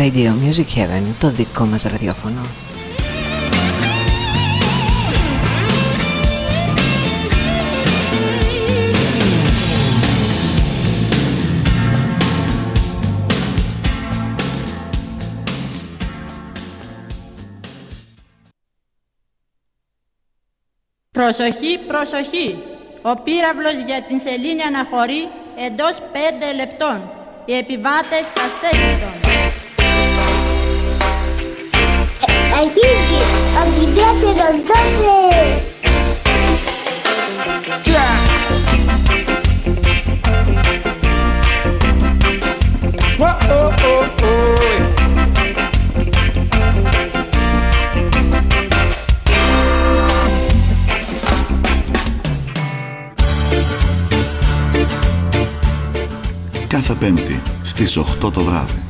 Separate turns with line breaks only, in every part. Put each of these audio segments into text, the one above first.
Radio Music Heaven, το δικό μας ραδιόφωνο.
Προσοχή, προσοχή! Ο πύραυλος για την σελήνη αναχωρεί εντός πέντε λεπτών. Οι επιβάτες θα στέκουν.
Αρχίζει ο Δημήτρης Δόξες!
Oh, oh, oh.
κάθε Πέμπτη στις 8 το βράδυ.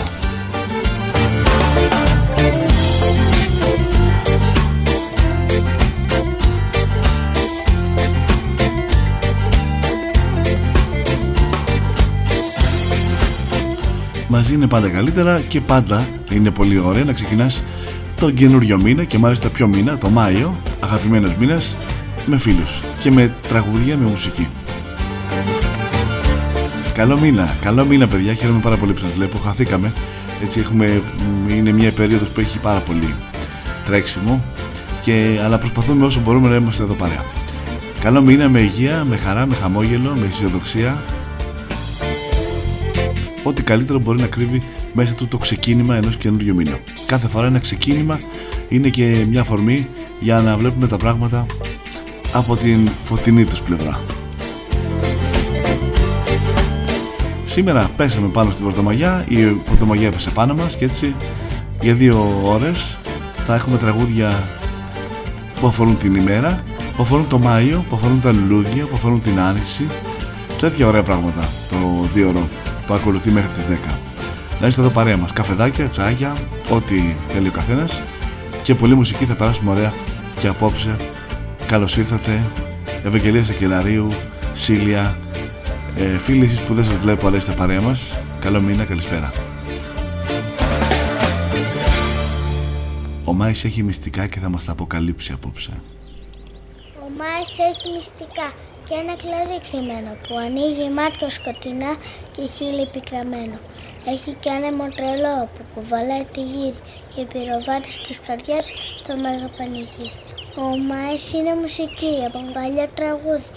Μαζί είναι πάντα καλύτερα και πάντα είναι πολύ ωραία να ξεκινάς τον καινούριο μήνα και μάλιστα πιο μήνα, το Μάιο, αγαπημένος μήνας, με φίλους και με τραγούδια, με μουσική. Καλό μήνα, καλό μήνα παιδιά, χαίρομαι πάρα πολύ που σας βλέπω, χαθήκαμε. Έτσι έχουμε, είναι μια περίοδος που έχει πάρα πολύ τρέξιμο και, αλλά προσπαθούμε όσο μπορούμε να είμαστε εδώ παρέα. Καλό μήνα με υγεία, με χαρά, με χαμόγελο, με αισιοδοξία, ό,τι καλύτερο μπορεί να κρύβει μέσα του το ξεκίνημα ενός καινούριου μήνα. Κάθε φορά ένα ξεκίνημα είναι και μια φορμή για να βλέπουμε τα πράγματα από την φωτεινή τους πλευρά. Σήμερα πέσαμε πάνω στην Πρωτομαγιά, η Πρωτομαγιά έπεσε πάνω μας και έτσι για δύο ώρες θα έχουμε τραγούδια που αφορούν την ημέρα, που αφορούν το Μάιο, που αφορούν τα λουλούδια, που αφορούν την Άνοιξη. Τέτοια ωραία πράγματα το δύο ώρο που ακολουθεί μέχρι τις 10. Να είστε εδώ παρέα μας. Καφεδάκια, τσάγια, ό,τι θέλει ο καθένας και πολλή μουσική θα περάσουμε ωραία και απόψε. Καλώς ήρθατε. Ευαγγελία Σακελαρίου, Σίλια, ε, φίλοι εσείς που δεν σας βλέπω αλλά είστε παρέα μας. Καλό μήνα, καλησπέρα. Ο Μάης έχει μυστικά και θα μας τα αποκαλύψει απόψε.
Ο Μάης έχει μυστικά και ένα κλαδί κρυμμένο που ανοίγει μάτια σκοτεινά και χείλη πικραμένο. Έχει και ένα μοτρελό που κουβαλάει τη γύρι και πυροβάτη στις καρδιές στο μέγα πανηγύρι. Ο Μάης είναι μουσική από παλιά τραγούδι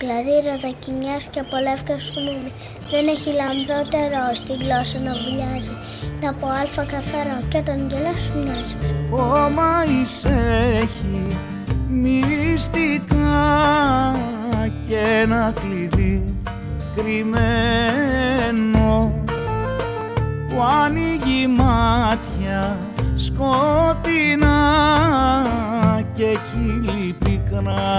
κλαδί ροδακινιάς και από λεύκα σκουνούδι. Δεν έχει λαμδότερο στη γλώσσα να βουλιάζει. Να πω αλφα καθαρό και όταν γελά σου μοιάζει.
Ο Μάης έχει μυστικά και ένα κλειδί κρυμμένο που ανοίγει μάτια σκοτεινά και χείλη πικραμένο.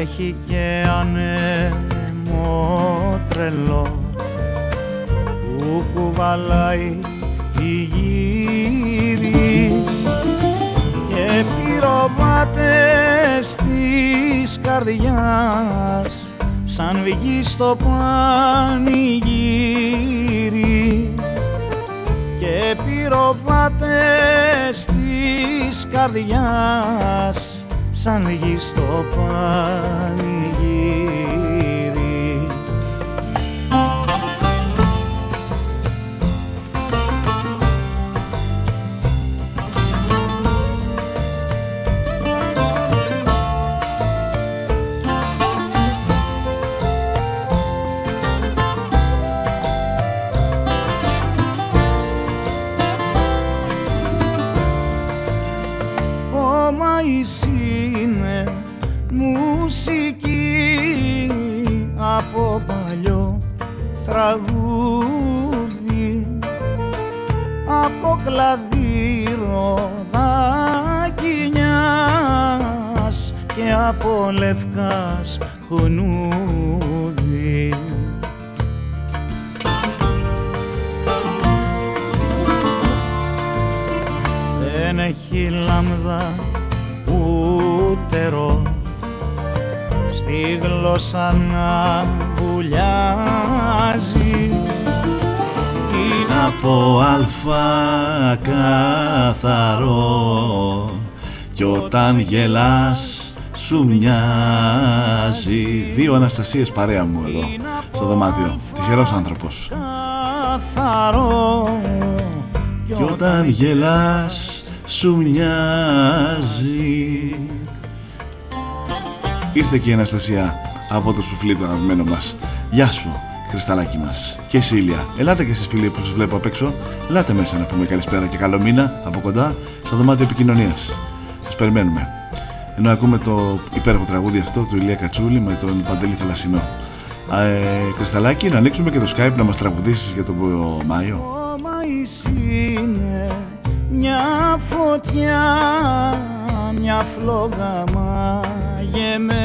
Έχει και ανέμο τρελό που κουβαλάει τη γύρι και πυροβάτες της καρδιάς σαν βγει στο πανηγύρι. Και πυροβάτες της καρδιάς σαν γη στο πανηγύρι τραγούδι από κλαδίρο δακινιάς και από λευκάς χωνούδι δεν έχει λάμδα ούτε ρο στη γλώσσα να βουλιάζει είναι
από αλφα καθαρό. Κι όταν γελάς σου μοιάζει. Δύο Αναστασίες παρέα μου εδώ στο δωμάτιο. Τυχερός άνθρωπος.
Καθαρό.
Κι όταν γελάς σου μοιάζει. Ήρθε και η Αναστασία από το σουφλί το αγαπημένο μας. Γεια σου κρυσταλάκι μας. Και εσύ Ηλία. Ελάτε και εσείς φίλοι που σας βλέπω απ' έξω. Ελάτε μέσα να πούμε καλησπέρα και καλό μήνα από κοντά στο δωμάτιο επικοινωνίας. Σας περιμένουμε. Ενώ ακούμε το υπέροχο τραγούδι αυτό του Ηλία Κατσούλη με τον Παντελή Θαλασσινό. Ε, Κρυσταλάκι να ανοίξουμε και το Skype να μας τραγουδήσεις για τον Μάιο.
Ο Μαΐς είναι μια φωτιά, μια φλόγα μαγεμένη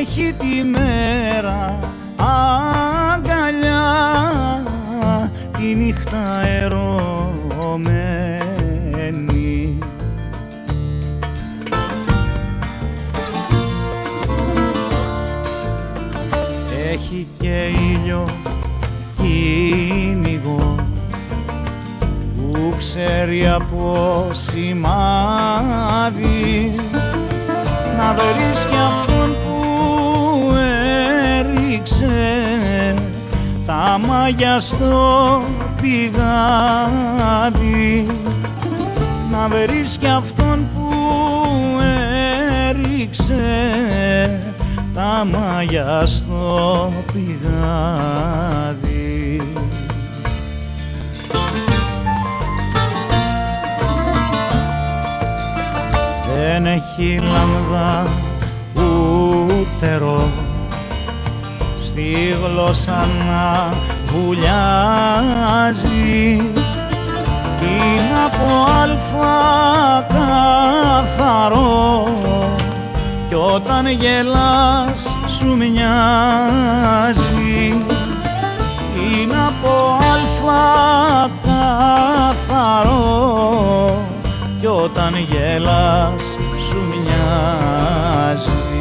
έχει τη μέρα αγκαλιά, τη νύχτα ερωμένη. Έχει και ήλιο κυνηγό που ξέρει από σημάδι να βρεις κι αυτόν που έριξε τα μάγια στο πηγάδι. Να βρεις κι αυτόν που έριξε τα μάγια στο πηγάδι. Δεν έχει λάμδα ούτε ρο στη γλώσσα να βουλιάζει. Είναι από αλφα καθαρό κι όταν γελάς σου μοιάζει. Είναι από αλφα καθαρό κι όταν γελάς σου μοιάζει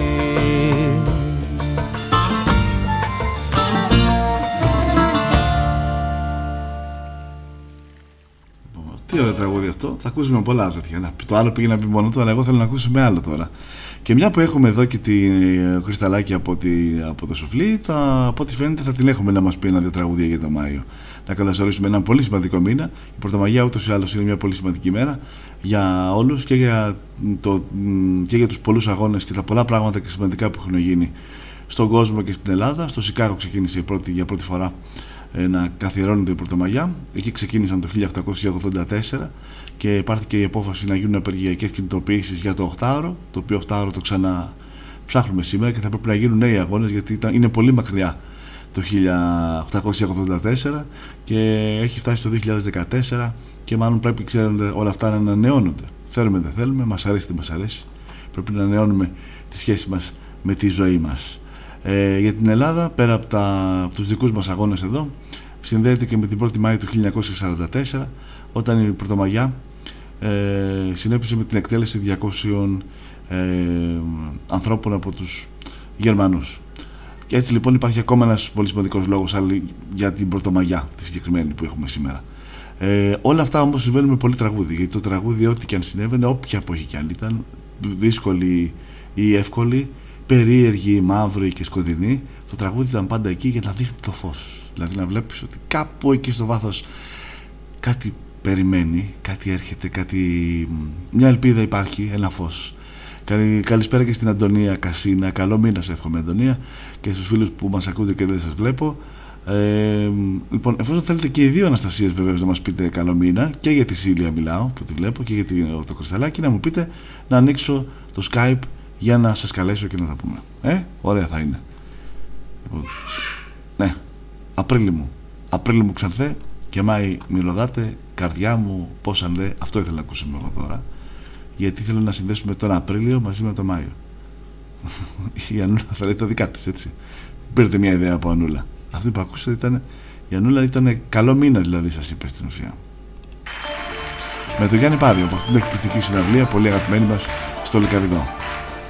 Τι ωραίο τραγούδι αυτό. Θα ακούσουμε πολλά τέτοια. Να, το άλλο πήγε να πει μόνο του, αλλά εγώ θέλω να ακούσουμε άλλο τώρα. Και μια που έχουμε εδώ και τη Χρυσταλάκη από, τη, από το Σοφλί, θα, από ό,τι φαίνεται θα την έχουμε να μας πει ένα-δύο τραγούδια για το Μάιο. Να καλωσορίσουμε έναν πολύ σημαντικό μήνα. Η Πρωτομαγιά ούτως ή άλλως είναι μια πολύ σημαντική μέρα για όλους και για, το, και για τους πολλούς αγώνες και τα πολλά πράγματα και σημαντικά που έχουν γίνει στον κόσμο και στην Ελλάδα. Στο Σικάγο ξεκίνησε η πρώτη, για πρώτη φορά ε, να καθιερώνεται η Πρωτομαγιά. Εκεί ξεκίνησαν το 1884 και υπάρχει και η απόφαση να γίνουν απεργιακές κινητοποιήσεις για το 8ωρο, το οποίο 8ωρο το ξαναψάχνουμε σήμερα και θα πρέπει να γίνουν νέοι αγώνες γιατί ήταν, είναι πολύ μακριά το 1884 και έχει φτάσει το 2014 και μάλλον πρέπει ξέρετε, όλα αυτά να ανανεώνονται. Θέλουμε δεν θέλουμε, μας αρέσει δεν μας αρέσει. Πρέπει να ανανεώνουμε τη σχέση μας με τη ζωή μας. Ε, για την Ελλάδα, πέρα από, τα, από τους δικούς μας αγώνες εδώ, συνδέεται και με την 1η Μάη του 1944, όταν η Πρωτομαγιά ε, συνέπεισε με την εκτέλεση 200 ε, ανθρώπων από τους Γερμανούς. Και έτσι λοιπόν υπάρχει ακόμα ένας πολύ σημαντικός λόγος για την Πρωτομαγιά, τη συγκεκριμένη που έχουμε σήμερα. Ε, όλα αυτά όμως συμβαίνουν με πολύ τραγούδι, γιατί το τραγούδι ό,τι και αν συνέβαινε, όποια εποχή και αν ήταν, δύσκολη ή εύκολη, περίεργη, μαύρη και σκοτεινή, το τραγούδι ήταν πάντα εκεί για να δείχνει το φως. Δηλαδή να βλέπεις ότι κάπου εκεί στο βάθος κάτι περιμένει, κάτι έρχεται, κάτι... μια ελπίδα υπάρχει, ένα φως. Καλησπέρα και στην Αντωνία Κασίνα. Καλό μήνα σε εύχομαι, Αντωνία, και στους φίλους που μας ακούτε και δεν σας βλέπω. Ε, λοιπόν, εφόσον θέλετε και οι δύο Αναστασίες βεβαίως να μας πείτε καλό μήνα και για τη Σίλια μιλάω που τη βλέπω και για το κρυσταλάκι, να μου πείτε να ανοίξω το Skype για να σα καλέσω και να τα πούμε. Ε, ωραία θα είναι. Λοιπόν, ναι, Απρίλη μου. Απρίλη μου ξανθέ και Μάη μυρωδάτε, καρδιά μου πώς αν δε, αυτό ήθελα να ακούσουμε εγώ τώρα γιατί θέλω να συνδέσουμε τον Απρίλιο μαζί με τον Μάιο. η Ανούλα θα λέει τα δικά της, έτσι. Πήρετε μια ιδέα από Ανούλα. Αυτή που ακούσατε ήταν. Η Ανούλα ήταν καλό μήνα, δηλαδή, σας είπε στην ουσία. Με τον Γιάννη Πάδιο από αυτήν την εκπληκτική συναυλία, πολύ αγαπημένη μας στο Λικαβιδό.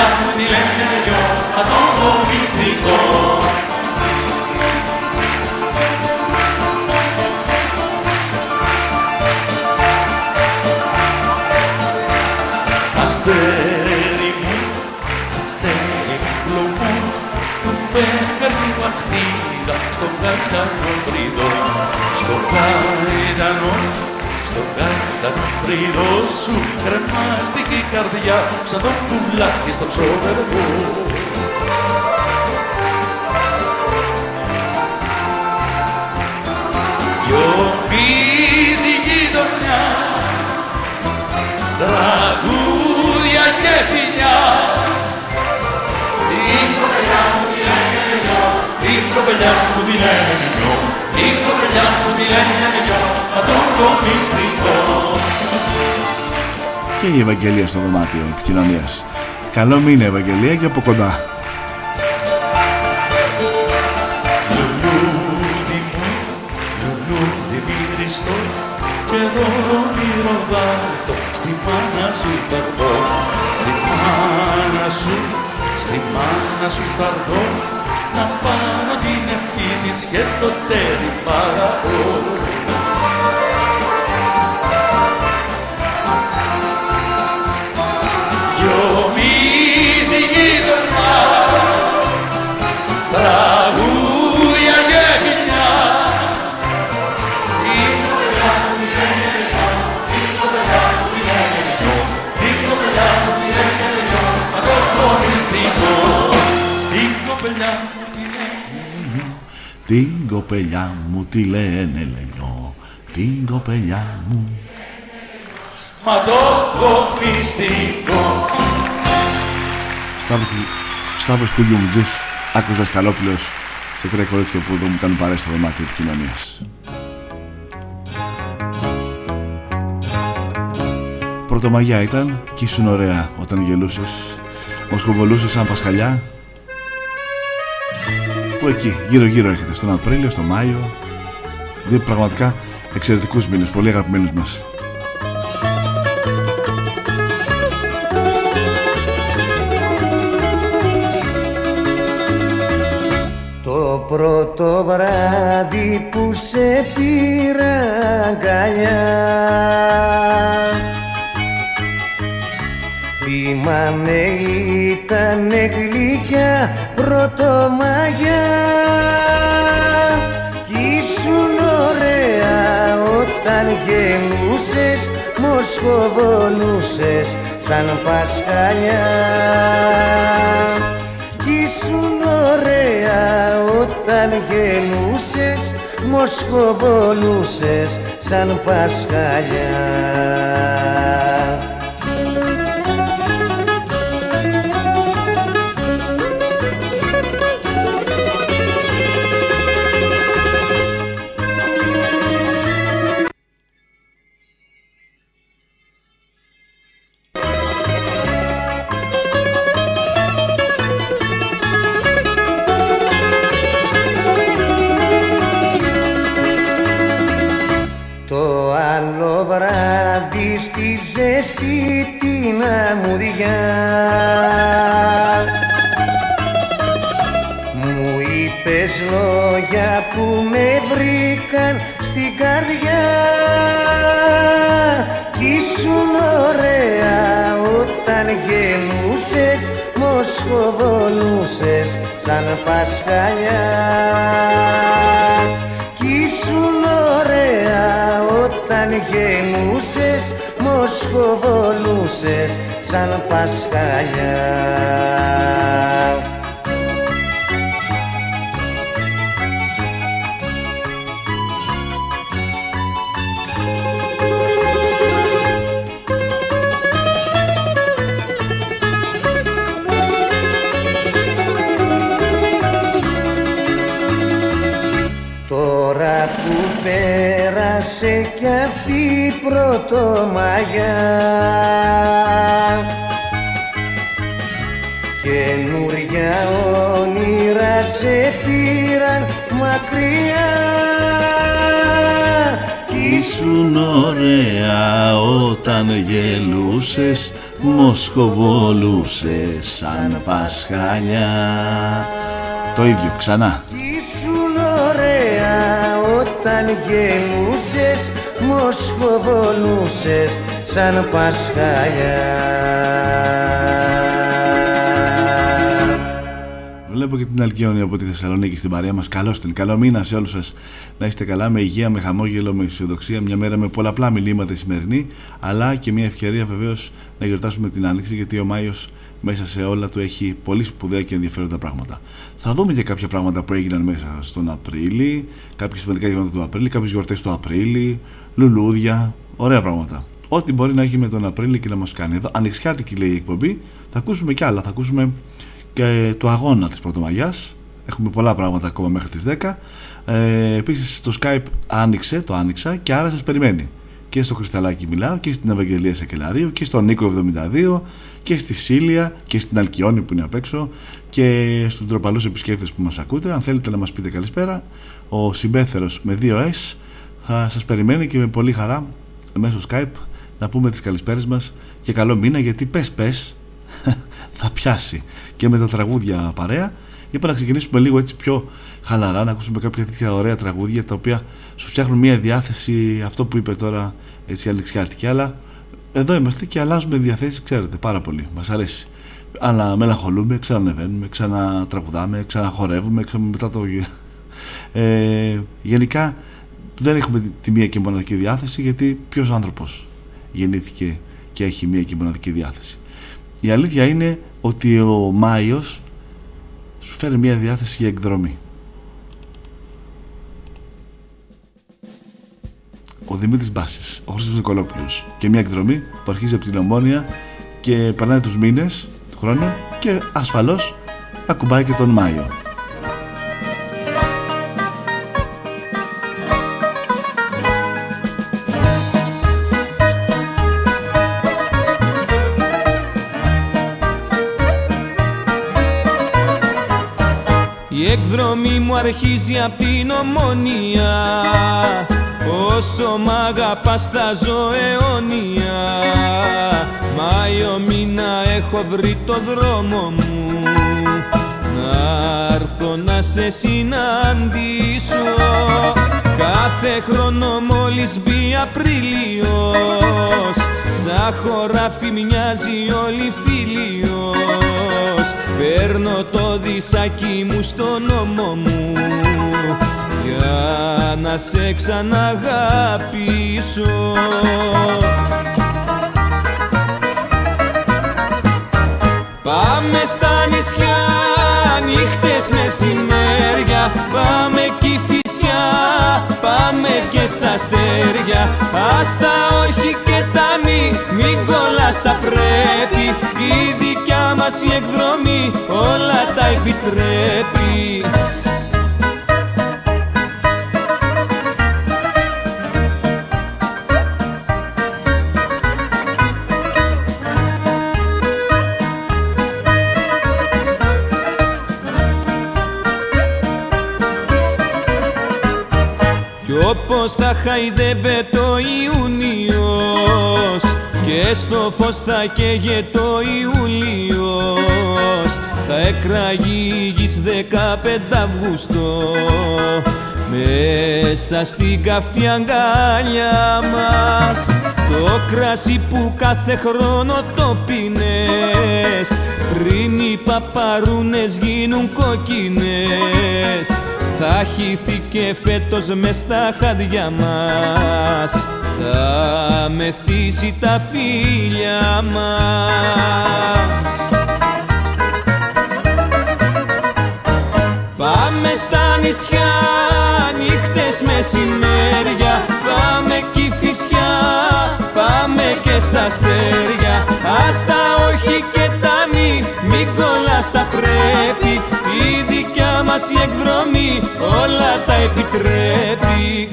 την κοπελιά που τη λένε νιώ, μα το μυστικό. Αστέρι μου, αστέρι μου, του φεγγαριού ακτίδα στον κάτανο βρύδο, στον κάτανο, στον κάτανο βρύδο σου κρεμάστηκε η καρδιά σαν το πουλάκι στο ξόδερβο. Γιομίζει η γειτονιά, τραγούδια και φιλιά. Την κοπελιά μου τη λένε νιώ, την κοπελιά μου τη λένε νιώ, την κοπελιά μου τη λένε νιώ, μα το κομιστικό.
Και η Ευαγγελία στο δωμάτιο επικοινωνίας. Καλό μήνα Ευαγγελία και από κοντά.
Λουλούδι μου, λουλούδι μυριστό, και εδώ μυρωδάτο, στη μάνα σου θα δω, στη μάνα σου, στη μάνα σου θα δω, να πάνω την ευχή της και το τέρι παραπώ. Την κοπελιά μου τη λένε
Λενιό Την κοπελιά μου.
Μα το κομμιστικό.
Σταύρος, Σταύρος Κουγιουμτζής Άκρος Δασκαλόπουλος Σε τρία κορίτσια που εδώ μου κάνουν παρέα στο δωμάτιο επικοινωνίας. Πρωτομαγιά ήταν και ήσουν ωραία όταν γελούσες. Μοσκοβολούσες σαν πασχαλιά Που εκεί γύρω γύρω έρχεται στον Απρίλιο, στον Μάιο. Δύο πραγματικά εξαιρετικούς μήνες, πολύ αγαπημένους μας.
Το πρώτο βράδυ που σε πήρα γεννούσες Μοσχοβολούσες σαν πασχαλιά. Κι ήσουν ωραία όταν γεννούσες Μοσχοβολούσες σαν πασχαλιά Μοσχοβολούσες σαν πασχαλιά
Το ίδιο ξανά
όταν γελούσες Μοσχοβολούσες σαν πασχαλιά
Βλέπω και την Αλκιόνη από τη Θεσσαλονίκη στην παρέα μας. Καλώ την. Καλό μήνα σε όλους σας. Να είστε καλά, με υγεία, με χαμόγελο, με αισιοδοξία. Μια μέρα με πολλαπλά μιλήματα σημερινή, αλλά και μια ευκαιρία βεβαίως να γιορτάσουμε την Άνοιξη, γιατί ο Μάιος μέσα σε όλα του έχει πολύ σπουδαία και ενδιαφέροντα πράγματα. Θα δούμε και κάποια πράγματα που έγιναν μέσα στον Απρίλη, κάποια σημαντικά γεγονότα του Απρίλη, κάποιες γιορτές του Απρίλη, λουλούδια, ωραία πράγματα. Ό,τι μπορεί να έχει με τον Απρίλη και να μας κάνει. Εδώ, ανοιξιάτικη λέει η εκπομπή, θα ακούσουμε και άλλα. Θα ακούσουμε και το αγώνα της Πρωτομαγιάς. Έχουμε πολλά πράγματα ακόμα μέχρι τις 10. Ε, Επίσης το Skype άνοιξε, το άνοιξα και άρα σας περιμένει. Και στο Χρισταλάκι μιλάω και στην Ευαγγελία Σακελαρίου και στον Νίκο 72 και στη Σίλια και στην Αλκιόνη που είναι απ' έξω και στους ντροπαλούς επισκέπτες που μας ακούτε. Αν θέλετε να μας πείτε καλησπέρα ο συμπέθερος με 2S θα σας περιμένει και με πολύ χαρά μέσω Skype να πούμε τις καλησπέρες μας και καλό μήνα γιατί πες πες θα πιάσει. Και με τα τραγούδια παρέα είπα να ξεκινήσουμε λίγο έτσι πιο χαλαρά να ακούσουμε κάποια τέτοια ωραία τραγούδια τα οποία σου φτιάχνουν μια διάθεση αυτό που είπε τώρα έτσι αλεξιάτικη αλλά εδώ είμαστε και αλλάζουμε διαθέσεις, ξέρετε, πάρα πολύ. Μας αρέσει. Αλλά μελαγχολούμε, ξανανεβαίνουμε, ξανατραγουδάμε, ξαναχορεύουμε, ξανα μετά το. Ε, γενικά δεν έχουμε τη μία και μοναδική διάθεση γιατί ποιος άνθρωπος γεννήθηκε και έχει μία και μοναδική διάθεση. Η αλήθεια είναι ότι ο Μάιος σου φέρει μία διάθεση για εκδρομή. Ο Δημήτρης Μπάσης, ο Χρήστος Νικολόπουλος και μια εκδρομή που αρχίζει από την Ομόνια και περνάει τους μήνες του χρόνου και ασφαλώς ακουμπάει και τον Μάιο.
Η εκδρομή μου αρχίζει από την Ομόνια Όσο μ' αγαπάς θα ζω αιώνια Μάιο μήνα έχω βρει το δρόμο μου. Να έρθω να σε συναντήσω Κάθε χρόνο μόλις μπει Απρίλιος. Σαν χωράφι μοιάζει όλη φίλιος. Παίρνω το δισάκι μου στον νόμο μου για να σε ξαναγαπήσω. Πάμε στα νησιά, νύχτες μεσημέρια. Πάμε κι φυσιά, και στα αστέρια. Ας τα όχι και τα μη, μην κολλάς τα πρέπει. Η δικιά μας η εκδρομή όλα τα επιτρέπει Όπως θα χαϊδεύε το Ιούνιος και στο φως θα καίγε το Ιούλιος. Θα εκραγεί δεκαπέντε Αυγούστο μέσα στην καυτή αγκάλια μας. Το κρασί που κάθε χρόνο το πίνες πριν οι παπαρούνες γίνουν κόκκινες. Θα χυθεί φέτος μες στα χαδιά μας. Θα μεθύσει τα φίλια μας. Πάμε στα νησιά, νύχτες μεσημέρια. Πάμε φυσιά, πάμε και στα αστέρια. Ας τα όχι και τα μη, μην κολλάς τα πρέπει. Μας η εκδρομή όλα τα επιτρέπει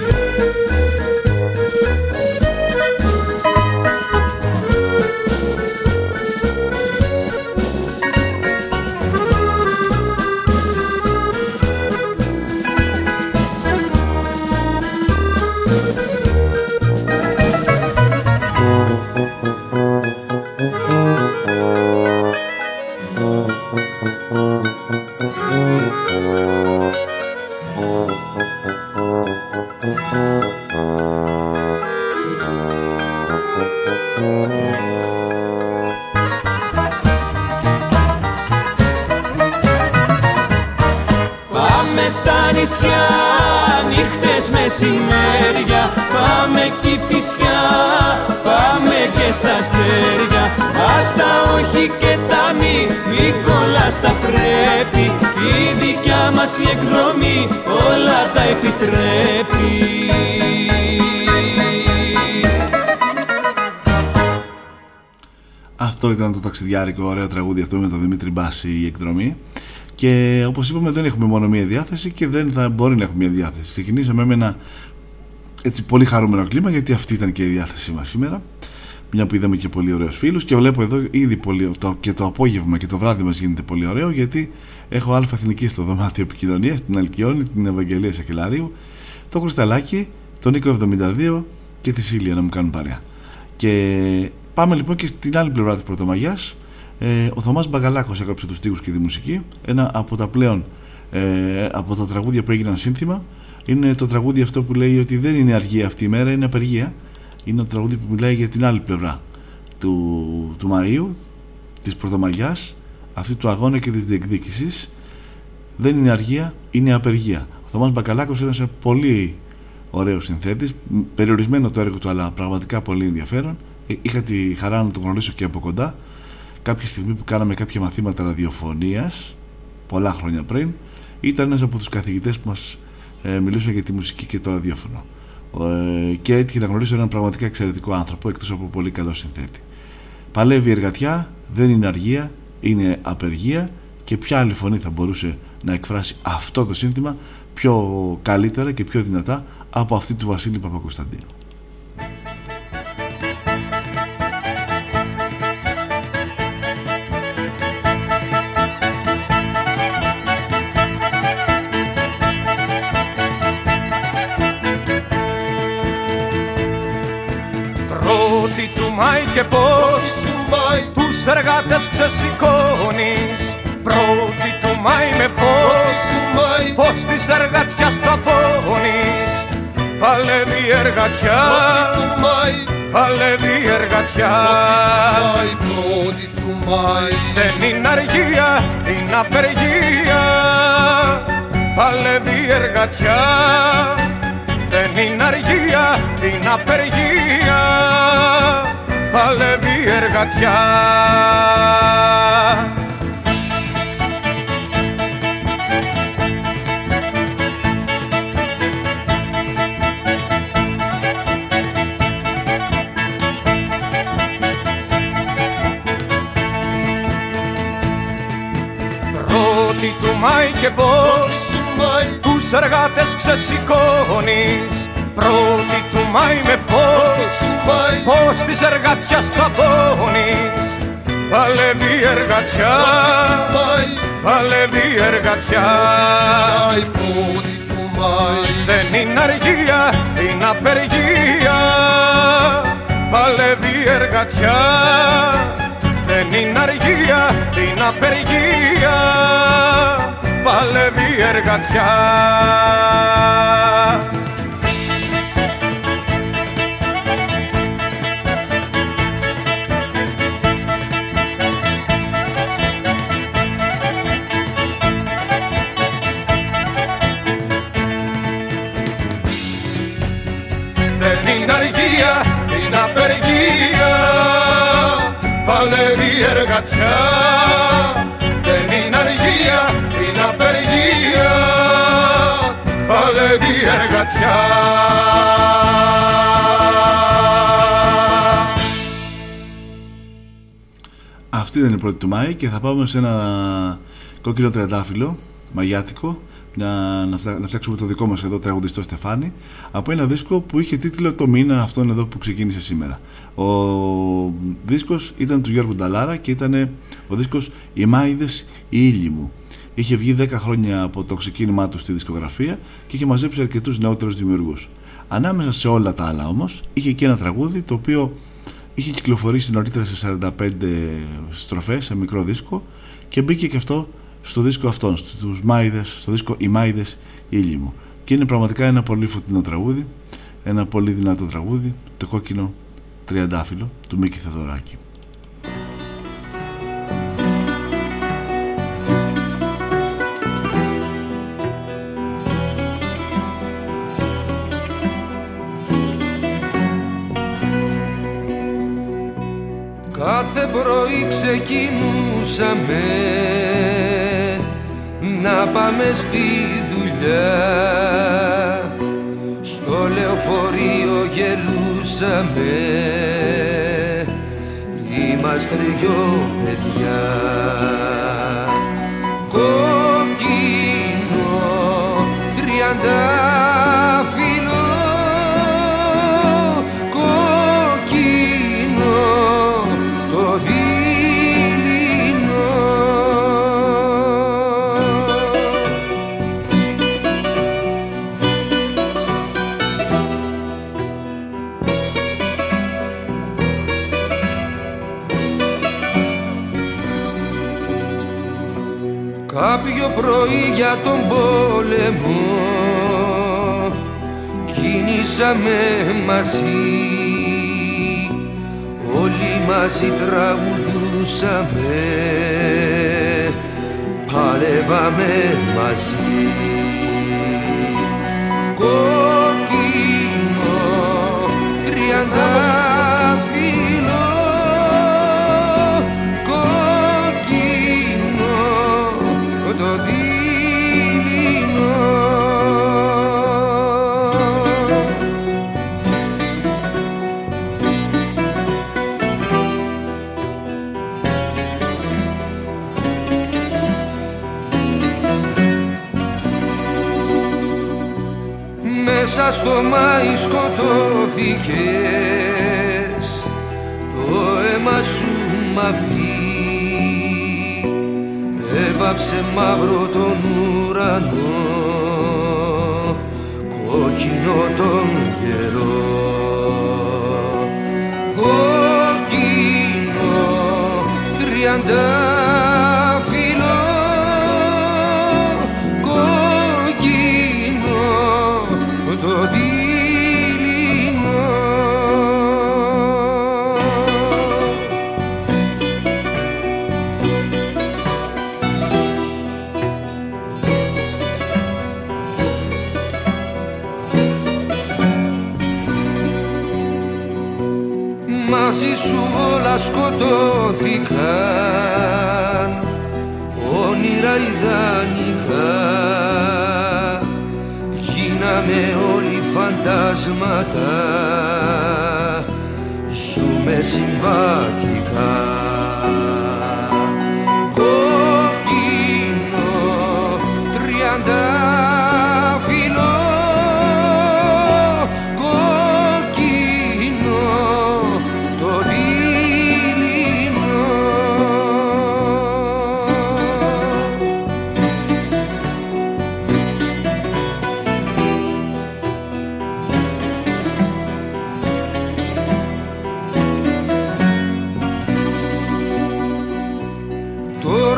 η εκδρομή όλα τα επιτρέπει.
Αυτό ήταν το ταξιδιάρικο ωραίο τραγούδι αυτό με τον Δημήτρη Μπάση η εκδρομή. Και όπως είπαμε δεν έχουμε μόνο μία διάθεση και δεν θα μπορεί να έχουμε μία διάθεση. Ξεκινήσαμε με ένα έτσι πολύ χαρούμενο κλίμα γιατί αυτή ήταν και η διάθεσή μας σήμερα μια που είδαμε και πολύ ωραίους φίλους και βλέπω εδώ ήδη πολύ, το, και το απόγευμα και το βράδυ μας γίνεται πολύ ωραίο γιατί έχω αλφα εθνικής στο δωμάτιο επικοινωνίας, την Αλκιόνη, την Ευαγγελία Σακελάριου, το Χρυσταλάκι, τον Νίκο 72 και τη Σίλια να μου κάνουν παρέα. Και πάμε λοιπόν και στην άλλη πλευρά της Πρωτομαγιάς. Ε, ο Θωμάς Μπαγκαλάκος έγραψε τους στίχους και τη μουσική ένα από τα πλέον ε, από τα τραγούδια που έγιναν σύνθημα είναι το τραγούδι αυτό που λέει ότι δεν είναι αργία αυτή η μέρα, είναι απεργία είναι το τραγούδι που μιλάει για την άλλη πλευρά του, του Μαΐου της Πρωτομαγιάς αυτή του αγώνα και της διεκδίκησης δεν είναι αργία, είναι απεργία. Ο Θωμάς Μπακαλάκος είναι ένα πολύ ωραίο συνθέτης, περιορισμένο το έργο του αλλά πραγματικά πολύ ενδιαφέρον. Ε, είχα τη χαρά να τον γνωρίσω και από κοντά κάποια στιγμή που κάναμε κάποια μαθήματα ραδιοφωνίας πολλά χρόνια πριν ήταν ένας από τους καθηγητές που μας ε, μιλούσαν για τη μουσική και το ραδιόφωνο ε, και έτυχε να γνωρίσω έναν πραγματικά εξαιρετικό άνθρωπο εκτός από πολύ καλό συνθέτη παλεύει η εργατιά, δεν είναι αργία είναι απεργία και ποια άλλη φωνή θα μπορούσε να εκφράσει αυτό το σύνθημα πιο καλύτερα και πιο δυνατά από αυτή του Βασίλη Παπακοσταντίνου.
Και πώς τους εργάτες ξεσηκώνεις. Πρώτη του Μάη με φως Φως της εργατιάς το πόνεις Παλεύει η εργατιά Παλεύει η εργατιά.
Πρώτη του Μάη
Δεν είναι αργία, είναι απεργία. Παλεύει η εργατιά Δεν είναι αργία, είναι απεργία παλεύει η εργατιά. Πρώτη του Μάη και πώς Πρώτη του Μάη με φως Πώς της εργατιάς τα πόνεις Παλεύει η εργατιά Παλεύει η εργατιά. Δεν είναι αργία, είναι απεργία. Παλεύει η εργατιά. Δεν είναι αργία, είναι απεργία. Παλεύει η εργατιά εργατιά δεν είναι αργία, είναι απεργία. Παλεύει εργατιά.
Αυτή δεν είναι η πρώτη του Μάη και θα πάμε σε ένα κόκκινο τρεντάφυλλο μαγιάτικο να, να φτιάξουμε το δικό μας εδώ τραγουδιστό Στεφάνι από ένα δίσκο που είχε τίτλο το μήνα αυτόν εδώ που ξεκίνησε σήμερα ο δίσκος ήταν του Γιώργου Νταλάρα και ήταν ο δίσκος «Οι Μάιδες η ήλιοι μου» είχε βγει 10 χρόνια από το ξεκίνημά του στη δισκογραφία και είχε μαζέψει αρκετούς νεότερους δημιουργούς. Ανάμεσα σε όλα τα άλλα όμως, είχε και ένα τραγούδι το οποίο είχε κυκλοφορήσει νωρίτερα σε 45 στροφές, σε μικρό δίσκο και μπήκε και αυτό στο δίσκο αυτόν, στους Μάιδες, στο δίσκο «Οι Μάιδες ήλιοι μου». Και είναι πραγματικά ένα πολύ φωτεινό τραγούδι, ένα πολύ δυνατό τραγούδι, το κόκκινο τριαντάφυλλο του Μίκη Θεοδωράκη.
Κάθε πρωί ξεκινούσαμε να πάμε στη δουλειά. Στο λεωφορείο γελούσαμε. Είμαστε δυο παιδιά πρωί για τον πόλεμο. Κινήσαμε μαζί. Όλοι μαζί τραγουδούσαμε. Παλεύαμε μαζί μέσα στο Μάη σκοτώθηκες. Το αίμα σου μαυρί έβαψε μαύρο τον ουρανό κόκκινο τον καιρό. Κόκκινο τριάντα σκοτώθηκαν όνειρα ιδανικά. Γίναμε όλοι φαντάσματα ζούμε συμβατικά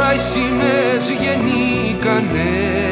μαϊσίνες γεννήκανε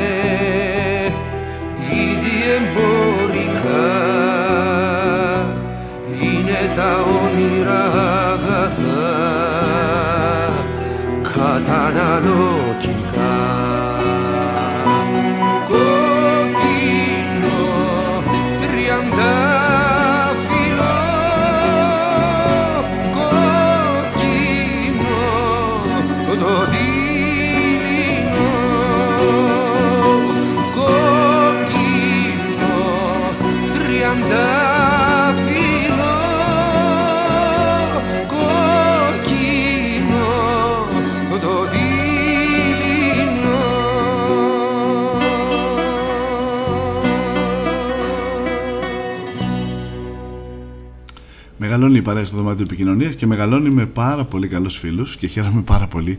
η παρέα στο δωμάτιο επικοινωνίας και μεγαλώνει με πάρα πολύ καλούς φίλους και χαίρομαι πάρα πολύ.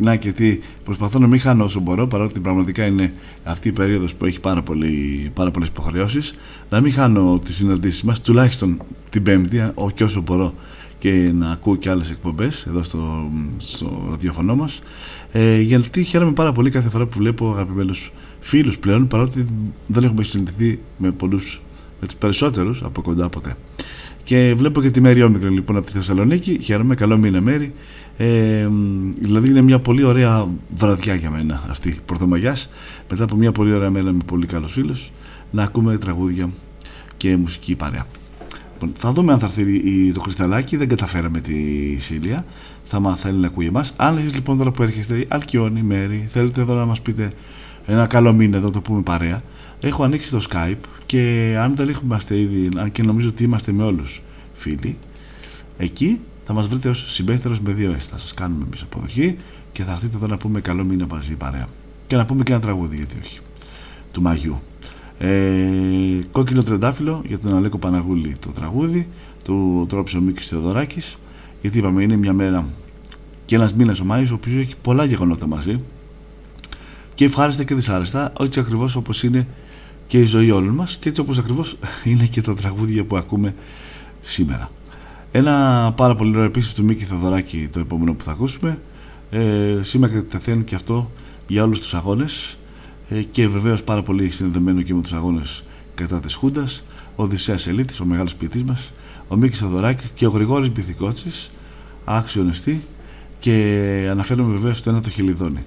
Να και τι προσπαθώ να μην χάνω όσο μπορώ, παρότι πραγματικά είναι αυτή η περίοδος που έχει πάρα, πολύ, πάρα πολλές υποχρεώσεις, να μην χάνω τις συναντήσεις μας, τουλάχιστον την Πέμπτη, ό, και όσο μπορώ και να ακούω και άλλες εκπομπές εδώ στο, στο ραδιόφωνο μας. Ε, γιατί χαίρομαι πάρα πολύ κάθε φορά που βλέπω αγαπημένους φίλους πλέον, παρότι δεν έχουμε συναντηθεί με πολλούς, με τους περισσότερους από κοντά ποτέ. Και βλέπω και τη Μέρη Όμικρον λοιπόν από τη Θεσσαλονίκη. Χαίρομαι, καλό μήνα Μέρη. Ε, δηλαδή είναι μια πολύ ωραία βραδιά για μένα αυτή Πρωτομαγιά. Μετά από μια πολύ ωραία μέρα με πολύ καλού φίλου να ακούμε τραγούδια και μουσική παρέα. Λοιπόν, θα δούμε αν θα έρθει η- το Κρυσταλάκι. Δεν καταφέραμε τη Σίλια. Θα μα θέλει να ακούει εμάς. Αν εσείς λοιπόν τώρα που έρχεστε, Αλκιόνι, Μέρη, θέλετε εδώ να μας πείτε ένα καλό μήνα εδώ το πούμε παρέα. Έχω ανοίξει το Skype και αν δεν είμαστε ήδη, αν και νομίζω ότι είμαστε με όλους φίλοι, εκεί θα μας βρείτε ως συμπέθερο με δύο S. Θα σας κάνουμε εμείς αποδοχή και θα έρθετε εδώ να πούμε καλό μήνα μαζί παρέα. Και να πούμε και ένα τραγούδι, γιατί όχι. Του Μαγιού. Ε, κόκκινο τρεντάφυλλο για τον Αλέκο Παναγούλη το τραγούδι του τρόψε ο Μίκης Θεοδωράκης γιατί είπαμε είναι μια μέρα και ένας μήνας ο Μάιος ο οποίος έχει πολλά γεγονότα μαζί και ευχάριστα και δυσάρεστα έτσι ακριβώς όπως είναι και η ζωή όλων μας και έτσι όπως ακριβώς είναι και τα τραγούδια που ακούμε σήμερα. Ένα πάρα πολύ ωραίο επίσης του Μίκη Θεοδωράκη το επόμενο που θα ακούσουμε. Ε, σήμερα κατευθέν και αυτό για όλους τους αγώνες. Ε, και βεβαίως πάρα πολύ συνδεδεμένο και με τους αγώνες κατά της Χούντας. Ο Οδυσσέας Ελίτης, ο μεγάλος ποιητής μας. Ο Μίκης Θεοδωράκη και ο Γρηγόρης Μπιθικότσης άξιο νεστή και αναφέρομαι βεβαίως στο ένα το χελιδόνι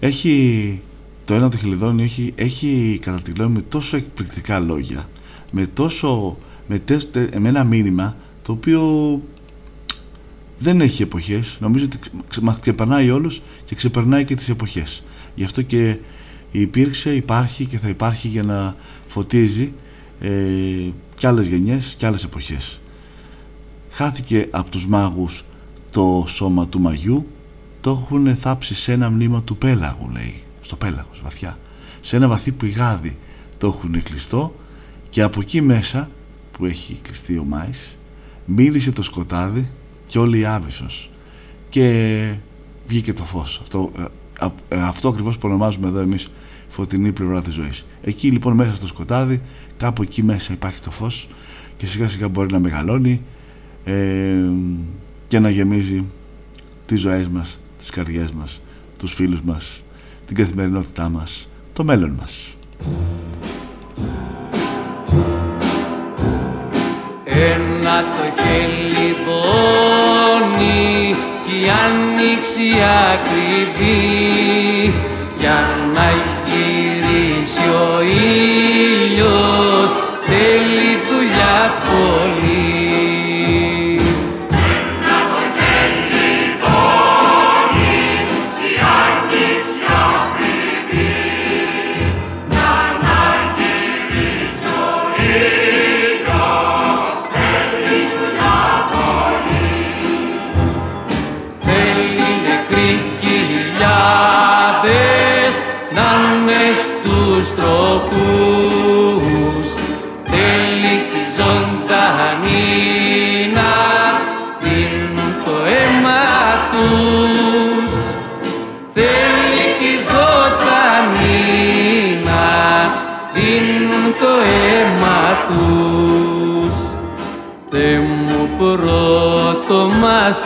έχει το ένα το χελιδόνι έχει, έχει κατά τη γνώμη μου τόσο εκπληκτικά λόγια με τόσο με, τες, τε- με ένα μήνυμα το οποίο δεν έχει εποχές. Νομίζω ότι ξε- μας ξεπερνάει όλους και ξεπερνάει και τις εποχές. Γι' αυτό και υπήρξε, υπάρχει και θα υπάρχει για να φωτίζει ε, και άλλες γενιές και άλλες εποχές. Χάθηκε από τους μάγους το σώμα του μαγιού το έχουν θάψει σε ένα μνήμα του πέλαγου λέει στο πέλαγος βαθιά. Σε ένα βαθύ πηγάδι το έχουν κλειστό και από εκεί μέσα που έχει κλειστεί ο Μάης μύρισε το σκοτάδι και όλη η άβυσσος. Και βγήκε το φως. Αυτό, ε, α- ε, αυτό ακριβώς που ονομάζουμε εδώ εμείς φωτεινή πλευρά της ζωής. Εκεί λοιπόν μέσα στο σκοτάδι κάπου εκεί μέσα υπάρχει το φως και σιγά σιγά μπορεί να μεγαλώνει ε, και να γεμίζει τις ζωές μας, τις καρδιές μας, τους φίλους μας, την καθημερινότητά μας, το μέλλον μας.
Ένα το χελιδόνι κι η άνοιξη ακριβή για να γυρίσει ο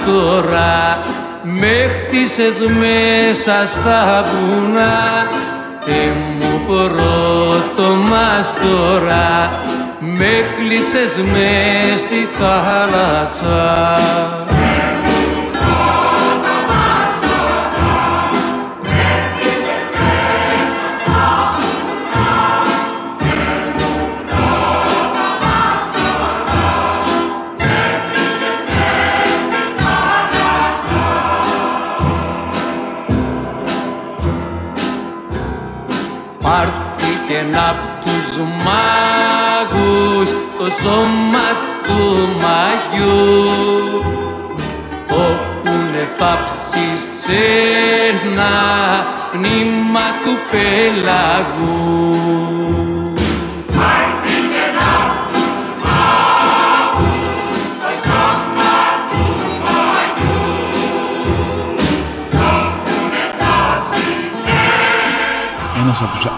τώρα
με χτίσες μέσα στα βουνά. Και μου πρώτο μας τώρα με κλείσες μες στη θάλασσα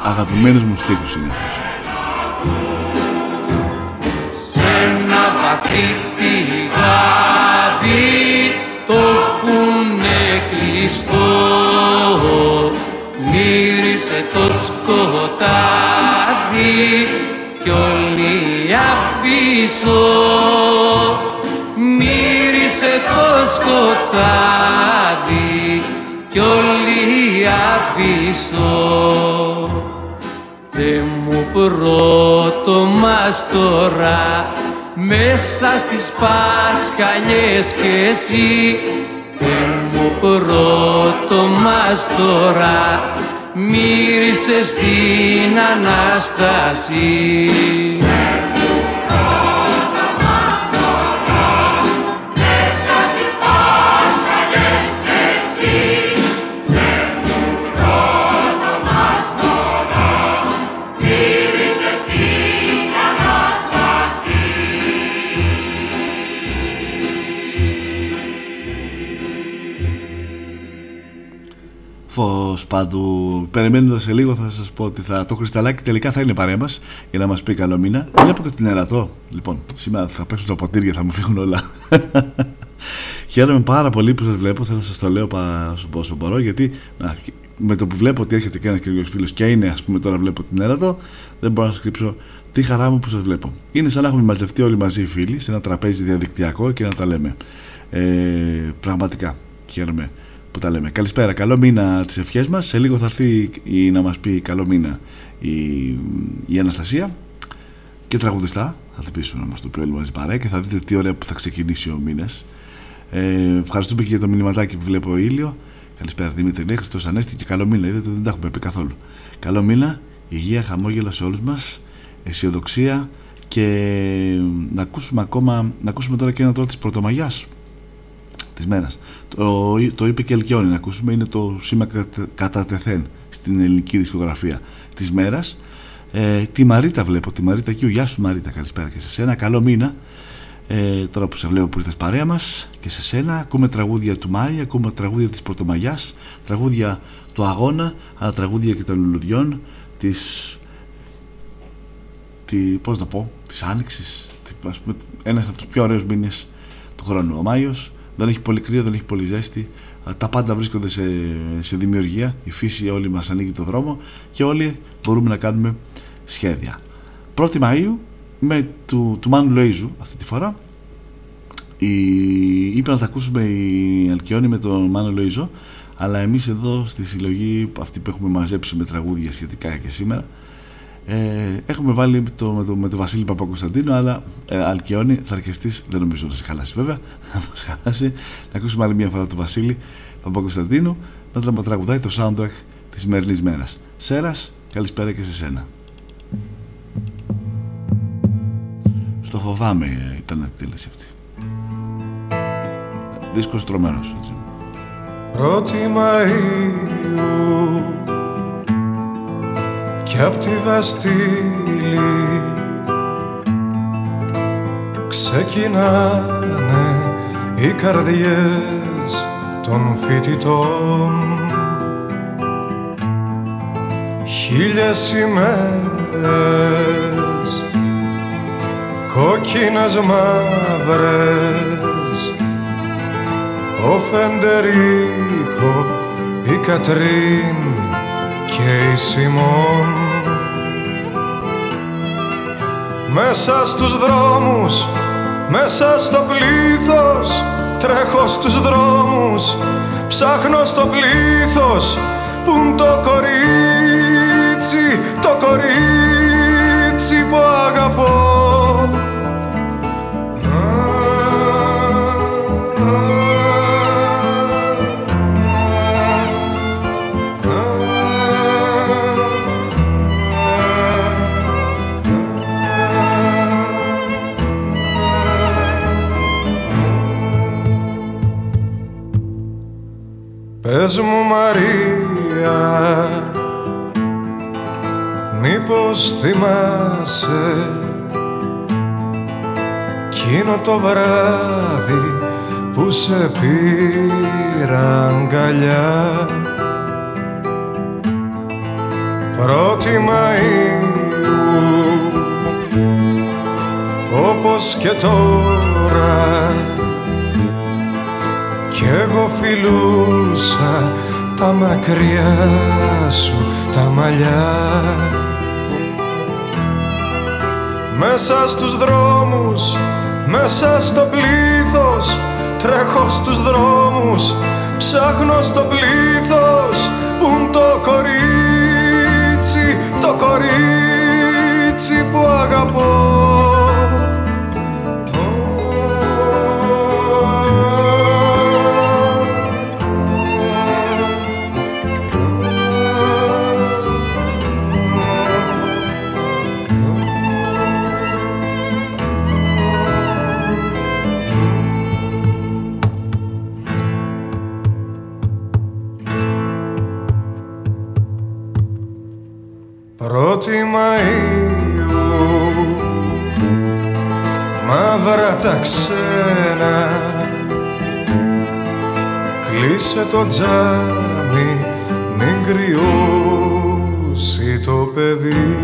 Ένας από τους αγαπημένους μου στίχους είναι αυτός.
πηγάδι το έχουνε κλειστό μύρισε το σκοτάδι κι όλοι αφήσω μου πρώτο μας τώρα μέσα στις Πασχαλιές και εσύ. Δεν μου πρώτο μας τώρα μύρισες την Ανάσταση
πάντου. Περιμένοντας σε λίγο θα σας πω ότι θα, το κρυσταλάκι τελικά θα είναι παρέμβα για να μας πει καλό μήνα. Βλέπω και την ερατό. Λοιπόν, σήμερα θα παίξουν τα ποτήρια, θα μου φύγουν όλα. Χαίρομαι πάρα πολύ που σας βλέπω. Θέλω να σας το λέω όσο μπορώ γιατί να, με το που βλέπω ότι έρχεται και ένας καινούριο φίλος και είναι, ας πούμε, τώρα βλέπω την ερατό, δεν μπορώ να σας κρύψω τη χαρά μου που σας βλέπω. Είναι σαν να έχουμε μαζευτεί όλοι μαζί οι φίλοι σε ένα τραπέζι διαδικτυακό και να τα λέμε. Ε, πραγματικά χαίρομαι που τα λέμε. Καλησπέρα, καλό μήνα τις ευχές μας. Σε λίγο θα έρθει η, να μας πει καλό μήνα η, η Αναστασία και τραγουδιστά. Θα την πείσουν να μας το πει όλοι μαζί παρέα και θα δείτε τι ωραία που θα ξεκινήσει ο μήνας. Ε, ευχαριστούμε και για το μηνυματάκι που βλέπω ήλιο. Καλησπέρα Δημήτρη, λέει Χριστός Ανέστη και καλό μήνα. Είδατε δεν τα έχουμε πει καθόλου. Καλό μήνα, υγεία, χαμόγελο σε όλους μας, αισιοδοξία και να ακούσουμε ακόμα, να ακούσουμε τώρα και ένα τώρα της Πρωτομαγιάς τη μέρα. Το, το είπε και Ελκιόνι, να ακούσουμε, είναι το σήμα κατά τεθέν στην ελληνική δισκογραφία της μέρας. Ε, τη Μαρίτα βλέπω, τη Μαρίτα εκεί, γεια σου Μαρίτα, καλησπέρα και σε σένα. Καλό μήνα. Ε, τώρα που σε βλέπω που ήρθες παρέα μας και σε σένα ακούμε τραγούδια του Μάη, ακούμε τραγούδια της Πρωτομαγιάς τραγούδια του Αγώνα αλλά τραγούδια και των λουλουδιών της τη, πώς να πω, της Άνοιξης ένας από τους πιο ωραίους μήνες του χρόνου ο Μάιος δεν έχει πολύ κρύο, δεν έχει πολύ ζέστη. Τα πάντα βρίσκονται σε, σε δημιουργία. Η φύση όλη μας ανοίγει το δρόμο και όλοι μπορούμε να κάνουμε σχέδια. 1η Μαΐου με του, του Μάνου Λοΐζου αυτή τη φορά η, είπε να τα ακούσουμε η Αλκιόνη με τον Μάνο Λοΐζο αλλά εμείς εδώ στη συλλογή αυτή που έχουμε μαζέψει με τραγούδια σχετικά και σήμερα ε, έχουμε βάλει το, με, το, με τον Βασίλη Παπακοσταντίνο, αλλά ε, Αλκιόνι θα αρκεστεί, δεν νομίζω να σε χαλάσει βέβαια. Θα μας χαλάσει. Να ακούσουμε άλλη μια φορά τον Βασίλη Παπακοσταντίνου να τραγουδάει το soundtrack της σημερινής μέρας. Σέρας, καλησπέρα και σε σένα. Στο φοβάμαι ε, ήταν εκτέλεση αυτή. Δίσκος τρομερός έτσι.
Πρώτη Μαΐου κι απ' τη Βαστήλη ξεκινάνε οι καρδιές των φοιτητών. Χίλιες ημέρες κόκκινες μαύρες. Ο Φεντερίκο, η Κατρίν και η Σιμών. Μέσα στους δρόμους, μέσα στο πλήθος Τρέχω στους δρόμους, ψάχνω στο πλήθος Πουν το κορίτσι, το κορίτσι που αγαπώ Πες μου Μαρία Μήπως θυμάσαι Κείνο το βράδυ που σε πήρα αγκαλιά. Πρώτη Μαΐου όπως και τώρα κι εγώ φιλούσα τα μακριά σου τα μαλλιά. Μέσα στους δρόμους, μέσα στο πλήθος Τρέχω στους δρόμους, ψάχνω στο πλήθος Πουν το κορίτσι, το κορίτσι που αγαπώ Πρώτη Μαΐου μαύρα τα ξένα. Κλείσε το τζάμι μην κρυώσει το παιδί.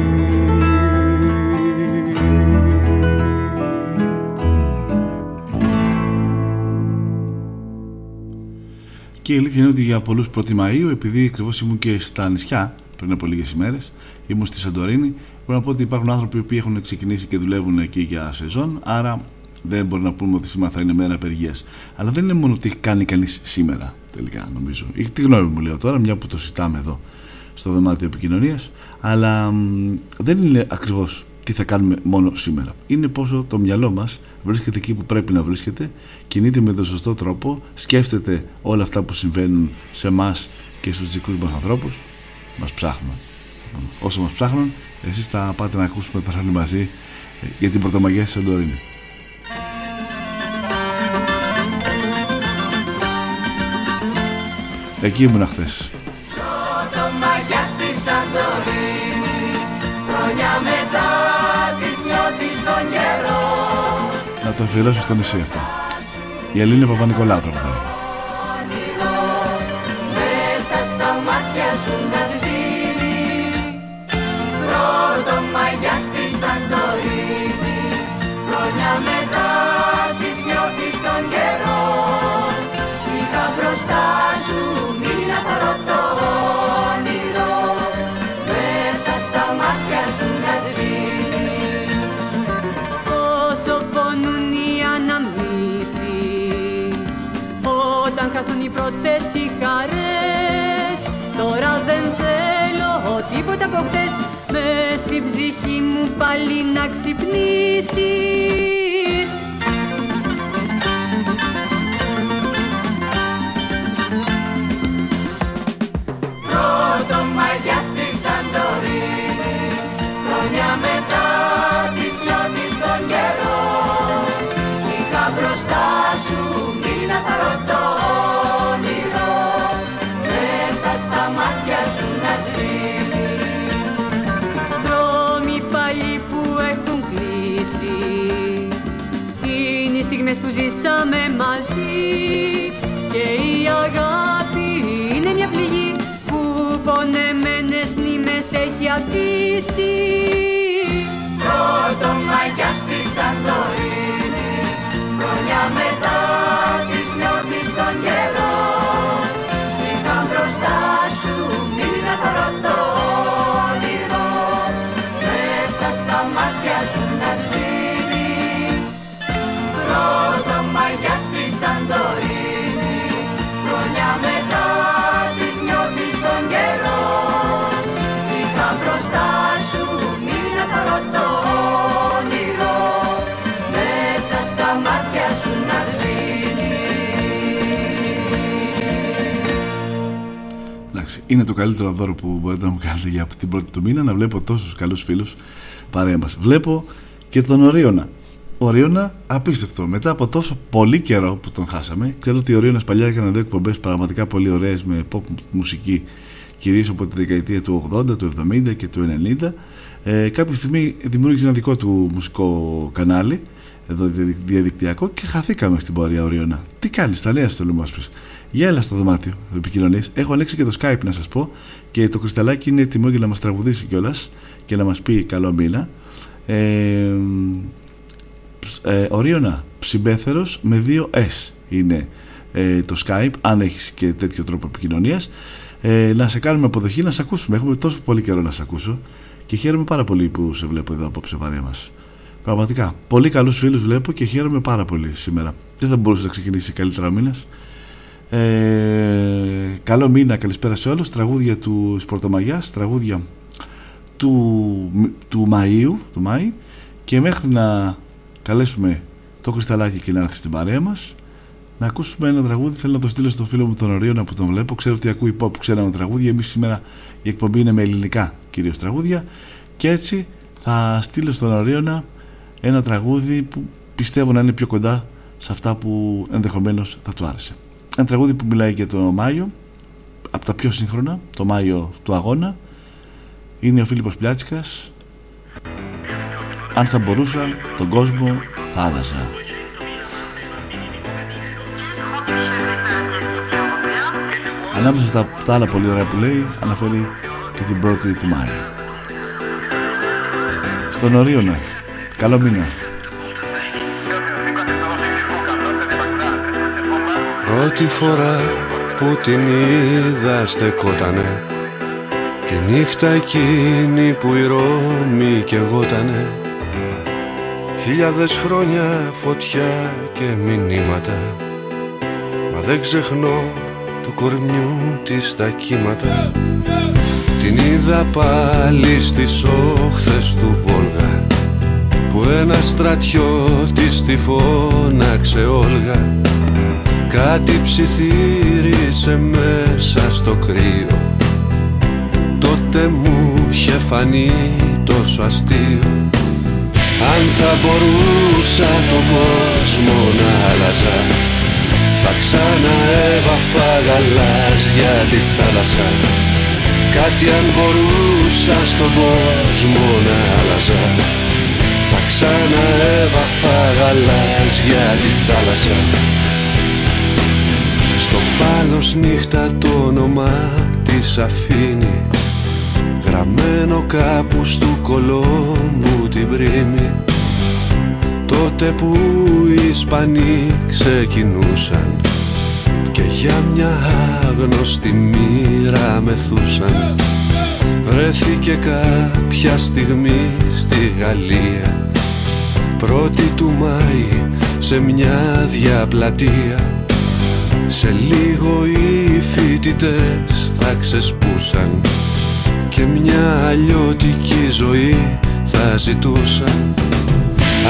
Και η αλήθεια είναι ότι για πολλούς 1η Μαΐου, επειδή ακριβώς ήμουν και στα νησιά πριν από λίγες ημέρες, ήμουν στη Σαντορίνη, μπορώ να πω ότι υπάρχουν άνθρωποι που έχουν ξεκινήσει και δουλεύουν εκεί για σεζόν, άρα δεν μπορεί να πούμε ότι σήμερα θα είναι μέρα απεργίας. Αλλά δεν είναι μόνο τι κάνει κανείς σήμερα, τελικά νομίζω. Ή τη γνώμη μου λέω τώρα, μια που το συζητάμε εδώ στο δωμάτιο επικοινωνίας, αλλά μ, δεν είναι ακριβώς τι θα κάνουμε μόνο σήμερα. Είναι πόσο το μυαλό μας βρίσκεται εκεί που πρέπει να βρίσκεται, κινείται με τον σωστό τρόπο, σκέφτεται όλα αυτά που συμβαίνουν σε εμάς και στους δικούς μας ανθρώπους. Μας ψάχνουν. Λοιπόν, όσο μας ψάχνουν, εσείς θα πάτε να ακούσουμε τώρα όλοι μαζί ε, για την πρωτομαγιά στη Σαντορίνη. Εκεί ήμουν χθες.
Πρωτομαγιά στη Σαντορίνη Χρόνια μετά της νιώτης τον καιρό
Να το αφιερώσω στο νησί αυτό. Η Ελλήνη Παπα-Νικολάου τραγουδάει.
Πρωτομαγιά στη Σαντορίνη. Χρόνια μετά της νιώτης τον καιρό Είχα μπροστά σου μήνα πρώτο όνειρο Μέσα στα μάτια σου να σβήνει.
Όσο πονούν οι αναμνήσεις Όταν χαθούν οι πρώτες οι χαρές Τώρα δεν θέλω τίποτα από χτες Μες στην ψυχή μου πάλι να ξυπνήσεις.
Πρωτομαγιά στη Σαντορίνη
ζήσαμε μαζί και η αγάπη είναι μια πληγή που πονεμένες μνήμες έχει αφήσει.
Πρώτο Μαγιά στη Σαντορίνη χρόνια μετά της νιώτης τον καιρό είχα μπροστά σου μείνει να όνειρο μέσα στα μάτια σου
μαγιάς στη Σαντορίνη Χρόνια μετά της νιώτης των γέρων, Είχα μπροστά σου μήνα
χαρό όνειρο Μέσα στα μάτια σου να σβήνεις. Εντάξει,
είναι το καλύτερο δώρο που μπορείτε να μου κάνετε για την πρώτη του μήνα να βλέπω τόσους καλούς φίλους παρέα μας. Βλέπω και τον Ορίωνα. Ο Ορίωνα, απίστευτο. Μετά από τόσο πολύ καιρό που τον χάσαμε, ξέρω ότι ο Ορίωνα παλιά έκανε δύο εκπομπές πραγματικά πολύ ωραίες με pop μουσική, κυρίως από τη δεκαετία του 80, του 70 και του 90. Ε, κάποια στιγμή δημιούργησε ένα δικό του μουσικό κανάλι, εδώ διαδικτυακό, και χαθήκαμε στην πορεία Ορίωνα. Τι κάνεις, τα νέα στο λαιμό Για έλα στο δωμάτιο επικοινωνία. Έχω ανοίξει και το Skype να σας πω και το κρυσταλάκι είναι έτοιμο για να μας τραγουδήσει κιόλας και να μας πει καλό μήνα. Ε, ε, Ορίωνα Ψυμπέθερος με δύο S είναι ε, το Skype αν έχεις και τέτοιο τρόπο επικοινωνίας. Ε, να σε κάνουμε αποδοχή να σε ακούσουμε. Έχουμε τόσο πολύ καιρό να σε ακούσω και χαίρομαι πάρα πολύ που σε βλέπω εδώ απόψε παρέα μας. Πραγματικά πολύ καλούς φίλους βλέπω και χαίρομαι πάρα πολύ σήμερα. Δεν θα μπορούσε να ξεκινήσει καλύτερα ο μήνας. Ε, καλό μήνα, καλησπέρα σε όλους. Τραγούδια του Σπορτομαγιάς τραγούδια του, του Μαΐου του Μάη. Και μέχρι να καλέσουμε το Κρυσταλάκι και να έρθει στην παρέα μας. Να ακούσουμε ένα τραγούδι. Θέλω να το στείλω στο φίλο μου τον Ορίωνα που τον βλέπω. Ξέρω ότι ακούει pop, ξέραμε τραγούδια. Εμείς σήμερα η εκπομπή είναι με ελληνικά κυρίως τραγούδια. Και έτσι θα στείλω στον Ορίωνα ένα τραγούδι που πιστεύω να είναι πιο κοντά σε αυτά που ενδεχομένως θα του άρεσε. Ένα τραγούδι που μιλάει για τον Μάιο, από τα πιο σύγχρονα, το Μάιο του αγώνα. Είναι ο Φίλιππος Πλιάτσικας αν θα μπορούσα τον κόσμο θα άλλαζα. Ανάμεσα στα τα άλλα πολύ ωραία που λέει αναφέρει και την πρώτη του Μάη. Στον Ορίωνα Καλό μήνα.
Πρώτη φορά που την είδα στεκότανε Τη νύχτα εκείνη που η Ρώμη καιγότανε Χιλιάδες χρόνια φωτιά και μηνύματα. Μα δεν ξεχνώ του κορμιού της τα κύματα. Την είδα πάλι στις όχθες του Βόλγα Που ένα στρατιώτης τη φώναξε Όλγα. Κάτι ψιθύρισε μέσα στο κρύο. Τότε μου είχε φανεί τόσο αστείο αν θα μπορούσα τον κόσμο να άλλαζα Θα ξαναέβαφα γαλάζια τη θάλασσα. Κάτι αν μπορούσα στον κόσμο να άλλαζα Θα ξαναέβαφα γαλάζια τη θάλασσα. Στο πάλος νύχτα το όνομα της αφήνει Γραμμένο κάπου του Κολόμβου την πρίμη. Τότε που οι Ισπανοί ξεκινούσαν Και για μια άγνωστη μοίρα μεθούσαν. Βρέθηκε κάποια στιγμή στη Γαλλία Πρώτη του Μάη σε μια διαπλατεία. Σε λίγο οι φοιτητές θα ξεσπούσαν και μια αλλιώτικη ζωή θα ζητούσα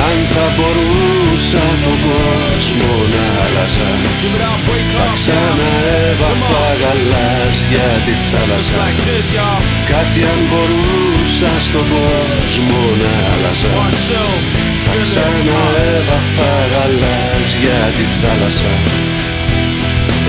αν θα μπορούσα τον κόσμο να άλλαζα Θα ξαναέβαφα γαλάζια τη θάλασσα Κάτι αν μπορούσα στον κόσμο να άλλαζα Θα ξαναέβαφα γαλάζια τη θάλασσα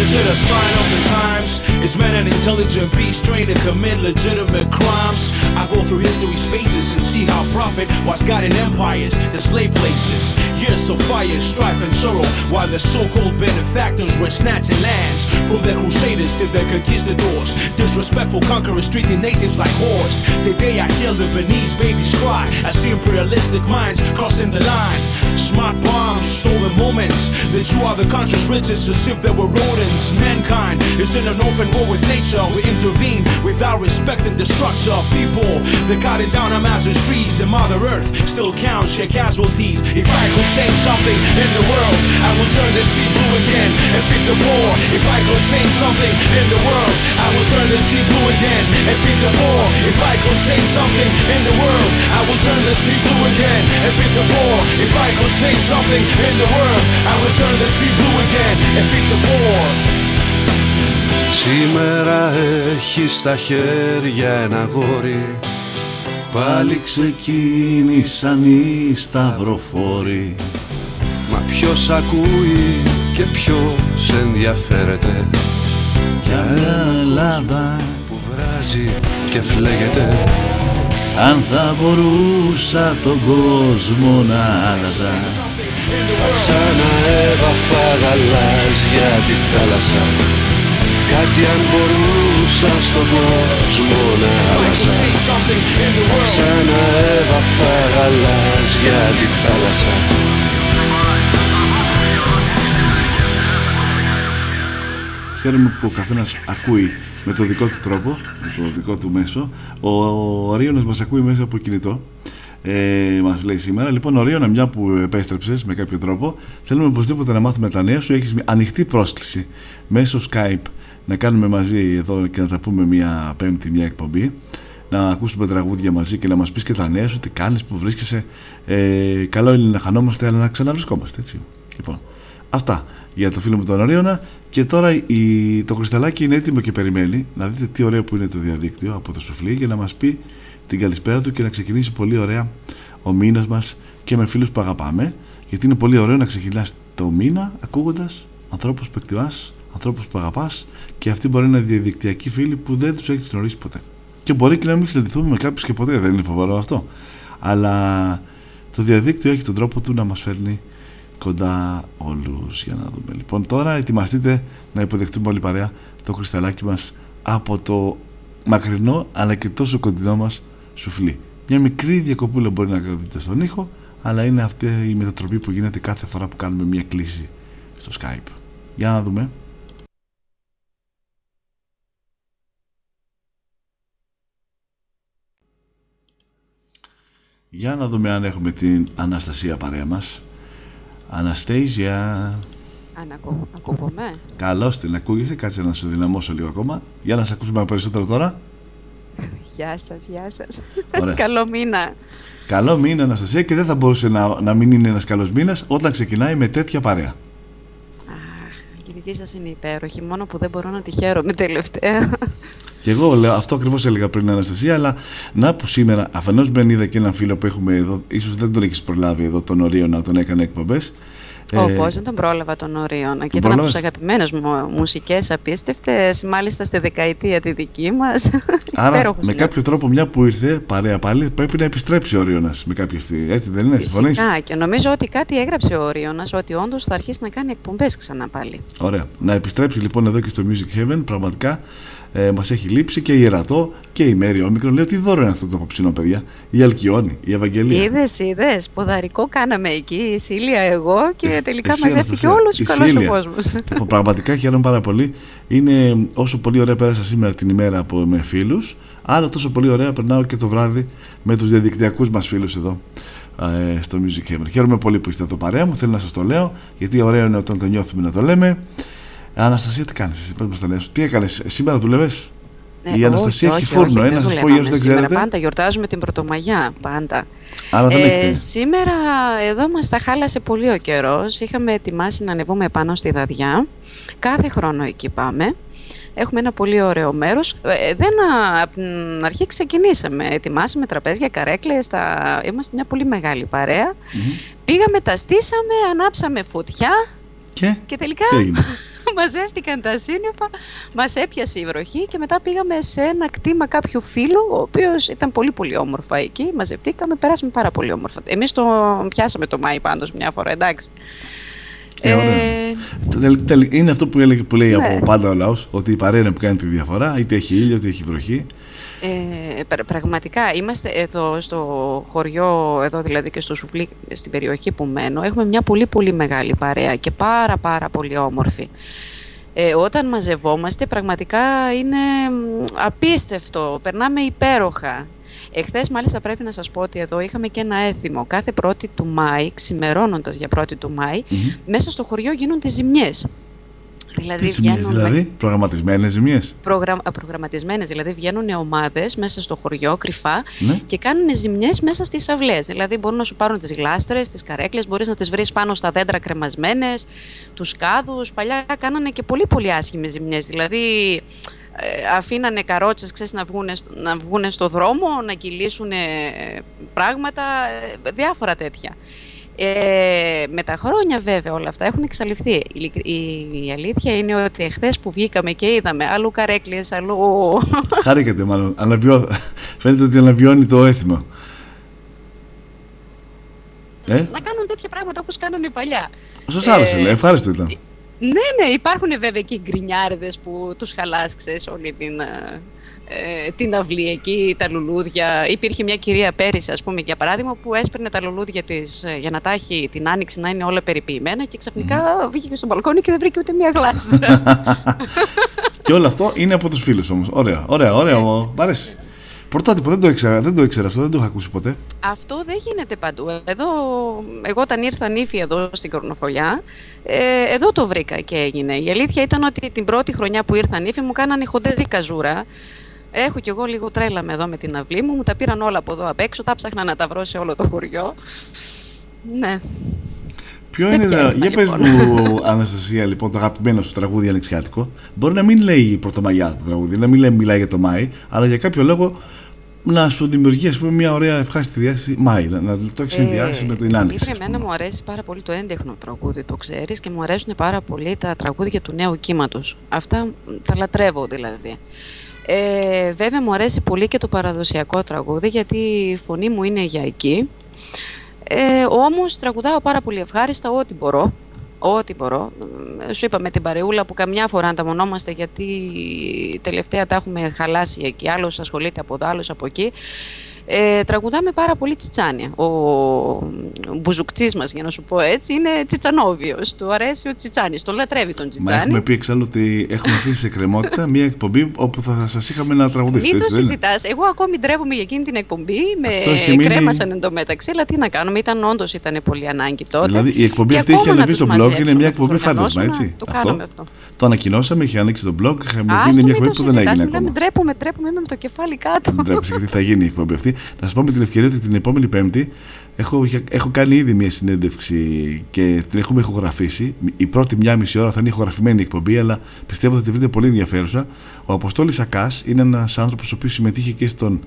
Is it a sign of the times? Is man an intelligent beast trained to commit legitimate crimes? I go through history's pages and see how profit was guiding empires, the slave places. Years of fire, strife, and sorrow, while the so-called benefactors were snatching lands from the crusaders to their conquistadors. Disrespectful conquerors treating natives like whores. The day I hear the Benin's babies cry, I see imperialistic minds crossing the line. Smart bombs, stolen moments. They chew are the country's riches as if they were rodents. Mankind is in an open with nature. We intervene without respecting the structure of people. They cut it down Amazon's trees and Mother Earth still counts your casualties. If I could change something in the world, I would turn the sea blue again and feed the poor. If I could change something in the world, I would turn the sea blue again and feed the poor. If I could change something in the world, I would turn the sea blue again and feed the poor. If I could change something in the world, I would turn the sea blue again and feed the poor.
Σήμερα έχει στα χέρια ένα γόρι.
Πάλι ξεκίνησαν οι σταυροφόροι.
Μα ποιος ακούει και ποιος ενδιαφέρεται.
Για μια Ελλάδα
που βράζει και φλέγεται.
Αν θα μπορούσα τον κόσμο να άλλαζα.
Θα ξαναέβαφα γαλάζια τη θάλασσα Κάτι αν μπορούσα στον κόσμο να άλλαζα Θα ξαναέβαφα γαλάζια τη θάλασσα
Χαίρομαι που ο καθένας ακούει με το δικό του τρόπο, με το δικό του μέσο. Ο, ο Ρίωνας μας ακούει μέσα από κινητό. Ε, μας λέει σήμερα. Λοιπόν, ο Ρίωνα, μια που επέστρεψες με κάποιο τρόπο, θέλουμε οπωσδήποτε να μάθουμε τα νέα σου. Έχεις ανοιχτή πρόσκληση μέσω Skype να κάνουμε μαζί εδώ και να τα πούμε μια πέμπτη, μια εκπομπή. Να ακούσουμε τραγούδια μαζί και να μας πεις και τα νέα σου, τι κάνεις, που βρίσκεσαι. Ε, καλό είναι να χανόμαστε, αλλά να ξαναβρισκόμαστε, έτσι. Λοιπόν, αυτά για το φίλο μου τον Ορίωνα. Και τώρα η, το κρυσταλάκι είναι έτοιμο και περιμένει να δείτε τι ωραίο που είναι το διαδίκτυο από το σουφλί για να μας πει την καλησπέρα του και να ξεκινήσει πολύ ωραία ο μήνας μας και με φίλους που αγαπάμε γιατί είναι πολύ ωραίο να ξεκινάς το μήνα ακούγοντας ανθρώπους που εκτιμάς, ανθρώπους που αγαπάς και αυτοί μπορεί να είναι διαδικτυακοί φίλοι που δεν τους έχεις γνωρίσει ποτέ. Και μπορεί και να μην συναντηθούμε με κάποιους και ποτέ, δεν είναι φοβερό αυτό. Αλλά το διαδίκτυο έχει τον τρόπο του να μας φέρνει κοντά όλους. Για να δούμε. Λοιπόν τώρα ετοιμαστείτε να υποδεχτούμε όλη παρέα το κρυσταλάκι μας από το μακρινό αλλά και τόσο κοντινό μας σουφλί. Μια μικρή διακοπούλα μπορεί να δείτε στον ήχο αλλά είναι αυτή η μετατροπή που γίνεται κάθε φορά που κάνουμε μια κλίση στο Skype. Για να δούμε Για να δούμε αν έχουμε την Αναστασία παρέα μας Αναστέζια.
Αν ακού, ακούγομαι.
Καλώς την ακούγεσαι. Κάτσε να σου δυναμώσω λίγο ακόμα. Για να σε ακούσουμε περισσότερο τώρα.
Γεια σας, γεια σας. καλό μήνα.
Καλό μήνα, Αναστασία, και δεν θα μπορούσε να, να μην είναι ένας καλός μήνας όταν ξεκινάει με τέτοια παρέα.
Αχ, η δική σας είναι υπέροχη. Μόνο που δεν μπορώ να τη χαίρομαι τελευταία.
Και εγώ λέω, αυτό ακριβώς έλεγα πριν, Αναστασία, αλλά να που σήμερα αφενός μπεν είδα και έναν φίλο που έχουμε εδώ, ίσως δεν τον έχεις προλάβει εδώ, τον Ορίο να τον έκανε εκπομπές.
Όπω ε, δεν τον πρόλαβα τον Ορίωνα και ήταν από τους αγαπημένε μου μουσικές απίστευτες, μάλιστα στη δεκαετία τη δική μας.
Άρα, με κάποιο τρόπο, μια που ήρθε παρέα πάλι, πρέπει να επιστρέψει ο Ορίωνας με κάποια στιγμή. Έτσι δεν είναι, συμφωνείς;
Φυσικά και νομίζω ότι κάτι έγραψε ο Ορίωνας, ότι όντως θα αρχίσει να κάνει εκπομπές ξανά πάλι.
Ωραία. Να επιστρέψει λοιπόν εδώ και στο Music Heaven, πραγματικά ε, μας έχει λείψει και η Ερατό και η Μέρη Όμικρο. Λέω τι δώρο είναι αυτό το απόψινο, παιδιά; Η Αλκιόνη, η Ευαγγελία.
Είδες, είδες. Ποδαρικό κάναμε εκεί, η Σίλια, εγώ και ε, τελικά μαζεύτηκε όλος ο καλός ο κόσμος.
Λοιπόν, πραγματικά χαίρομαι πάρα πολύ. Είναι όσο πολύ ωραία πέρασα σήμερα την ημέρα με φίλους, αλλά τόσο πολύ ωραία περνάω και το βράδυ με τους διαδικτυακούς μας φίλους εδώ ε, στο Music Heaven. Χαίρομαι πολύ που είστε εδώ παρέα μου, θέλω να σας το λέω, γιατί ωραίο είναι όταν το νιώθουμε να το λέμε. Αναστασία, τι κάνεις, εσύ; Πρέπει να τα Τι έκανες, σήμερα δουλεύε.
Ναι, η Αναστασία όχι, έχει φούρνο, όχι, ε, να σα πω για δεν ξέρετε. Πάντα γιορτάζουμε την Πρωτομαγιά, πάντα.
Άρα δεν ε,
σήμερα εδώ μας τα χάλασε πολύ ο καιρός. Είχαμε ετοιμάσει να ανεβούμε πάνω στη Δαδιά. Κάθε χρόνο εκεί πάμε. Έχουμε ένα πολύ ωραίο μέρος. Ε, δεν από την αρχή ξεκινήσαμε. Ετοιμάσαμε τραπέζια, καρέκλες. Είμαστε μια πολύ μεγάλη παρέα. Mm-hmm. Πήγαμε, τα στήσαμε, ανάψαμε φωτιά.
Και,
και τελικά μαζεύτηκαν τα σύννεφα, μας έπιασε η βροχή και μετά πήγαμε σε ένα κτήμα κάποιου φίλου, ο οποίος ήταν πολύ πολύ όμορφα εκεί. Μαζευτήκαμε, περάσαμε πάρα πολύ όμορφα. Εμείς το πιάσαμε το Μάη πάντως μια φορά, εντάξει.
Ε, ε, είναι αυτό που, έλεγε, που λέει ναι. από πάντα ο λαός ότι η παρέα που κάνει τη διαφορά είτε έχει ήλιο είτε έχει βροχή
ε, πραγματικά είμαστε εδώ στο χωριό, εδώ δηλαδή και στο Σουφλί, στην περιοχή που μένω, έχουμε μια πολύ πολύ μεγάλη παρέα και πάρα πάρα πολύ όμορφη. Ε, όταν μαζευόμαστε πραγματικά είναι απίστευτο, περνάμε υπέροχα. Εχθές μάλιστα πρέπει να σας πω ότι εδώ είχαμε και ένα έθιμο. Κάθε πρώτη του Μάη, ξημερώνοντας για πρώτη του Μάη, μέσα στο χωριό γίνονται ζημιές. Δηλαδή,
Τι ζημιές,
βγαίνουν
δηλαδή,
με-
προγραμματισμένες ζημιές.
προγραμ... α, προγραμματισμένες, δηλαδή βγαίνουν ομάδες μέσα στο χωριό κρυφά
Ναι.
και κάνουν ζημιές μέσα στις αυλές. Δηλαδή μπορούν να σου πάρουν τις γλάστρες, τις καρέκλες, μπορείς να τις βρεις πάνω στα δέντρα κρεμασμένες, τους κάδους. Παλιά κάνανε και πολύ πολύ άσχημες ζημιές. Δηλαδή ε, αφήνανε καρότσες ξέρεις, να, βγούνε, στο- να βγούνε στο δρόμο, να κυλήσουν πράγματα, ε, διάφορα τέτοια. Ε, με τα χρόνια βέβαια όλα αυτά έχουν εξαλειφθεί. Η, ειλικ- η, η αλήθεια είναι ότι εχθές που βγήκαμε και είδαμε αλλού καρέκλες, αλλού...
Χάρηκατε μάλλον. Αναβιώ... Φαίνεται ότι αναβιώνει το έθιμο. Ε,
να κάνουν τέτοια πράγματα όπως κάνανε παλιά.
σας άρεσε,
Ε,
λέει. Ευχάριστο ήταν.
Ναι, ναι, υπάρχουν βέβαια και οι γκρινιάριδες που τους χαλάς, ξέρεις, όλη την, ε, ε, την αυλή εκεί, τα λουλούδια. Υπήρχε μια κυρία πέρυσι, ας πούμε, για παράδειγμα, που έσπαιρνε τα λουλούδια της ε, για να τα έχει την άνοιξη να είναι όλα περιποιημένα και ξαφνικά βγήκε στο μπαλκόνι και δεν βρήκε ούτε μια γλάστρα.
Και όλο αυτό είναι από τους φίλους όμως. Ωραία, ωραία, ωραία. Μ' αρέσει. Πρωτότυπο, δεν το ήξερα, δεν το ήξερα αυτό, δεν το είχα ακούσει ποτέ.
Αυτό δεν γίνεται παντού. Εδώ, εγώ όταν ήρθα νύφη εδώ στην Κορνοφολιά, ε, εδώ το βρήκα και έγινε. Η αλήθεια ήταν ότι την πρώτη χρονιά που ήρθα νύφη μου κάνανε χοντρή καζούρα. Έχω κι εγώ λίγο τρέλα με εδώ με την αυλή μου, μου τα πήραν όλα από εδώ απ' έξω, τα ψάχνα να τα βρω σε όλο το χωριό. Ναι.
Ποιο
Δεν
είναι,
ξέρω,
για πες
λοιπόν.
μου Αναστασία λοιπόν το αγαπημένο σου τραγούδι ανοιξιάτικο Μπορεί να μην λέει πρωτομαγιά το τραγούδι, να μην λέει, μιλάει για το Μάη Αλλά για κάποιο λόγο να σου δημιουργεί ας πούμε μια ωραία ευχάριστη διάθεση Μάη Να, να το έχεις συνδυάσει με την άνοιξη
Λίτρε, εμένα μου αρέσει πάρα πολύ το έντεχνο τραγούδι, το ξέρεις, και μου αρέσουν πάρα πολύ τα τραγούδια του νέου κύματος. Αυτά μ, τα λατρεύω δηλαδή. Ε, βέβαια μου αρέσει πολύ και το παραδοσιακό τραγούδι γιατί η φωνή μου είναι για εκεί. Ε, όμως τραγουδάω πάρα πολύ ευχάριστα ό,τι μπορώ. Ό,τι μπορώ. Ε, Σου είπα με την παρεούλα που καμιά φορά ανταμονόμαστε γιατί τελευταία τα έχουμε χαλάσει εκεί. Άλλος ασχολείται από εδώ, άλλος από εκεί. Ε, τραγουδάμε πάρα πολύ τσιτσάνια. Ο μπουζουκτσής μας, για να σου πω έτσι, είναι τσιτσανόβιος. Του αρέσει ο τσιτσάνης. Τον λατρεύει τον
Μα
τσιτσάνι.
έχουμε πει εξάλλου ότι έχουμε αφήσει σε κρεμότητα μια εκπομπή όπου θα σας είχαμε να τραγουδήσετε
Μην το
έτσι, δεν είναι;
συζητάς. Εγώ ακόμη ντρέπομαι για εκείνη την εκπομπή.
Αυτό έχει
Με
μείνει-
κρέμασαν εντωμεταξύ, αλλά τι να κάνουμε. Ήταν όντως ήταν πολύ ανάγκη τότε.
Δηλαδή η εκπομπή
Και
αυτή έχει
ακόμα να
ανεβεί
τους
στο blog, είναι
μαζέψουμε,
μια
να τους
εκπομπή φάντασμα
οργανώσουμε,
έτσι.
Το κάναμε αυτό.
Το ανακοινώσαμε, είχε ανοίξει το blog, είχαμε
Α,
γίνει
στο
μια
μην το
εκπομπή που δεν
συζητάς,
έγινε
μιλάμε,
ακόμα.
ντρέπομαι, ντρέπομαι, είμαι με το κεφάλι κάτω.
Δεν τρέπεσαι γιατί θα γίνει η εκπομπή αυτή. Να σας πω με την ευκαιρία ότι την επόμενη Πέμπτη έχω, έχω κάνει ήδη μια συνέντευξη και την έχουμε ηχογραφήσει. Η πρώτη μια μισή ώρα θα είναι ηχογραφημένη η εκπομπή, αλλά πιστεύω ότι τη βρείτε πολύ ενδιαφέρουσα. Ο Αποστόλης Ακάς είναι ένας άνθρωπος ο οποίος συμμετείχε και στον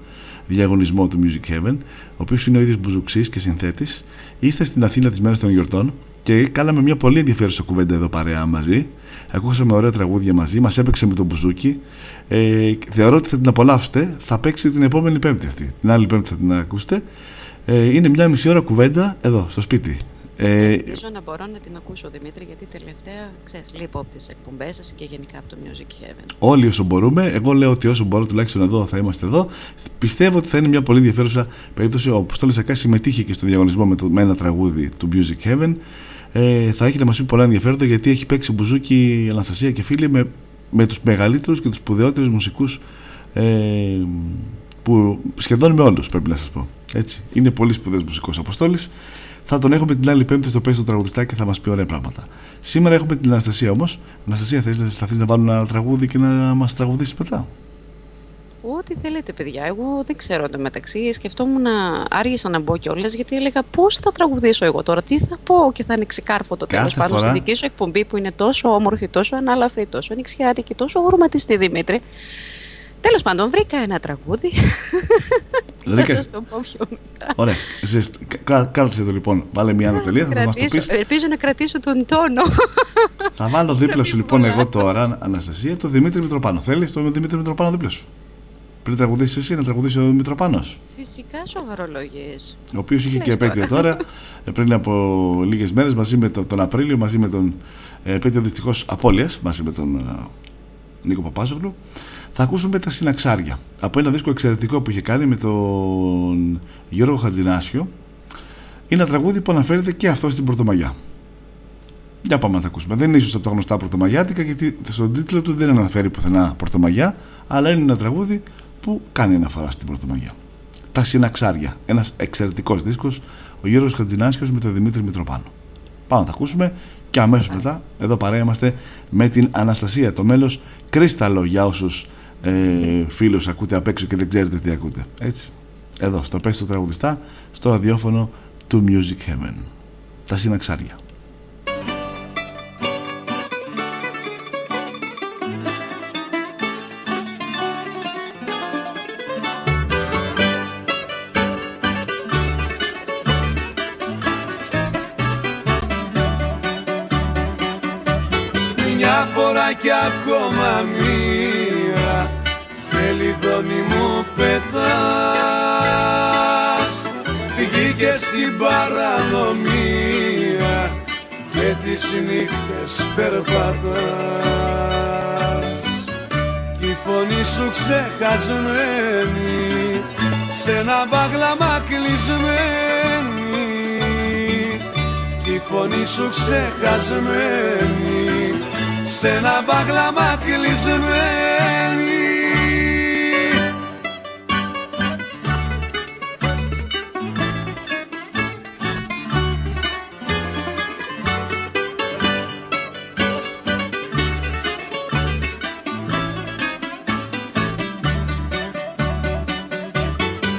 διαγωνισμό του Music Heaven, ο οποίος είναι ο ίδιος μπουζουξής και συνθέτης. Ήρθε στην Αθήνα τις μέρες των γιορτών και κάναμε μια πολύ ενδιαφέρουσα κουβέντα εδώ παρέα μαζί. Ακούσαμε ωραία τραγούδια μαζί, μας έπαιξε με τον μπουζούκι. Ε, θεωρώ ότι θα την απολαύσετε. Θα παίξει την επόμενη Πέμπτη αυτή. Την άλλη Πέμπτη θα την ακούσετε. Ε, είναι μια μισή ώρα κουβέντα εδώ, στο σπίτι. Ε,
Ελπίζω να μπορώ να την ακούσω, Δημήτρη, γιατί τελευταία, ξέρεις, λείπω από τις εκπομπές σας και γενικά από το Music Heaven.
όλοι όσο μπορούμε. Εγώ λέω ότι όσο μπορώ τουλάχιστον εδώ θα είμαστε εδώ. Πιστεύω ότι θα είναι μια πολύ ενδιαφέρουσα περίπτωση. Ο Αποστόλης Ακάς συμμετείχε και στο διαγωνισμό με, το, με ένα τραγούδι του Music Heaven. Ε, θα έχει να μας πει πολλά ενδιαφέροντα γιατί έχει παίξει μπουζούκι η Αναστασία και φίλοι με, με τους μεγαλύτερους και τους σπουδαιότερους μουσικούς ε, που σχεδόν με όλους πρέπει να σας πω. Έτσι. Είναι πολύ σπουδαίος μουσικός Αποστόλης. Θα τον έχουμε την άλλη Πέμπτη στο Πέστο Τραγουδιστάκι και θα μας πει ωραία πράγματα. Σήμερα έχουμε την Αναστασία όμως. Αναστασία, θες να σταθεί να βάλουμε ένα τραγούδι και να μας τραγουδήσεις μετά;
Ό,τι θέλετε, παιδιά. Εγώ δεν ξέρω εντωμεταξύ. Σκεφτόμουν να άργησα να μπω κιόλας γιατί έλεγα πώς θα τραγουδήσω εγώ τώρα, τι θα πω και θα είναι ξεκάρφωτο τέλος
Κάθε
πάντων
φορά.
στη δική σου εκπομπή που είναι τόσο όμορφη, τόσο ανάλαφρη, τόσο ανοιξιάτικη, τόσο γουρματιστή Δημήτρη. Τέλος πάντων, βρήκα ένα τραγούδι.
Βρήκα-
θα σας το πω πιο μετά.
Ωραία. Ζεσ- κα- Κάτσε εδώ λοιπόν. Βάλε μια ανωτελεία, θα μας το
Κρατήσω-
πεις.
Ελπίζω να κρατήσω τον τόνο.
Θα βάλω δίπλα σου λοιπόν εγώ τώρα, Αναστασία, το Δημήτρη Μητροπάνο. Θέλεις το Δημήτρη Μητροπάνο δίπλα σου; Πριν τραγουδήσεις εσύ, να τραγουδήσει ο Μητροπάνος.
Φυσικά σοβαρολογίες.
Ο οποίος είχε
Τι
και
λες
επέτειο τώρα, ε, πριν από λίγες μέρες, μαζί με τον, τον Απρίλιο, μαζί με τον ε, επέτειο δυστυχώς απώλειας, μαζί με τον ε, Νίκο Παπάζογλου. Θα ακούσουμε τα συναξάρια από ένα δίσκο εξαιρετικό που είχε κάνει με τον Γιώργο Χατζινάσιο. Είναι ένα τραγούδι που αναφέρεται και αυτό στην Πρωτομαγιά. Για πάμε να τα ακούσουμε. Δεν είναι ίσως από τα γνωστά Πρωτομαγιάτικα, γιατί στον τίτλο του δεν αναφέρει πουθενά Πρωτομαγιά, αλλά είναι ένα τραγούδι που κάνει αναφορά στην Πρωτομαγιά. Τα Συναξάρια. Ένας εξαιρετικός δίσκος, ο Γιώργος Χατζινάσιος με τον Δημήτρη Μητροπάνο. Πάμε να τα ακούσουμε και αμέσως μετά εδώ παρέα είμαστε με την Αναστασία το μέλος Κρίσταλο για όσους ε, φίλους ακούτε απ' έξω και δεν ξέρετε τι ακούτε έτσι εδώ στο πέστο τραγουδιστά στο ραδιόφωνο του Music Heaven τα συναξάρια
κι ακόμα μία. Μελιδόνι μου πετάς. Βγήκε στην παρανομία. Και τις νύχτες περπατάς. Κι η φωνή σου ξεχασμένη. Σε ένα μπαγλάμα κλεισμένη. Κι η φωνή σου ξεχασμένη σε ένα μπαγλάμα κλεισμένη.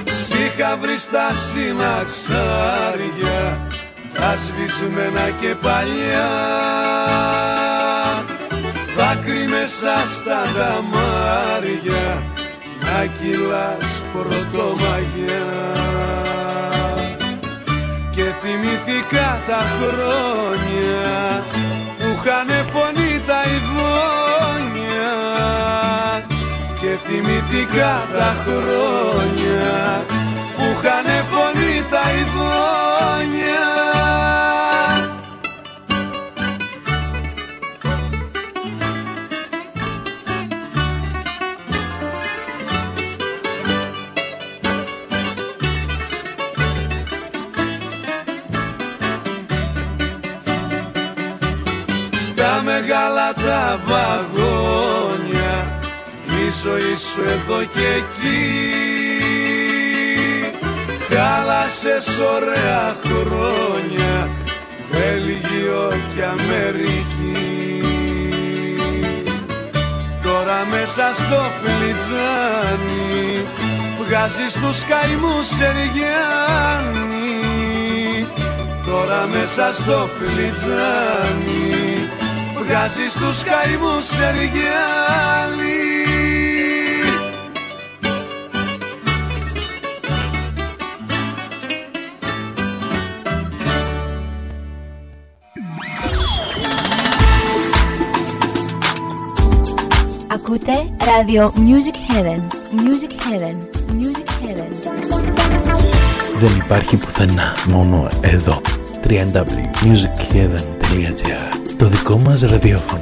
Σ' βρει στα συναξάρια τα σβησμένα και παλιά δάκρυ μέσα στα δαμάρια να κυλάς πρωτομαγιά. Και θυμηθήκα τα χρόνια που είχανε φωνή τα ειδόνια. Και θυμηθήκα τα χρόνια που είχανε φωνή τα ειδόνια τα βαγόνια η ζωή σου εδώ και εκεί. Χάλασες ωραία χρόνια. Βέλγιο και Αμερική. Τώρα μέσα στο φλιτζάνι βγάζεις τους καημούς Σεργιάννη. Τώρα μέσα στο φλιτζάνι βγάζεις τους καημούς Σεργιάννη
Ακούτε ράδιο Music Heaven. Music Heaven. Music Heaven.
Δεν υπάρχει πουθενά, μόνο εδώ. www.musicheaven.gr Το δικό μας ραδιόφωνο.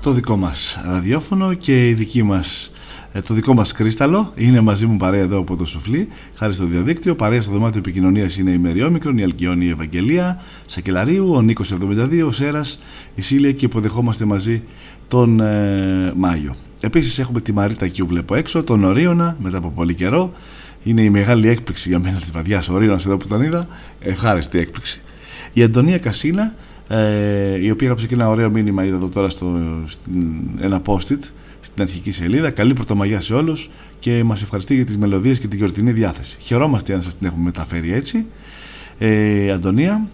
Το δικό μας ραδιόφωνο και η δική μας ε, το δικό μας κρίσταλο είναι μαζί μου παρέα εδώ από το Σουφλί, χάρη στο διαδίκτυο. Παρέα στο δωμάτιο επικοινωνίας είναι η Μεριόμικρον, η Αλκιόνη, η Ευαγγελία, Σακελαρίου, ο Νίκος 72, ο Σέρας, η Σίλια και υποδεχόμαστε μαζί τον ε, Μάιο. Επίσης έχουμε τη Μαρίτα Κιού, βλέπω έξω, τον Ορίωνα μετά από πολύ καιρό. Είναι η μεγάλη έκπληξη για μένα της βραδιά. Ο Ορίωνας εδώ που τον είδα, ευχάριστη έκπληξη. Η Αντωνία Κασίνα, ε, η οποία έγραψε και ένα ωραίο μήνυμα, είδα εδώ τώρα στο, στην, ένα post-it στην αρχική σελίδα. Καλή πρωτομαγιά σε όλους και μας ευχαριστεί για τις μελωδίες και την γιορτινή διάθεση. Χαιρόμαστε αν σας την έχουμε μεταφέρει έτσι. Ε, Αντωνία,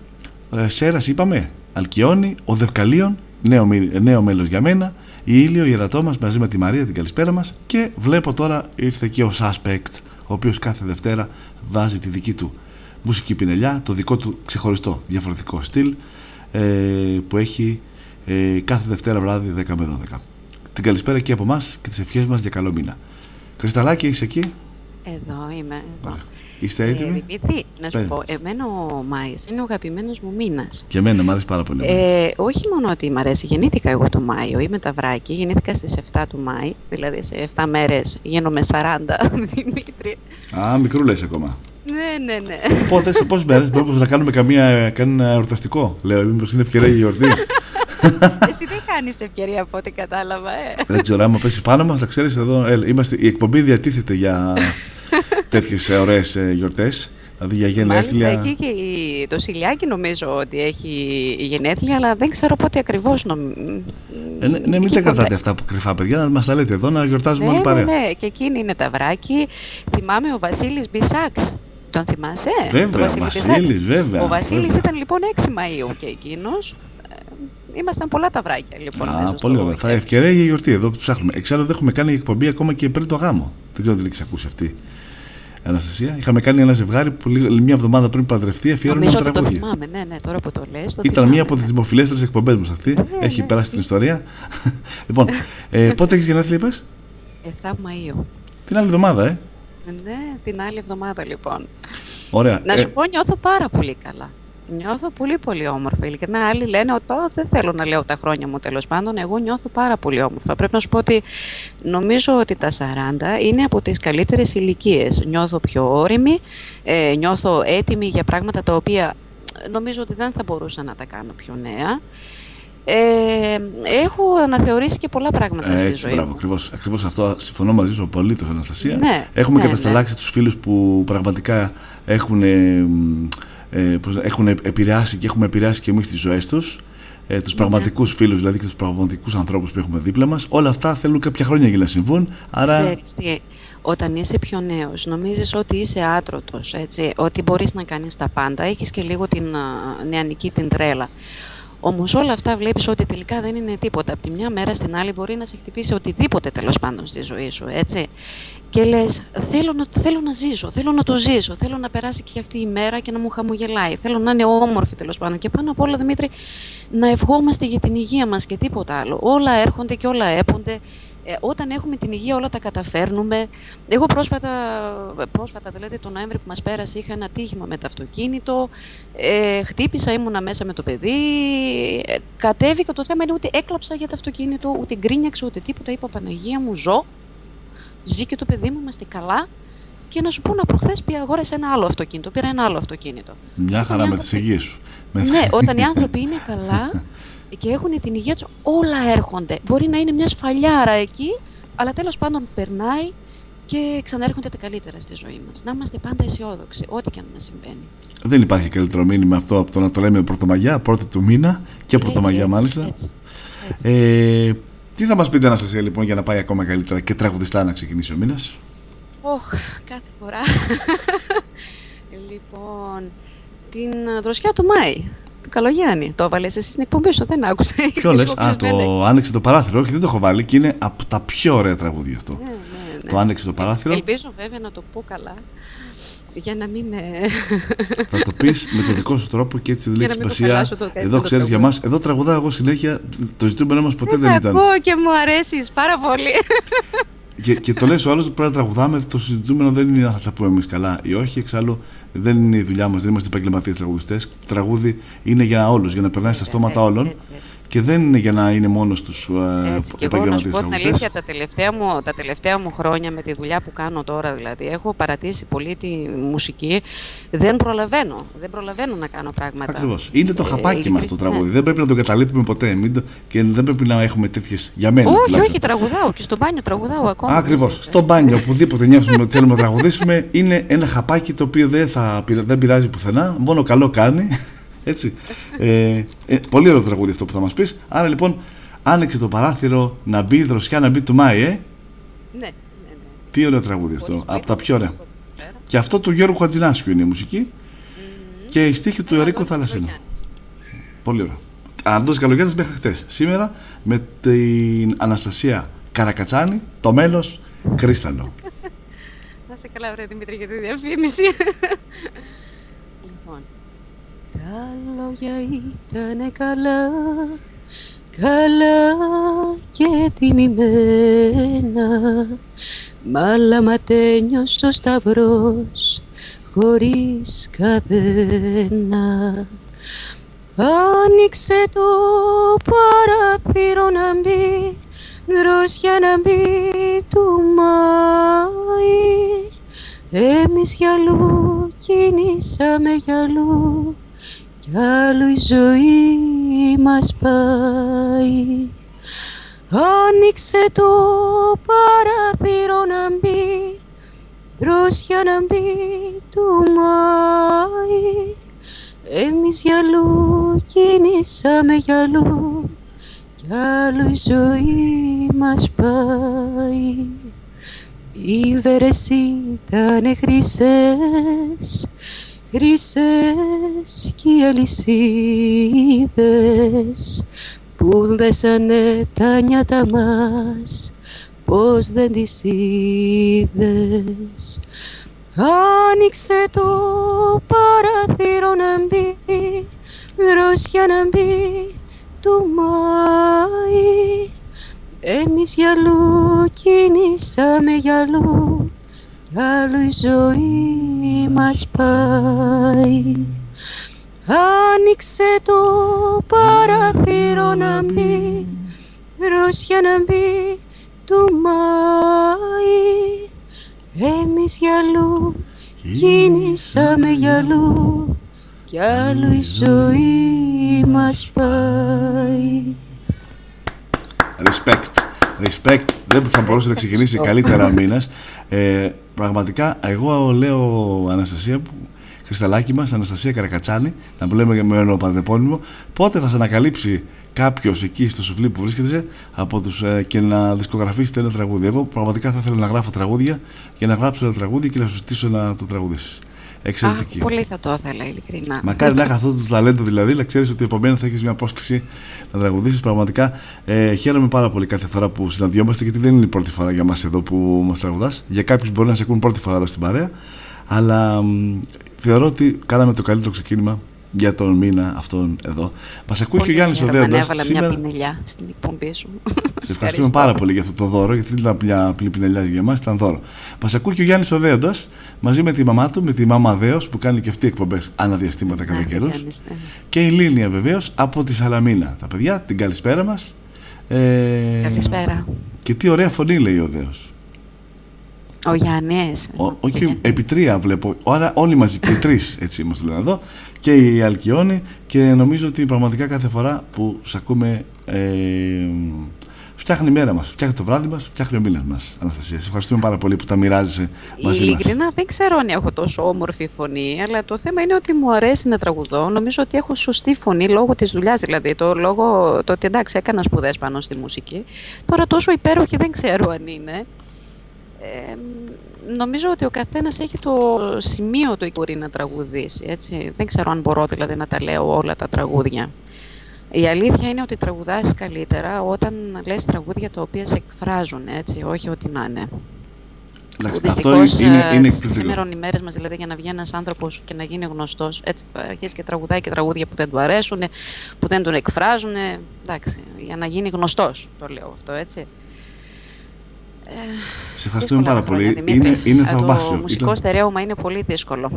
ε, Σέρας είπαμε, Αλκιόνη, ο Δευκαλίων, νέο, νέο μέλος για μένα. Η Ήλιο, η Ερατό μας μαζί με τη Μαρία, την καλησπέρα μας. Και βλέπω τώρα ήρθε και ο Suspect, ο οποίος κάθε Δευτέρα βάζει τη δική του μουσική πινελιά, το δικό του ξεχωριστό διαφορετικό στυλ ε, που έχει ε, κάθε Δευτέρα βράδυ 10 με 12 την καλησπέρα και από εμάς και τις ευχές μας για καλό μήνα. Κρυσταλάκη, είσαι εκεί;
Εδώ είμαι. Εδώ.
Είστε ε, έτοιμοι;
Ε, Δημήτρη, να σου πω, εμένα ο Μάης είναι ο αγαπημένος μου μήνας.
Και εμένα μου αρέσει πάρα πολύ.
Ε, όχι μόνο ότι μου αρέσει, γεννήθηκα εγώ το Μάιο, είμαι ταυράκι, γεννήθηκα στις 7 του Μάη, δηλαδή σε 7 μέρες γίνομαι 40, Δημήτρη.
Α, μικρούλα είσαι ακόμα.
Ναι, ναι, ναι.
Πότε, σε πόσε μέρες, μπορούμε να κάνουμε καμία, κανένα εορταστικό; Λέω, μήπως είναι ευκαιρία για γιορτή;
Εσύ δεν κάνεις ευκαιρία από ό,τι κατάλαβα, ε.
Δεν ξέρω, άμα πέσεις πάνω μας, θα ξέρεις εδώ. Ε, είμαστε, η εκπομπή διατίθεται για τέτοιες ωραίες γιορτές. Δηλαδή για γενέθλια.
Μάλιστα εκεί και η, το Σιλιάκι νομίζω ότι έχει γενέθλια, αλλά δεν ξέρω πότε ακριβώς. Νομ...
Ε, ναι, ναι, μην τα κρατάτε αυτά που κρυφά, παιδιά, να μας τα λέτε εδώ να γιορτάζουμε
ναι,
όλοι παρέα.
Ναι, ναι, και εκείνη είναι τα βράκι. Θυμάμαι ο Βασίλης Μπισάξ. Τον θυμάσαι,
βέβαια,
Βασίλη
Βασίλης, βέβαια.
Ο Βασίλης
βέβαια.
ήταν λοιπόν 6 Μαου και εκείνος. Ήμασταν πολλά τα βράκια λοιπόν.
Α, πολύ ωραία. Θα ευκαιρία για γιορτή εδώ που ψάχνουμε. Εξάλλου δεν έχουμε κάνει εκπομπή ακόμα και πριν το γάμο. Δεν ξέρω αν την έχεις ακούσει αυτή. Αναστασία. Είχαμε κάνει ένα ζευγάρι που μια εβδομάδα πριν παντρευτεί αφιέρωνε
Νομίζω
ένα
ότι το
τραγούδι.
θυμάμαι, ναι, ναι, τώρα που το λες, το
Ήταν
θυμάμαι.
μία από τις δημοφιλέστερες εκπομπές μας αυτή. Έχει περάσει την ιστορία. λοιπόν, ε, πότε έχεις γενέθλια, είπες;
7 Μαΐου.
Την άλλη εβδομάδα, ε.
Ναι, την άλλη εβδομάδα λοιπόν.
Ωραία.
Να
Ε,
σου πω, νιώθω πάρα πολύ καλά. Νιώθω πολύ πολύ όμορφα. Ειλικρινά, άλλοι λένε ότι «Ω, δεν θέλω να λέω τα χρόνια μου τέλος πάντων. Εγώ νιώθω πάρα πολύ όμορφα. Πρέπει να σου πω ότι νομίζω ότι τα 40 είναι από τις καλύτερες ηλικίες. Νιώθω πιο όρημη, ε, νιώθω έτοιμη για πράγματα τα οποία ε, νομίζω ότι δεν θα μπορούσα να τα κάνω πιο νέα. Ε, έχω αναθεωρήσει και πολλά πράγματα στη
Έτσι,
ζωή
μπράβο,
μου.
ακριβώς, ακριβώς αυτό συμφωνώ μαζί σου απολύτως, Αναστασία.
Ναι,
έχουμε
ναι,
κατασταλάξει τους φίλους που πραγματικά έχουν, ε, ε, πώς- έχουν επηρεάσει και έχουμε επηρεάσει και εμείς τις ζωές τους. Ε, τους πραγματικούς φίλους δηλαδή και τους πραγματικούς ανθρώπους που έχουμε δίπλα μας. Όλα αυτά θέλουν κάποια χρόνια για να συμβούν. Άρα
Ξέρεις τι, όταν είσαι πιο νέος, νομίζεις ότι είσαι άτρωτος, έτσι, ότι μπορείς να κάνεις τα πάντα, έχεις και λίγο την α, νεανική την τρέλα. Όμως όλα αυτά βλέπεις ότι τελικά δεν είναι τίποτα. Από τη μια μέρα στην άλλη μπορεί να σε χτυπήσει οτιδήποτε τέλος πάντων στη ζωή σου, έτσι. Και λες, θέλω να, θέλω να ζήσω, θέλω να το ζήσω, θέλω να περάσει και αυτή η μέρα και να μου χαμογελάει. Θέλω να είναι όμορφη τέλος πάντων. Και πάνω απ' όλα, Δημήτρη, να ευχόμαστε για την υγεία μας και τίποτα άλλο. Όλα έρχονται και όλα έπονται. Ε, όταν έχουμε την υγεία όλα τα καταφέρνουμε. Εγώ πρόσφατα, πρόσφατα δηλαδή τον Νοέμβρη που μας πέρασε είχα ένα τύχημα με το αυτοκίνητο, ε, χτύπησα, ήμουνα μέσα με το παιδί, ε, κατέβηκα, το θέμα είναι ότι έκλαψα για το αυτοκίνητο, ούτε γκρίνιαξα, ούτε τίποτα, είπα Παναγία μου ζω, ζει και το παιδί μου, είμαστε καλά και να σου πω να προχθές πήρα, αγόρασα ένα άλλο αυτοκίνητο, πήρα ένα άλλο αυτοκίνητο.
μια χαρά με τις υγείες σου. Με-
Ναι, όταν οι άνθρωποι είναι καλά και έχουν την υγεία τους, όλα έρχονται. Μπορεί να είναι μια σφαλιάρα εκεί, αλλά τέλος πάντων περνάει και ξανάρχονται τα καλύτερα στη ζωή μας. Να είμαστε πάντα αισιόδοξοι, ό,τι και αν μας συμβαίνει.
Δεν υπάρχει καλύτερο μήνυμα αυτό από το να το λέμε Πρωτομαγιά, πρώτη του μήνα και Πρωτομαγιά
έτσι,
μάλιστα.
έτσι,
Ε, τι θα μας πείτε Αναστασία λοιπόν για να πάει ακόμα καλύτερα και τραγουδιστά να ξεκινήσει ο μήνας;
Όχ, κάθε φορά. λοιπόν, την ε, δροσιά του Μάη, του Καλογιάννη. Το έβαλες εσύ στην εκπομπή σου, δεν άκουσα.
Ποιο λες,
Λίγο
α,
κλεισμένη.
το άνοιξε το παράθυρο, όχι δεν το έχω βάλει και είναι από τα πιο ωραία τραγούδια αυτό.
Ναι,
Το άνοιξε το παράθυρο,
Ελπίζω βέβαια να το πω καλά. Για να μην με.
θα το πεις με το δικό σου τρόπο και έτσι δεν
Για
έχει
να μην το
σημασία.
χαλάσω το καλύτερο
Εδώ ξέρεις για
τραγούδι.
μας, εδώ τραγουδάω εγώ συνέχεια, το ζητούμενο μας ποτέ
Δεν
δεν
σε
ήταν.
ακούω και μου αρέσεις πάρα πολύ.
Και, και το λες ο άλλος πρέπει να τραγουδάμε, το συζητούμενο δεν είναι αν θα τα πούμε εμείς καλά ή όχι. Εξάλλου δεν είναι η δουλειά μας, δεν είμαστε επαγγελματίες τραγουδιστές. Το τραγούδι είναι για όλους, για να περνάει στα στόματα όλων και δεν είναι για να είναι μόνος στους ε,
Έτσι, και εγώ να σου
επαγγελματίες
πω την
τραγουδιστές.
αλήθεια, τα τελευταία, μου, τα τελευταία μου χρόνια με τη δουλειά που κάνω τώρα, δηλαδή, έχω παρατήσει πολύ τη μουσική. Δεν προλαβαίνω. Δεν προλαβαίνω να κάνω πράγματα.
Ακριβώς. Είναι το
Ε,
χαπάκι μας
ειλικρινά,
το τραγούδι. Δεν πρέπει να το καταλείπουμε ποτέ. Μην το... Και δεν πρέπει να έχουμε τέτοιες για μένα.
Όχι,
τουλάχιστον.
όχι, τραγουδάω και στο μπάνιο τραγουδάω ακόμα.
Ακριβώς. Στο μπάνιο, οπουδήποτε νιώθουμε ότι θέλουμε να τραγουδήσουμε, είναι ένα χαπάκι το οποίο δεν, θα, πειρα- δεν πειράζει πουθενά, μόνο καλό κάνει. Έτσι. Ε, ε, πολύ ωραίο τραγούδι αυτό που θα μας πεις. Άρα λοιπόν, άνοιξε το παράθυρο να μπει η δροσιά να μπει του Μάη, ε.
Ναι.
Τι ωραίο τραγούδι αυτό. Από τα πιο ωραία. Και αυτό του Γιώργου Χατζινάσιου είναι η μουσική. Και η στίχη του Ερίκου Θαλασσίνου. Πολύ ωραίο. Αντώνης Καλογιάννης μέχρι χτες. Σήμερα με την Αναστασία Καρακατσάνη, το μέλος Κρίσταλο.
Να σε καλά, βρε Δημήτρη, για τη διαφήμιση. λοιπόν. Τα λόγια ήταν καλά, καλά και τιμημένα. Μαλαματένιο στο σταυρός, χωρίς καδένα. Άνοιξε το παράθυρο να μπει δροσιά να μπει του Μάη Εμείς για αλλού κινήσαμε για αλλού κι άλλου η ζωή μας πάει. Άνοιξε το παράθυρο να μπει δροσιά να μπει του Μάη. Εμείς γυαλού κινήσαμε γυαλού κι άλλο η ζωή μας πάει. Οι βέρες ήταν χρυσές χρυσές κι οι αλυσίδες που δέσανε τα νιάτα μας πως δεν τις είδες. Άνοιξε το παραθύρο να μπει δρόσια να μπει του Μάη. Εμείς γυαλού κινήσαμε γυαλού κι άλλο η ζωή μας πάει Άνοιξε το παραθύρο να μπει δρόσια να μπει του Μάη εμείς γυαλού κινήσαμε γυαλού κι άλλο η ζωή μας πάει
Respect. Respect. Δεν θα μπορούσε να ξεκινήσει καλύτερα ο μήνας. Ε, πραγματικά, εγώ λέω Αναστασία που Χρυσταλάκι μας, Αναστασία Καρακατσάνη, να που λέμε με ένα παντεπώνυμο, πότε θα σε ανακαλύψει κάποιος εκεί στο σουφλί που βρίσκεται από τους, ε, και να δισκογραφήσετε ένα τραγούδι. Εγώ πραγματικά θα ήθελα να γράφω τραγούδια για να γράψω ένα τραγούδι και να σου στήσω να το τραγουδήσεις. Εξαιρετική.
Αχ, πολύ θα το ήθελα, ειλικρινά.
Μακάρι να έχω αυτό το ταλέντο δηλαδή, να ξέρεις ότι από μένα θα έχεις μια πρόσκληση να τραγουδήσεις. Πραγματικά ε, χαίρομαι πάρα πολύ κάθε φορά που συναντιόμαστε, γιατί δεν είναι η πρώτη φορά για μας εδώ που μας τραγουδάς. Για κάποιους μπορεί να σε ακούν πρώτη φορά εδώ στην παρέα. Αλλά μ, θεωρώ ότι κάναμε το καλύτερο ξεκίνημα για τον μήνα αυτόν εδώ. Μας ακούει και ο Γιάννης Οδέοντας.
Έβαλα μια πινελιά στην εκπομπή σου.
Σε ευχαριστούμε πάρα πολύ για αυτό το δώρο, γιατί δεν ήταν μια απλή πινελιά για εμά, ήταν δώρο. Μας ακούει και ο Γιάννης Οδέοντας μαζί με τη μαμά του, με τη μάμα Δέος που κάνει και αυτή εκπομπές αναδιαστήματα κατά καιρού.
ναι.
Και η Λίνια βεβαίως από τη Σαλαμίνα. Τα παιδιά, την καλησπέρα μας. Ε,
Καλησπέρα.
Και τι ωραία φωνή λέει ο Δέος.
Ο Γιάννης.
Όχι, επί τρία βλέπω. Άρα όλοι μαζί και οι τρεις έτσι είμαστε λένε εδώ. Και η Αλκιόνη. Και νομίζω ότι πραγματικά κάθε φορά που σε ακούμε. Ε, φτιάχνει η μέρα μας, φτιάχνει το βράδυ μας, φτιάχνει ο μήνα μας. Αναστασία, σε ευχαριστούμε πάρα πολύ που τα μοιράζεσαι μαζί μας.
Ειλικρινά δεν ξέρω αν έχω τόσο όμορφη φωνή, αλλά το θέμα είναι ότι μου αρέσει να τραγουδώ. Νομίζω ότι έχω σωστή φωνή λόγω της δουλειάς. Δηλαδή, το, λόγω, το ότι εντάξει, έκανα σπουδές πάνω στη μουσική. Τώρα τόσο υπέροχη δεν ξέρω αν είναι. Ε, νομίζω ότι ο καθένας έχει το σημείο του που μπορεί να τραγουδήσει. Έτσι. Δεν ξέρω αν μπορώ δηλαδή να τα λέω όλα τα τραγούδια. Η αλήθεια είναι ότι τραγουδάς καλύτερα όταν λες τραγούδια τα οποία σε εκφράζουν, έτσι, όχι ότι να είναι.
Εντάξει,
Δυστυχώς,
αυτό είναι,
ε,
είναι
στις
εκπληκτικό.
σήμερα ημέρες μας, δηλαδή για να βγει ένας άνθρωπος και να γίνει γνωστός, έτσι, αρχίζει και τραγουδάει και τραγούδια που δεν του αρέσουν, που δεν τον εκφράζουν, εντάξει, για να γίνει γνωστός, το λέω αυτό, έτσι.
Σε ευχαριστούμε πάρα πολύ.
Χρόνια, Δημήτρη.
Είναι, είναι
Ε,
θαυμάσιο.
Το μουσικό
Ήταν-
στερέωμα είναι πολύ δύσκολο.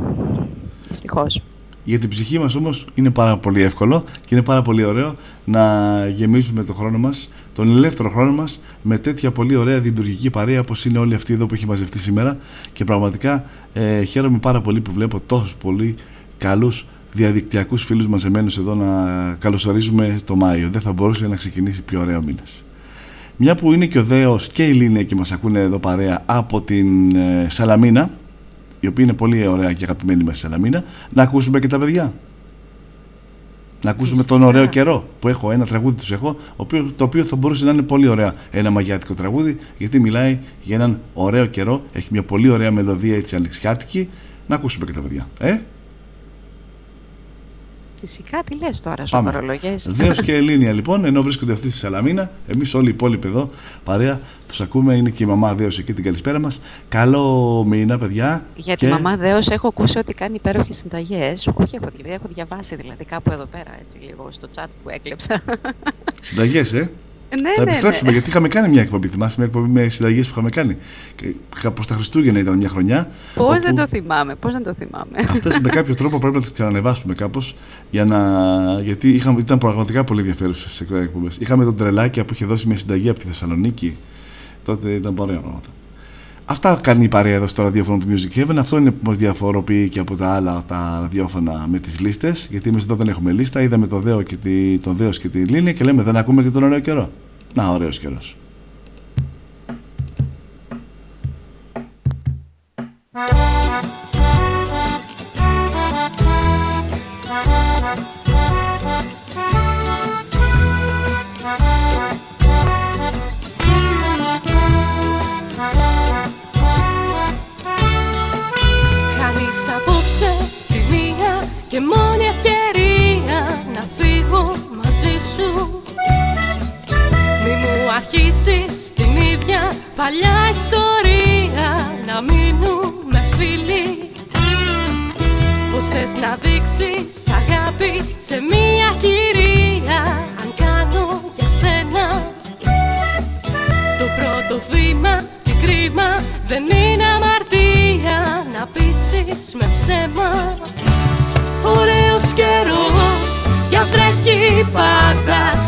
Δυστυχώς.
Για την ψυχή μας όμως είναι πάρα πολύ εύκολο και είναι πάρα πολύ ωραίο να γεμίζουμε τον χρόνο μας, τον ελεύθερο χρόνο μας με τέτοια πολύ ωραία δημιουργική παρέα όπως είναι όλοι αυτοί εδώ που έχει μαζευτεί σήμερα και πραγματικά ε, χαίρομαι πάρα πολύ που βλέπω τόσους πολύ καλούς διαδικτυακούς φίλους μαζεμένους εδώ να καλωσορίζουμε το Μάιο. Δεν θα μπορούσε να ξεκινήσει πιο ωραίο μήνας. Μια που είναι και ο Δέος και η Λίνια και μας ακούνε εδώ παρέα από την ε, Σαλαμίνα η οποία είναι πολύ ωραία και αγαπημένη μας στη Σαλαμίνα να ακούσουμε και τα παιδιά. Να ακούσουμε τον ωραίο καιρό που έχω, ένα τραγούδι τους έχω ο οποίο- το οποίο θα μπορούσε να είναι πολύ ωραία. Ένα μαγιάτικο τραγούδι γιατί μιλάει για έναν ωραίο καιρό έχει μια πολύ ωραία μελωδία έτσι ανοιξιάτικη. Να ακούσουμε και τα παιδιά ε;
Φυσικά, τι λες τώρα,
Πάμε.
σοβαρολογές.
Δέος και Ελλήνια λοιπόν, ενώ βρίσκονται αυτοί στη Σαλαμίνα, εμείς όλοι οι υπόλοιποι εδώ παρέα τους ακούμε. Είναι και η μαμά Δέος εκεί την καλησπέρα μας. Καλό μήνα, παιδιά.
Για
και...
τη μαμά Δέος έχω ακούσει ότι κάνει υπέροχες συνταγές. Όχι, έχω, δι- έχω διαβάσει δηλαδή κάπου εδώ πέρα, έτσι λίγο στο chat που έκλεψα.
Συνταγές, ε.
Ναι,
θα
ναι,
επιστρέψουμε
ναι.
γιατί είχαμε κάνει μια εκπομπή. Θυμάσαι μια εκπομπή με συνταγέ που είχαμε κάνει. Προς τα Χριστούγεννα ήταν μια χρονιά.
Πώς
όπου
δεν το θυμάμαι, πώς δεν το θυμάμαι.
Αυτές με κάποιο τρόπο πρέπει να τις ξανανεβάσουμε κάπως. Για να... Γιατί είχαμε... ήταν πραγματικά πολύ ενδιαφέρουσες εκπομπές. Είχαμε τον Τρελάκια που είχε δώσει μια συνταγή από τη Θεσσαλονίκη. Τότε ήταν ωραία πράγματα. Αυτά κάνει η παρέα εδώ στο ραδιόφωνο του Music Heaven. Αυτό είναι που μας διαφοροποιεί και από τα άλλα τα ραδιόφωνα με τις λίστες. Γιατί εμείς εδώ δεν έχουμε λίστα. Είδαμε το Δέο και τη, τον Δέος και τη Λίνη και λέμε δεν ακούμε και τον ωραίο καιρό. Να, ωραίος καιρός.
Thank you.
Παλιά ιστορία να μείνουμε φίλοι. Πως θες να δείξεις αγάπη σε μία κυρία Αν κάνω για σένα; Το πρώτο βήμα, τι κρίμα Δεν είναι αμαρτία να πείσεις με ψέμα. Ωραίος καιρός κι ας βρέχει πάντα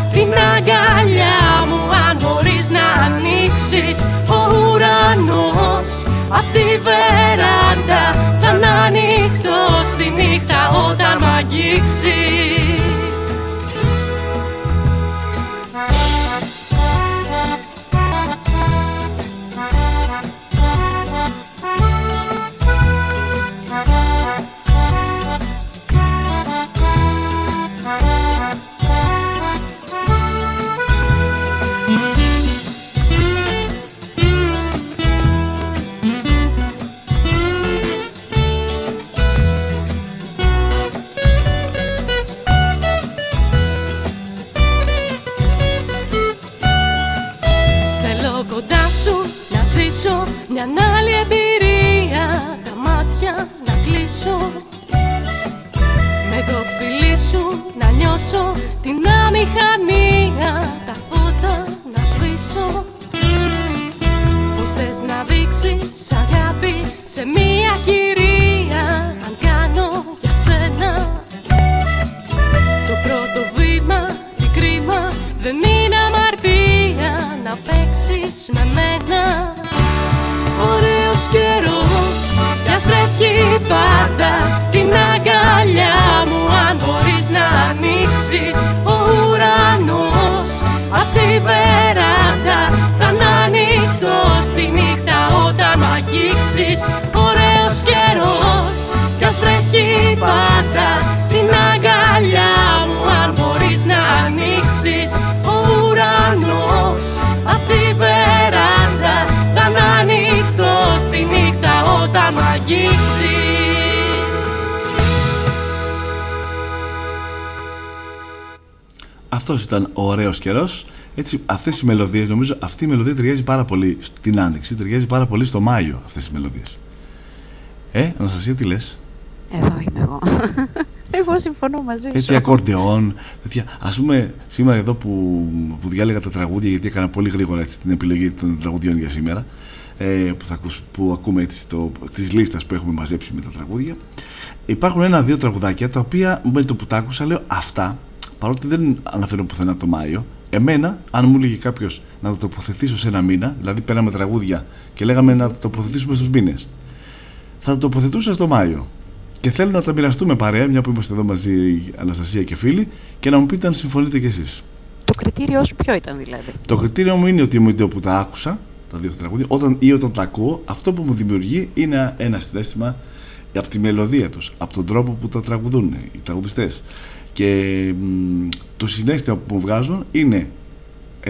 ουρανός απ' τη βεράντα Θα είναι ανοιχτός τη νύχτα όταν μ' αγγίξεις να νιώσω την αμηχανία Τα φώτα να σβήσω. Πώς θες να δείξεις αγάπη σε μια κυρία Αν κάνω για σένα; Το πρώτο βήμα, τι κρίμα Δεν είναι αμαρτία να παίξεις με μένα. Ωραίος καιρός κι ας τρέχει πάντα πάντα Την αγκαλιά μου αν μπορείς να ανοίξεις Ο ουρανός απ' τη βεράντα Θα είναι ανοιχτός τη νύχτα όταν μ' αγγίξεις
Αυτό ήταν ο ωραίος καιρός. Έτσι, αυτές οι μελωδίες, νομίζω αυτή η μελωδία ταιριάζει πάρα πολύ στην Άνοιξη, ταιριάζει πάρα πολύ στο Μάιο αυτές οι μελωδίες. Ε, Αναστασία, τι λες;
Εδώ είμαι εγώ. εγώ συμφωνώ μαζί σου.
Έτσι, ακορντεόν, τέτοια. Α πούμε, σήμερα εδώ που, που διάλεγα τα τραγούδια, γιατί έκανα πολύ γρήγορα έτσι, την επιλογή των τραγουδιών για σήμερα, ε, που, θα, ακούς- που ακούμε έτσι το, της λίστας που έχουμε μαζέψει με τα τραγούδια υπάρχουν ένα-δύο τραγουδάκια τα οποία με το που τα άκουσα λέω αυτά παρότι δεν αναφέρω πουθενά το Μάιο εμένα αν μου έλεγε κάποιος να το τοποθετήσω σε ένα μήνα δηλαδή πέραμε τραγούδια και λέγαμε να το τοποθετήσουμε στους μήνες θα το τοποθετούσα στο Μάιο και θέλω να τα μοιραστούμε παρέα μια που είμαστε εδώ μαζί Αναστασία και φίλοι και να μου πείτε αν συμφωνείτε κι εσείς
Το κριτήριό σου ποιο ήταν δηλαδή;
το κριτήριο μου είναι ότι με το που τα άκουσα, τα δύο αυτά τραγούδια, όταν, ή όταν τα ακούω, αυτό που μου δημιουργεί είναι ένα συνέστημα από τη μελωδία τους, από τον τρόπο που τα τραγουδούν οι τραγουδιστές. Και μ, το συνέστημα που μου βγάζουν είναι ε,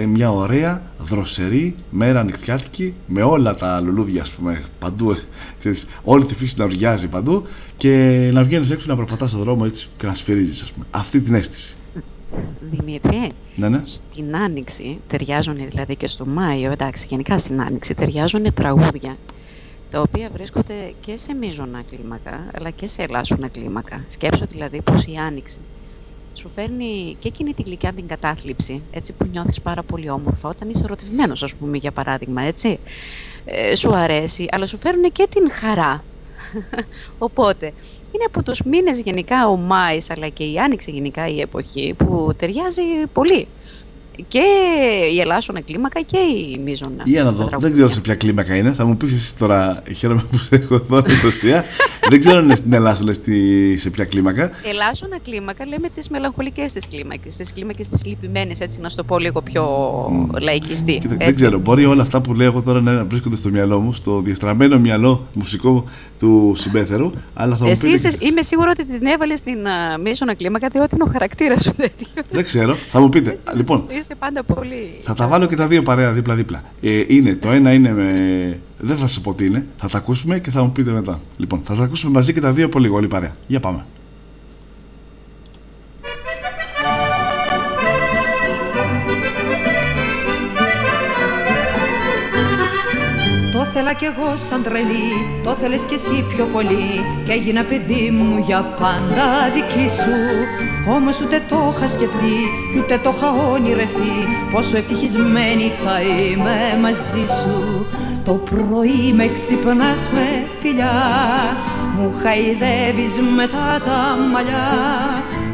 μια ωραία, δροσερή μέρα νυχτιάτικη με όλα τα λουλούδια, ας πούμε, παντού, ε, ξέρεις, όλη τη φύση να ουριάζει παντού και να βγαίνεις έξω να περπατάς στον δρόμο έτσι και να σφυρίζεις, ας πούμε. Αυτή την αίσθηση.
Δημήτρη,
Ναι, ναι.
στην Άνοιξη ταιριάζουν δηλαδή και στο Μάιο, εντάξει, γενικά στην Άνοιξη ταιριάζουν τραγούδια τα οποία βρίσκονται και σε μείζωνα κλίμακα αλλά και σε ελάσσονα κλίμακα. Σκέψω δηλαδή πως η Άνοιξη σου φέρνει και εκείνη τη γλυκιά την κατάθλιψη, έτσι που νιώθεις πάρα πολύ όμορφα όταν είσαι ερωτευμένος ας πούμε για παράδειγμα, έτσι. Ε, σου αρέσει, αλλά σου φέρνουν και την χαρά. Οπότε, είναι από τους μήνες γενικά ο Μάης, αλλά και η Άνοιξη γενικά η εποχή που ταιριάζει πολύ. Και η ελάσσονα κλίμακα και η μείζωνα.
Για να
στα
δω.
τραγούδια.
Δεν ξέρω σε ποια κλίμακα είναι. Θα μου πεις εσύ τώρα. Χαίρομαι που σε έχω εδώ Αναστασία. Δεν ξέρω αν είναι στην Ελλάδα, λες, τι- σε ποια κλίμακα.
Ελάσσονα κλίμακα λέμε τις μελαγχολικές τις κλίμακες, τις κλίμακες τις λυπημένες, έτσι να σου το πω λίγο πιο λαϊκιστή.
Κοίτα,
έτσι.
δεν ξέρω. Μπορεί όλα αυτά που λέω εγώ τώρα να βρίσκονται στο μυαλό μου, στο διαστραμμένο μυαλό μουσικό του συμπέθερου. Αλλά θα μου
Εσύ
πείτε.
είσαι, είμαι σίγουρο ότι την έβαλες στην uh, μείζωνα κλίμακα, διότι είναι ο χαρακτήρας σου τέτοιο.
Δεν ξέρω. Θα μου πείτε. λοιπόν,
Είσαι πάντα πολύ.
θα τα βάλω και τα δύο παρέα δίπλα-δίπλα. Ε, είναι, το ένα είναι με. Δεν θα σα πω τι είναι. Θα τα ακούσουμε και θα μου πείτε μετά. Λοιπόν, θα τα ακούσουμε μαζί και τα δύο από λίγο, όλη παρέα. Για πάμε.
Θέλα κι εγώ σαν τρελή, το θέλες κι εσύ πιο πολύ. Και έγινα παιδί μου για πάντα δική σου. Όμως ούτε το είχα σκεφτεί κι ούτε το είχα όνειρευτεί πόσο ευτυχισμένη θα είμαι μαζί σου. Το πρωί με ξυπνάς με φιλιά, μου χαϊδεύεις μετά τα μαλλιά.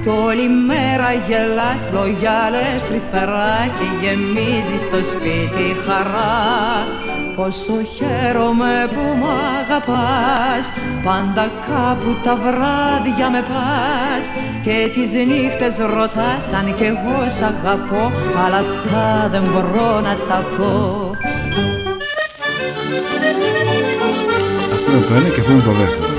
Κι όλη μέρα γελάς λόγια λες τρυφερά και γεμίζεις το σπίτι χαρά Πόσο χαίρομαι που μ' αγαπάς. Πάντα κάπου τα βράδια με πας Και τις νύχτες ρωτάς αν κι εγώ σ' αγαπώ Αλλά αυτά δεν μπορώ να τα πω.
Αυτό είναι το ένα και αυτό είναι το δεύτερο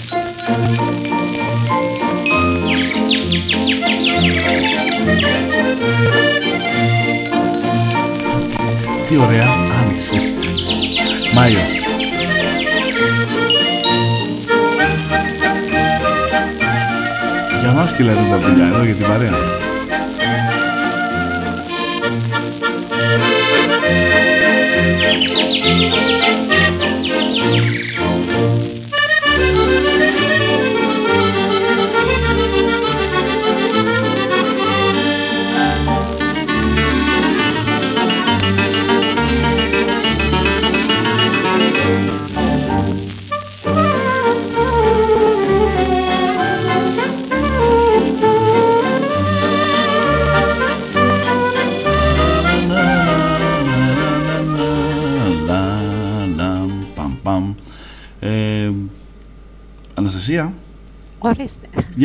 Τι ωραία άνοιξη. Μάιος. Για μας κυλάει τα πουλιά εδώ για την παρέα;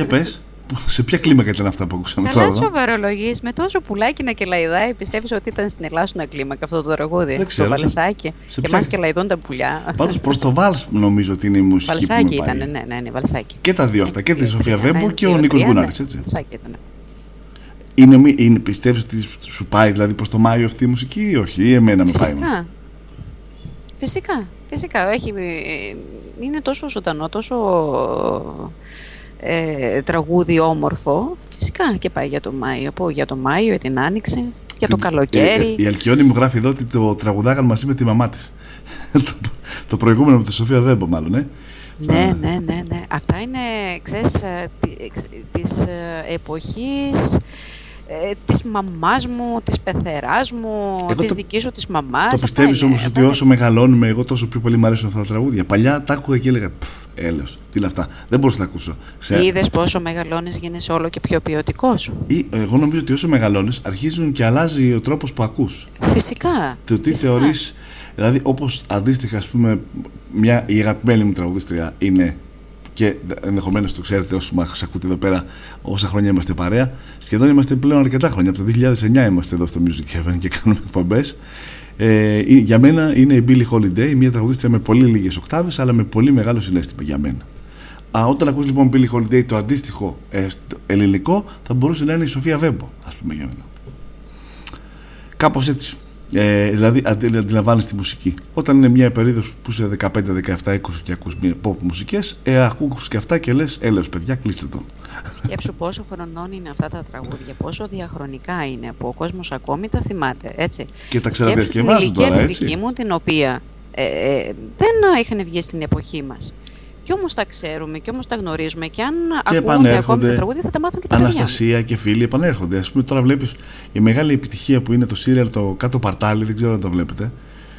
Πες. Σε ποια κλίμακα ήταν αυτά που ακούσαμε
τώρα. Καλά σοβαρολογείς με τόσο πουλάκι να κελαϊδάει. Πιστεύεις ότι ήταν στην Ελλάδα κλίμακα αυτό το τραγούδι;
Δεν ξέρω.
Το βαλσάκι. και ποια... μα κελαϊδούν τα πουλιά.
Πάντως προς το βάλς νομίζω ότι είναι η μουσική.
Βαλσάκι ήταν, ναι, ναι, ναι, βαλσάκι.
Και τα δύο αυτά. Και τη Σοφία Βέμπο και ο Νίκος Γκουνάρη.
Βαλσάκι ήταν.
Είναι, είναι, πιστεύεις ότι σου πάει δηλαδή προς το Μάιο αυτή η μουσική ή όχι, ή εμένα με πάει.
Φυσικά. Φυσικά, φυσικά. Έχει, ε, είναι τόσο ζωντανό, τόσο ε, τραγούδι όμορφο, φυσικά και πάει για το Μάιο. Πω για το Μάιο, για την Άνοιξη, για το καλοκαίρι.
η Αλκιόνη μου γράφει εδώ ότι το τραγουδάγαν μαζί με τη μαμά της. το, το προηγούμενο με τη Σοφία Βέμπο, μάλλον, ε.
Ναι, ναι, ναι, ναι. Αυτά είναι, ξέρεις, ε, της ε, εποχής ε, της μαμάς μου, της πεθεράς μου, εγώ της το... δικής σου της μαμάς.
Το πιστεύεις όμως ότι όσο μεγαλώνουμε εγώ τόσο πιο πολύ μου αρέσουν αυτά τα τραγούδια. Παλιά τα άκουγα και έλεγα έλεος, τι είναι αυτά, δεν μπορούσα να τα ακούσω.
Σε... Είδες πόσο μεγαλώνεις γίνεσαι όλο και πιο ποιοτικός.
Ή, εγώ νομίζω ότι όσο μεγαλώνεις αρχίζουν και αλλάζει ο τρόπος που ακούς.
Φυσικά.
Το τι θεωρείς, δηλαδή όπως αντίστοιχα ας πούμε μια, η αγαπημένη μου τραγουδίστρια είναι και ενδεχομένως το ξέρετε όσοι μας ακούτε εδώ πέρα, όσα χρόνια είμαστε παρέα. Σχεδόν είμαστε πλέον αρκετά χρόνια. Από το 2009 είμαστε εδώ στο Music Heaven και κάνουμε εκπομπές. Ε, για μένα είναι η Billie Holiday, μια τραγουδίστρια με πολύ λίγες οκτάβες, αλλά με πολύ μεγάλο συνέστημα για μένα. Α, όταν ακούς λοιπόν Billie Holiday, το αντίστοιχο ε, ελληνικό θα μπορούσε να είναι η Σοφία Βέμπο, ας πούμε για μένα. Κάπως έτσι. Ε, δηλαδή αντιλαμβάνει τη μουσική. Όταν είναι μια περίοδος που είσαι 15, 17, 20 και ακούς μια pop μουσικές, ε, ακούς και αυτά και λες, έλεος παιδιά, κλείστε το.
Σκέψου πόσο χρονών είναι αυτά τα τραγούδια, πόσο διαχρονικά είναι που ο κόσμος ακόμη τα θυμάται. Έτσι.
Και τα ξαναδιασκευάζουν τώρα,
έτσι. δική μου, την οποία ε, ε, δεν είχαν βγει στην εποχή μας. Κι όμως τα ξέρουμε, κι όμως τα γνωρίζουμε. Και αν
Και
ακούγονται ακόμη
επανέρχονται.
τα τραγούδια, θα τα μάθουν και τα παιδιά.
Αναστασία και φίλοι επανέρχονται. Α πούμε, τώρα βλέπεις η μεγάλη επιτυχία που είναι το σύριαλ το κάτω παρτάλι, δεν ξέρω αν το βλέπετε.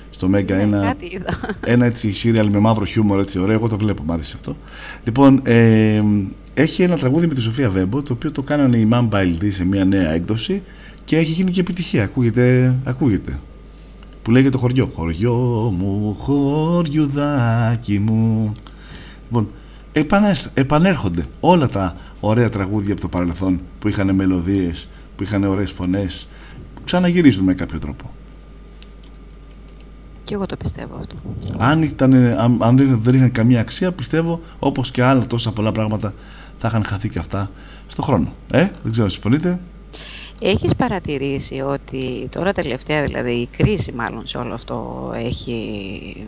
Στο Μέγκα ένα,
Ναι, Κάτι είδα.
ένα έτσι σύριαλ με μαύρο χιούμορ, έτσι ωραίο. Εγώ το βλέπω, μου άρεσε αυτό. Λοιπόν, ε, έχει ένα τραγούδι με τη Σοφία Βέμπο, το οποίο το κάνανε οι Mamba LD σε μια νέα έκδοση και έχει γίνει και επιτυχία. Ακούγεται, ακούγεται. Που λέγεται το χωριό. Χωριό μου, χωριουδάκι μου. Λοιπόν, επανέσ- επανέρχονται όλα τα ωραία τραγούδια από το παρελθόν που είχαν μελωδίες, που είχαν ωραίες φωνές, ξαναγυρίζουν με κάποιο τρόπο.
Και εγώ το πιστεύω αυτό.
Αν, ήταν, αν, αν δεν, δεν είχαν καμία αξία, πιστεύω όπως και άλλα τόσα πολλά πράγματα θα είχαν χαθεί και αυτά στο χρόνο. Ε, δεν ξέρω, συμφωνείτε.
Έχεις παρατηρήσει ότι τώρα τελευταία, δηλαδή η κρίση μάλλον σε όλο αυτό έχει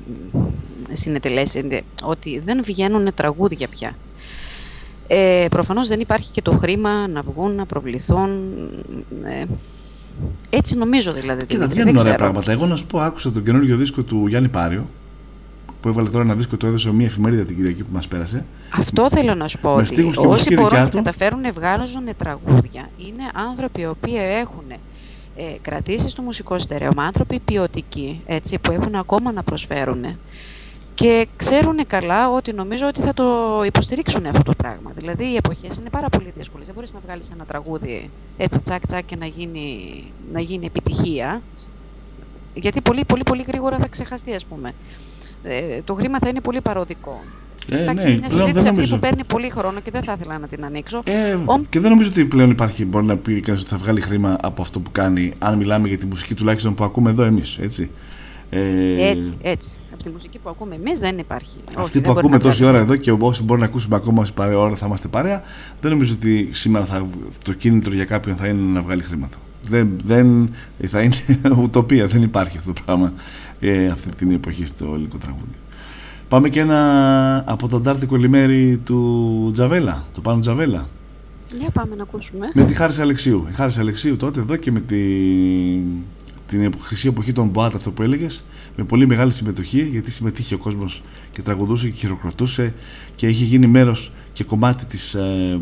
συνετελέσει ότι δεν βγαίνουν τραγούδια πια. Ε, προφανώς δεν υπάρχει και το χρήμα να βγουν, να προβληθούν. Ε, έτσι νομίζω δηλαδή.
Και θα
Δημήτρη,
βγαίνουν
δεν
ωραία
ξέρω.
πράγματα. Εγώ να σου πω, άκουσα τον καινούργιο δίσκο του Γιάννη Πάριο, που έβαλε τώρα ένα δίσκο, το έδωσε μια εφημερίδα την Κυριακή που μας πέρασε.
Αυτό θέλω να σου πω
Με
ότι
στίχους και
όσοι
μουσική
μπορούν
δικιά
και
του.
καταφέρουν να βγάζουν τραγούδια είναι άνθρωποι οι οποίοι έχουν ε, κρατήσεις στο μουσικό στερέωμα, άνθρωποι ποιοτικοί, έτσι, που έχουν ακόμα να προσφέρουν και ξέρουν καλά ότι νομίζω ότι θα το υποστηρίξουν αυτό το πράγμα. Δηλαδή οι εποχές είναι πάρα πολύ δύσκολες. Δεν μπορείς να βγάλεις ένα τραγούδι έτσι τσακ τσακ και να γίνει, να γίνει επιτυχία γιατί πολύ πολύ πολύ γρήγορα θα ξεχαστεί ας πούμε. Ε, το χρήμα θα είναι πολύ παροδικό.
Ε,
Εντάξει,
ναι,
είναι μια
πλέον
συζήτηση
δεν
αυτή
νομίζω.
που παίρνει πολύ χρόνο και δεν θα ήθελα να την ανοίξω.
Ε, Και δεν νομίζω ότι πλέον υπάρχει, μπορεί να πει κανείς ότι θα βγάλει χρήμα από αυτό που κάνει, αν μιλάμε για τη μουσική τουλάχιστον που ακούμε εδώ εμείς, έτσι. Ε,
Έτσι, έτσι. Από τη μουσική που ακούμε εμείς δεν υπάρχει. Όχι,
Αυτή
δεν
που
μπορεί
ακούμε
να
τόση
βγάλεις.
ώρα εδώ και όσοι μπορούν να ακούσουμε ακόμα όση παρέα ώρα θα είμαστε παρέα, δεν νομίζω ότι σήμερα θα, το κίνητρο για κάποιον θα είναι να βγάλει χρήματα. Δεν, δεν, θα είναι ουτοπία, δεν υπάρχει αυτό το πράγμα ε, αυτή την εποχή στο ελληνικό τραγούδι. Πάμε και ένα από τον Τάρτικο λιμέρι του Τζαβέλα, το πάνω Τζαβέλα.
Για πάμε να ακούσουμε.
Με τη Χάρη Αλεξίου. Η Χάρη Αλεξίου τότε εδώ και με τη, την επο- χρυσή εποχή των Μποάτ, αυτό που έλεγες, με πολύ μεγάλη συμμετοχή, γιατί συμμετείχε ο κόσμος και τραγουδούσε και χειροκροτούσε και είχε γίνει μέρος και κομμάτι της ε,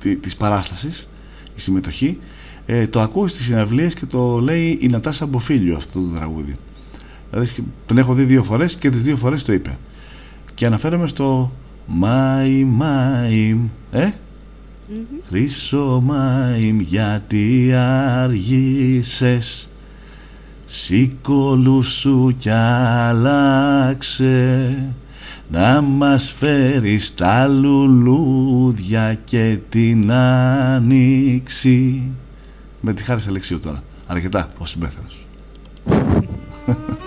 τη- της παράστασης η συμμετοχή. Ε, το ακούω στις συναυλίες και το λέει η Νατάσα Μποφίλιο αυτό το τραγούδι. Δηλαδή σκ- τον έχω δει δύο φορές και τις δύο φορές το είπε. Και αναφέρομαι στο Μάι Μάι. Ε; Χρυσό Μάιμ γιατί άργησες; Σήκω σου κι άλλαξε να μας φέρεις τα λουλούδια και την άνοιξη με τη χάρη Αλεξίου τώρα. Αρκετά ο συμπέθερος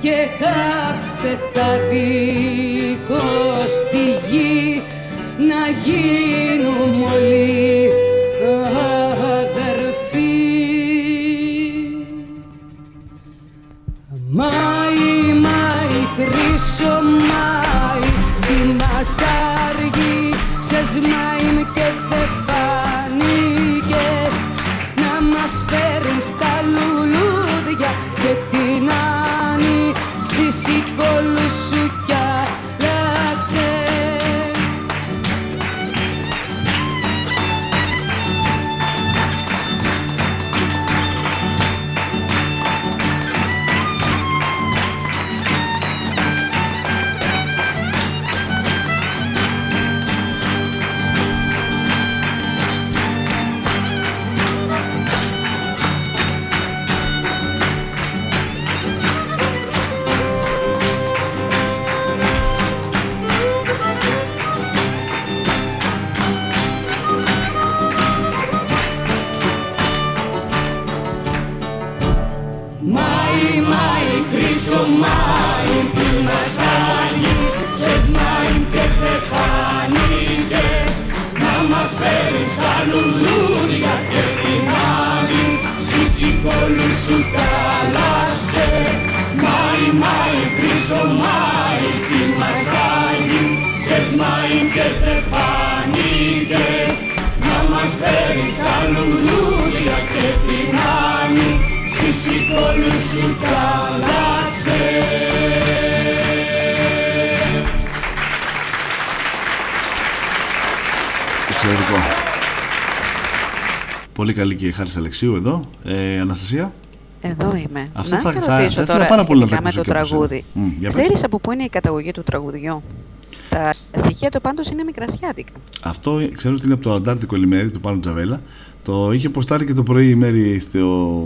και
κάψτε τα δίκο στη γη να γίνουμε όλοι αδερφοί. Μάη, Μάη, χρυσό Μάη, τι μας άργησες Μάη μου και δεν φάνηκες να μας φέρεις τα λουλούδια σηκώλου σου σου τάλασε
Εξαιρετικό. Πολύ καλή και η Χάρης Αλεξίου εδώ. Ε, Αναστασία;
Εδώ είμαι.
Αυτό
να
θα-
σε
θα-
ρωτήσω
θα ήθελα
τώρα
πάρα πολύ να
σχετικά
τα
με το
ακούσω και από
τραγούδι.
σένα. Μμ, για πες.
Ξέρεις από πού είναι η καταγωγή του τραγουδιού; Τα στοιχεία του πάντως είναι μικρασιάτικα.
Αυτό ξέρω ότι είναι από το Αντάρτικο Λιμέρι του Πάνου Τζαβέλα. Το είχε ποστάρει και το πρωί η Μέρη στο,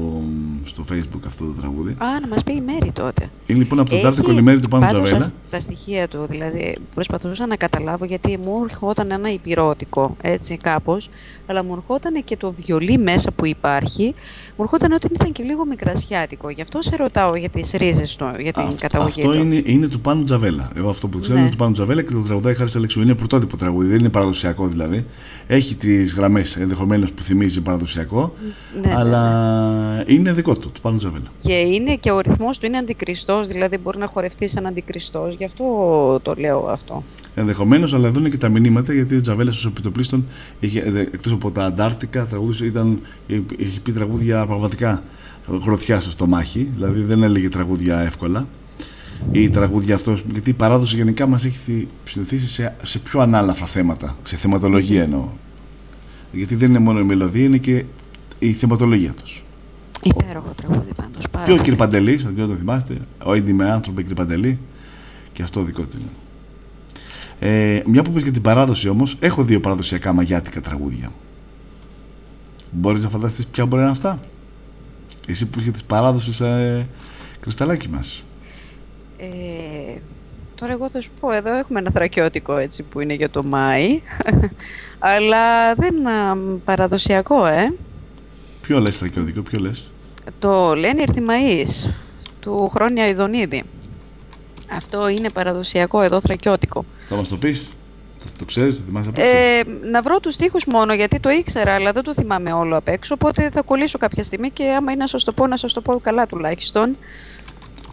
στο facebook αυτό το τραγούδι.
Α, να μας πει η Μέρη τότε.
Είναι λοιπόν από το
Έχει
Αντάρτικο Λιμέρι του Πάνου
πάντως
Τζαβέλα.
τα, τα στοιχεία του, δηλαδή προσπαθούσα να καταλάβω γιατί μου ερχόταν ένα υπηρώτικο έτσι κάπως, αλλά μου ερχόταν και το βιολί μέσα που υπάρχει, μου ερχόταν ότι ήταν και λίγο μικρασιάτικο. Γι' αυτό σε ρωτάω για τις ρίζες του, για την καταγωγή
Αυτό
του.
είναι, είναι του Πάνου Τζαβέλα. Εγώ αυτό που ξέρω
Ναι.
είναι του Πάνου Τζαβέλα και το τραγουδάει Χάρη Αλεξίου. Είναι πρωτότυπο τραγούδι, δεν είναι παραδοσιακό δηλαδή. Έχει τις γραμμές ενδεχομένως που θυμίζει παραδοσιακό,
Ναι,
αλλά είναι δικό του, του Πάνου Τζαβέλα.
Και είναι και ο ρυθμός του είναι αντικριστός, δηλαδή μπορεί να χορευτεί σαν αντικριστός, γι' αυτό το λέω αυτό.
Ενδεχομένως, αλλά εδώ είναι και τα μηνύματα γιατί ο Τζαβέλας ως επιτοπλίστων εκτός από τα Αντάρτικα τραγούδισε, ήταν, είχε πει τραγούδια πραγματικά γροθιά στο στομάχι, δηλαδή δεν έλεγε τραγούδια εύκολα. Ή τραγούδια αυτός, γιατί η παράδοση γενικά μας έχει συνηθίσει σε, σε πιο ανάλαφρα θέματα, σε θεματολογία εννοώ. Γιατί δεν είναι μόνο η μελωδία, είναι και η θεματολογία τους.
Υπέροχο τραγούδι πάντως. Πάρα
Και ο
πολύ.
κ. Παντελή, αν δεν το θυμάστε, ο Έντι με άνθρωπο κ. Παντελή, και αυτό δικό του είναι. Ε, μια που πες για την παράδοση όμως, έχω δύο παραδοσιακά μαγιάτικα τραγούδια. Μπορείς να φανταστείς ποια μπορεί να είναι αυτά; Εσύ που είχες τις παράδοσης ε, κρυσταλάκι μας.
Ε, τώρα εγώ θα σου πω, εδώ έχουμε ένα θρακιώτικο έτσι που είναι για το Μάη, αλλά δεν είναι παραδοσιακό, ε.
Ποιο λες στρατιωτικό, ποιο λες;
Το λένε Ερθιμαΐς, του Χρόνια Ιδονίδη. Αυτό είναι παραδοσιακό εδώ θρακιώτικο.
Θα μας το πεις, θα το ξέρεις, θα θυμάσαι απ' έξω;
Ε, να βρω τους στίχους μόνο γιατί το ήξερα αλλά δεν το θυμάμαι όλο απ' έξω οπότε θα κολλήσω κάποια στιγμή και άμα είναι να σας το πω να σας το πω καλά τουλάχιστον.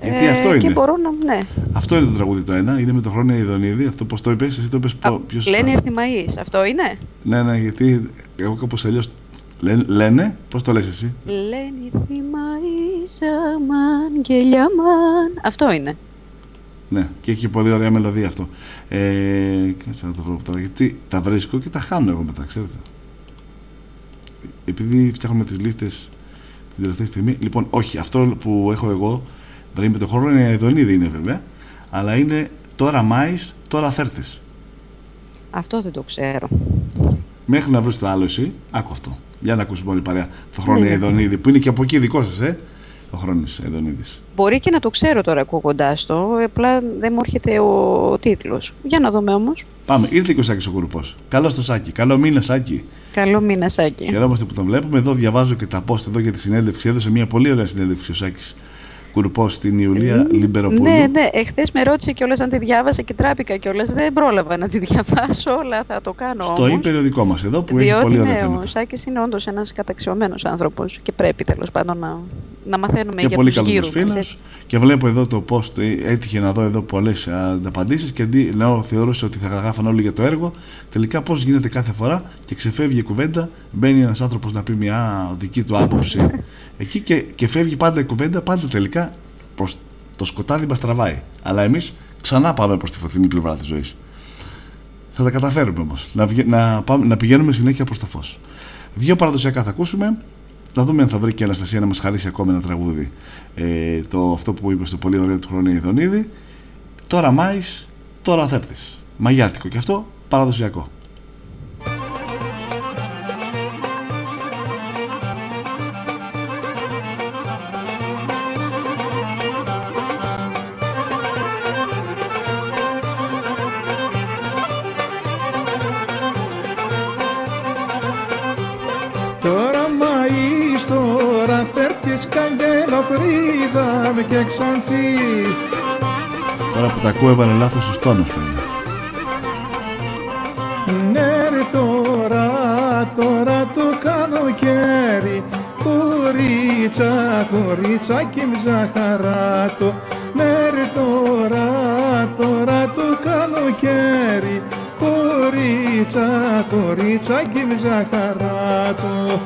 Γιατί αυτό
Και
είναι.
μπορώ να... Ναι.
Αυτό είναι το τραγούδι το ένα, είναι με το Χρόνια Ιδονίδη, αυτό πώς το είπες, εσύ το είπες πο- πιο σωστά.
Λένε Ερθιμαΐς, αυτό είναι;
Ναι, ναι, γιατί εγώ κάπως αλλιώς λένε, λένε πώς το λες εσύ;
Λένε Ερθιμαΐς. αμάν και λιαμάν. Αυτό είναι.
Ναι, και έχει πολύ ωραία μελωδία αυτό. Ε, κάτσε να το βρω τώρα, γιατί τα βρίσκω και τα χάνω εγώ μετά, ξέρετε. Επειδή φτιάχνουμε τις λίστες την τελευταία στιγμή. Λοιπόν, όχι, αυτό που έχω εγώ, δηλαδή με το χρόνο είναι Εδονίδη είναι βέβαια, αλλά είναι τώρα Μάης, τώρα Θέρτης.
Αυτό δεν το ξέρω.
Μέχρι να βρεις το άλλο εσύ, άκου αυτό. Για να ακούσεις πολύ παρέα το χρόνο ναι, Εδονίδη, που είναι και από εκεί δικό σας, ε. Το χρόνο Εδονίδη.
Μπορεί και να το ξέρω τώρα ακούγοντάς το, απλά δεν μου έρχεται ο τίτλος. Για να δούμε όμως.
Πάμε, ήρθε και ο Σάκης ο Κουρουπός. Καλό το Σάκη. Καλό μήνα, Σάκη.
Καλό μήνα, Σάκη.
Χαιρόμαστε που τον βλέπουμε. Εδώ διαβάζω και τα post εδώ για τη συνέντευξη. Έδωσε μια πολύ ωραία συνέντευξη ο Σάκης Κουρουπό στην Ιουλία mm, Λιμπεροπούλου.
Ναι, ναι. Εχθές με ρώτησε κιόλας αν τη διάβασα και τράπηκα κιόλας. Δεν πρόλαβα να τη διαβάσω, αλλά θα το κάνω.
Στο ή περιοδικό μας εδώ που
Διότι,
έχει πολύ ωραία
ναι,
θέματα.
Ο Σάκης είναι όντως ένας καταξιωμένος άνθρωπος και πρέπει τέλος πάντων να, να μαθαίνουμε
και
για
πολύ
τους γύρους
φίλο. Και βλέπω εδώ το post, ε, έτυχε να δω εδώ πολλές απαντήσει και αντί να θεωρούσα ότι θα γράφαν όλοι για το έργο. Τελικά πώς γίνεται κάθε φορά και ξεφεύγει η κουβέντα, μπαίνει ένας άνθρωπος να πει μια δική του άποψη εκεί και, και φεύγει πάντα η κουβέντα, πάντα τελικά προς το σκοτάδι μας τραβάει. Αλλά εμείς ξανά πάμε προς τη φωτεινή πλευρά της ζωής. Θα τα καταφέρουμε όμως. Να, να, πάμε, να πηγαίνουμε συνέχεια προς το φως. Δύο παραδοσιακά θα ακούσουμε. Να δούμε αν θα βρει και η Αναστασία να μας χαρίσει ακόμα ένα τραγούδι. Ε, το, αυτό που είπες στο πολύ ωραίο του χρόνου Ιδονίδη. Τώρα Μάης, τώρα Θέρτης. Μαγιάτικο και αυτό, παραδοσιακό.
Καγκελοφρίδα με και ξανθή.
Τώρα που τα ακούω έβαλε λάθος στους τόνους παιδιά.
Ναι ρε τώρα, τώρα το καλοκαίρι. Κορίτσα, κορίτσα και μζαχαράτο Ναι ρε τώρα, τώρα το καλοκαίρι. Κορίτσα, κορίτσα και μζαχαράτο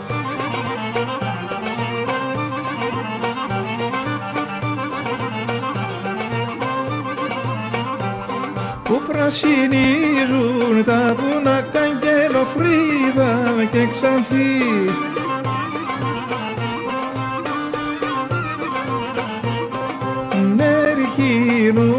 πρασινίζουν τα βουνά καγκελοφρίδα και ξανθή. Μέρη κοινού,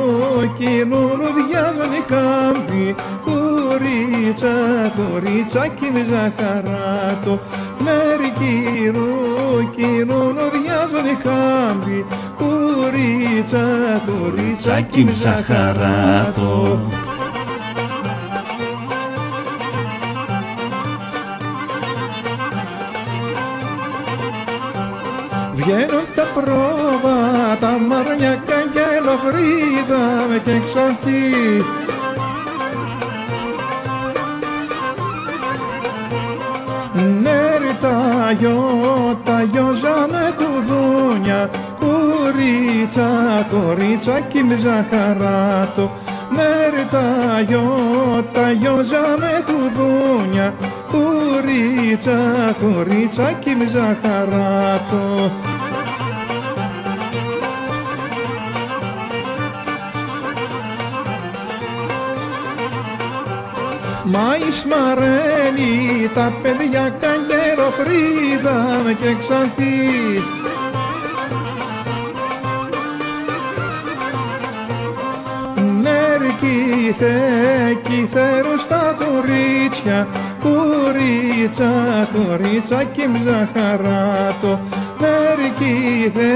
κοινούν διάζουν οι κάμποι κορίτσα, κορίτσα κι ζαχαράτο Μέρη κοινού, κοινούν διάζουν οι κάμποι κορίτσα, κορίτσα κι
ζαχαράτο
και ξανθή Ναι τα γιο, τα γιο με κουδούνια κορίτσα, κορίτσα κι ζαχαράτο. Ναι τα γιο, τα γιο με κουδούνια κορίτσα, κορίτσα κι ζαχαράτο Μα Ισμαρέλη τα παιδιά καγκελοφρίδα και ξανθή Νερκήθε κύθερου στα κορίτσια κορίτσα, κορίτσα και μζαχαράτο Νερκήθε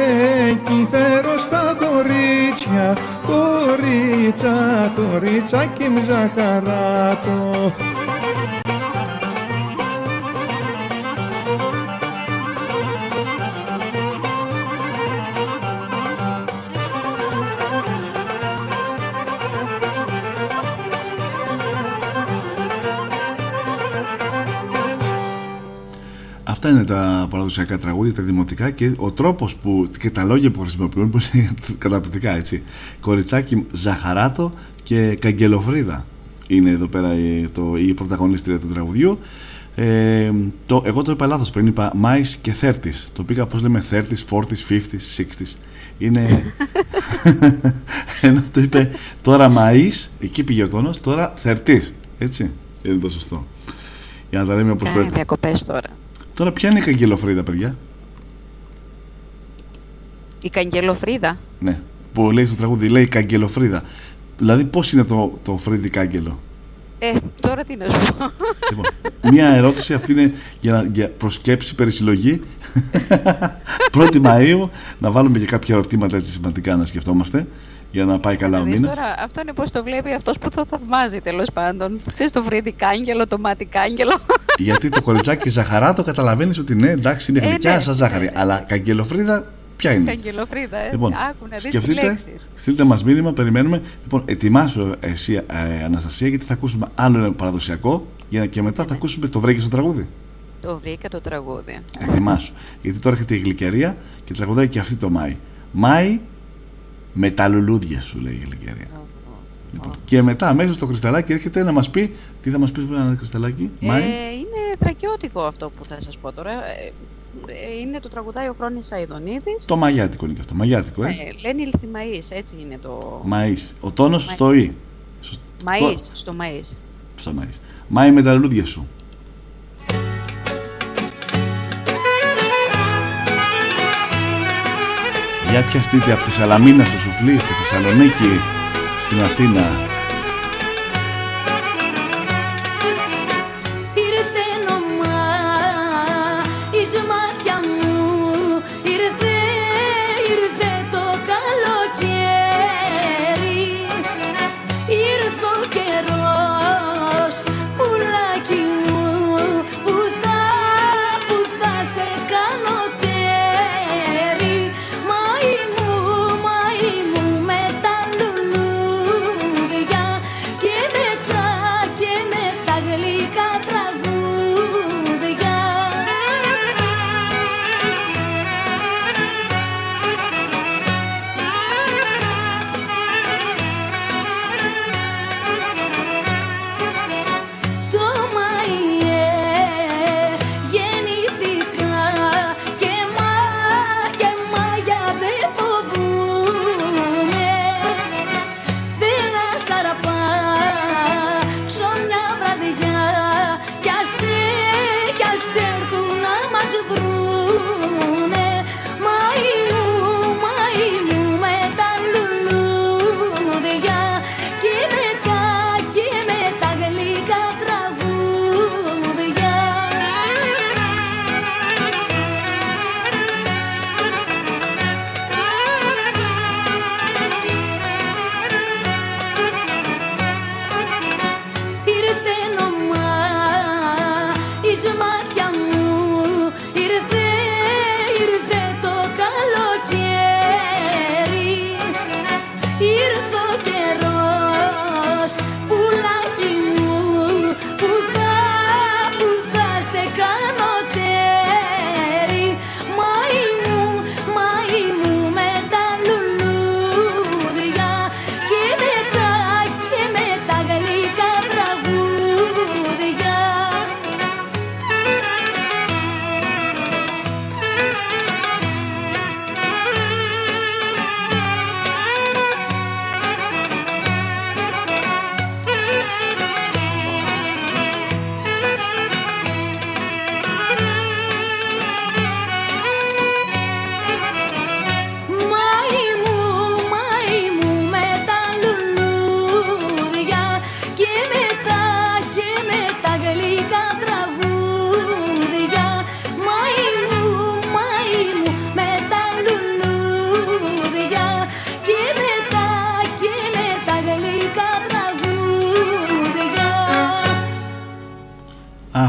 κύθερου στα κορίτσια κορίτσα, κορίτσα και μζαχαράτο
Αυτά είναι τα παραδοσιακά τραγούδια, τα δημοτικά και ο τρόπος που και τα λόγια που χρησιμοποιούν που είναι καταπληκτικά έτσι. Κοριτσάκι Ζαχαράτο και Καγκελοφρίδα είναι εδώ πέρα η, το, η πρωταγωνίστρια του τραγουδιού.
Ε, το, εγώ το είπα λάθος πριν, είπα Mais και 30 Το πήγα πώς λέμε 30s, 40s, 50s, 60s. Είναι. Ενώ το είπε τώρα Mais, εκεί πήγε ο τόνος, τώρα 30s. Έτσι. Είναι το σωστό. Για να τα λέμε όπως
Κάνει
πρέπει.
διακοπές τώρα.
Τώρα ποια είναι η καγκελοφρίδα, παιδιά;
Η καγκελοφρίδα;
Ναι. Που λέει στο τραγούδι, λέει καγκελοφρίδα. Δηλαδή πώς είναι το, το φρύδι κάγκελο.
Ε, τώρα τι να σου πω.
Λοιπόν, Μία ερώτηση αυτή είναι για, να- για προσκέψη, περισυλλογή. 1η Μαΐου να βάλουμε και κάποια ερωτήματα έτσι σημαντικά να σκεφτόμαστε για να πάει καλά ο
Δεις
μήνας.
τώρα, αυτό είναι πώς το βλέπει αυτός που το θαυμάζει τέλος πάντων. Ξέρεις το βρύδι κάγκελο, το μάτι κάγκελο.
Γιατί το κοριτσάκι ζαχαρά το καταλαβαίνεις ότι ναι, εντάξει, είναι
Ε,
γλυκιά
ναι.
σαν ζάχαρη. Αλλά καγκελοφρίδα ποια είναι;
Καγκελοφρίδα, ε.
Λοιπόν,
Άκου να δεις τις
σκεφτείτε,
λέξεις.
στείλτε μας μήνυμα, περιμένουμε. Λοιπόν, ετοιμάσου εσύ, ε, Αναστασία, γιατί θα ακούσουμε άλλο ένα παραδοσιακό για να- και μετά θα ακούσουμε το βρέκι στο τραγούδι.
Το βρήκα το τραγούδι.
Ετοιμάσου. Γιατί τώρα έρχεται η γλυκερία και τραγουδάει και αυτή το Μάη. Μάη με τα λουλούδια σου, λέει η γλυκερία. Λοιπόν, και μετά αμέσως το κρυσταλλάκι έρχεται να μας πει. Τι θα μας πεις, ένα κρυσταλλάκι, Μάη;
Ε, είναι θρακιώτικο αυτό που θα σας πω τώρα. Ε, ε, είναι το τραγουδάει ο Χρόνης Σαϊδονίδης.
Το μαγιάτικο είναι και αυτό. Μαγιάτικο, ε.
Ε, λένε Ηλθιμαΐς, έτσι είναι το...
Μαΐς. Ο τόνος στο Ι.
Μαΐς, στο Μαΐς.
Στο Μαΐς. Μάη με τα λουλούδια σου. Για πιαστείτε από τη Σαλαμίνα στο Σουφλί, στη Θεσσαλονίκη, στην Αθήνα.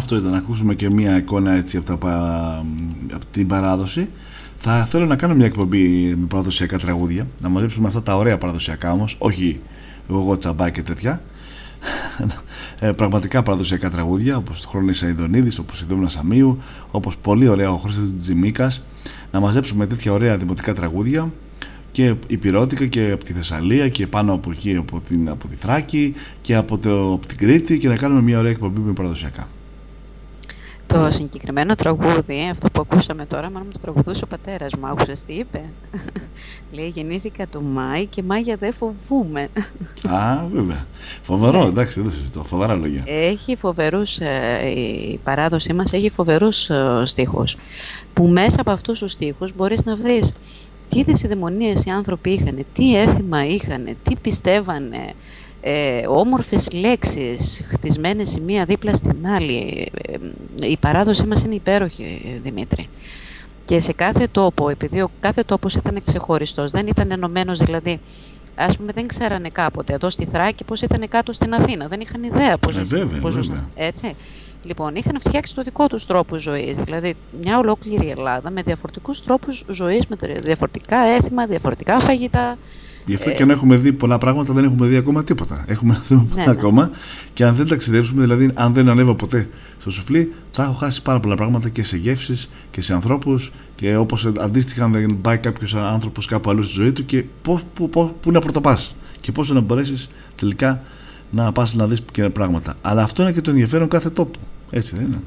Αυτό ήταν να ακούσουμε και μία εικόνα έτσι από, τα, πα- από την παράδοση. Θα θέλω να κάνω μια εκπομπή με παραδοσιακά τραγούδια, να μαζέψουμε αυτά τα ωραία παραδοσιακά όμως, όχι εγώ τσαμπά και τέτοια. ε, πραγματικά παραδοσιακά τραγούδια, όπως το χρόνο Ισαιδονίδης, όπως η Δόμνα Σαμίου, όπως πολύ ωραία ο Χρήστος του Τζιμίκας, να μαζέψουμε τέτοια ωραία δημοτικά τραγούδια και υπηρώτικα και από τη Θεσσαλία και πάνω από εκεί από, την, από τη Θράκη και από, το, από την Κρήτη και να κάνουμε μια ωραία εκπομπή με παραδοσιακά.
Το συγκεκριμένο τραγούδι, αυτό που ακούσαμε τώρα, μάλλον το τραγουδούσε ο πατέρας μου. Άκουσες τι είπε; Λέει, γεννήθηκα το Μάη και Μάγια δεν φοβούμε.
Α, βέβαια. Φοβερό, εντάξει, δεν το συζητώ. Φοβερά λόγια.
Έχει φοβερούς, ε, η παράδοσή μας έχει φοβερούς ε, στίχους, που μέσα από αυτούς τους στίχους μπορείς να βρεις τι δυσιδαιμονίες οι άνθρωποι είχαν, τι έθιμα είχαν, τι πιστεύανε, ε, όμορφες λέξεις χτισμένες η μία δίπλα στην άλλη. Ε, η παράδοσή μας είναι υπέροχη, Δημήτρη. Και σε κάθε τόπο, επειδή ο κάθε τόπος ήταν ξεχωριστός, δεν ήταν ενωμένος δηλαδή, ας πούμε δεν ξέρανε κάποτε εδώ στη Θράκη πώς ήταν κάτω στην Αθήνα, δεν είχαν ιδέα πώς,
Ε, βέβαια,
πώς
βέβαια.
ζούσαν, έτσι. Λοιπόν, είχαν φτιάξει το δικό τους τρόπο ζωής, δηλαδή μια ολόκληρη Ελλάδα με διαφορετικούς τρόπους ζωής, με διαφορετικά έθιμα, διαφορετικά φαγητά,
Γι' αυτό
Ε,
και αν έχουμε δει πολλά πράγματα, δεν έχουμε δει ακόμα τίποτα. Έχουμε να δούμε
Ναι,
πολλά
ναι.
ακόμα. Και αν δεν ταξιδέψουμε, δηλαδή, αν δεν ανέβω ποτέ στο σουφλί, θα έχω χάσει πάρα πολλά πράγματα και σε γεύσεις και σε ανθρώπους. Και όπως αντίστοιχα, αν δεν πάει κάποιος άνθρωπος κάπου αλλού στη ζωή του, και πού πού- πού- πού να πρωτοπάς. Και πώ να μπορέσεις τελικά να πας να δεις και πράγματα. Αλλά αυτό είναι και το ενδιαφέρον κάθε τόπου. Έτσι δεν είναι.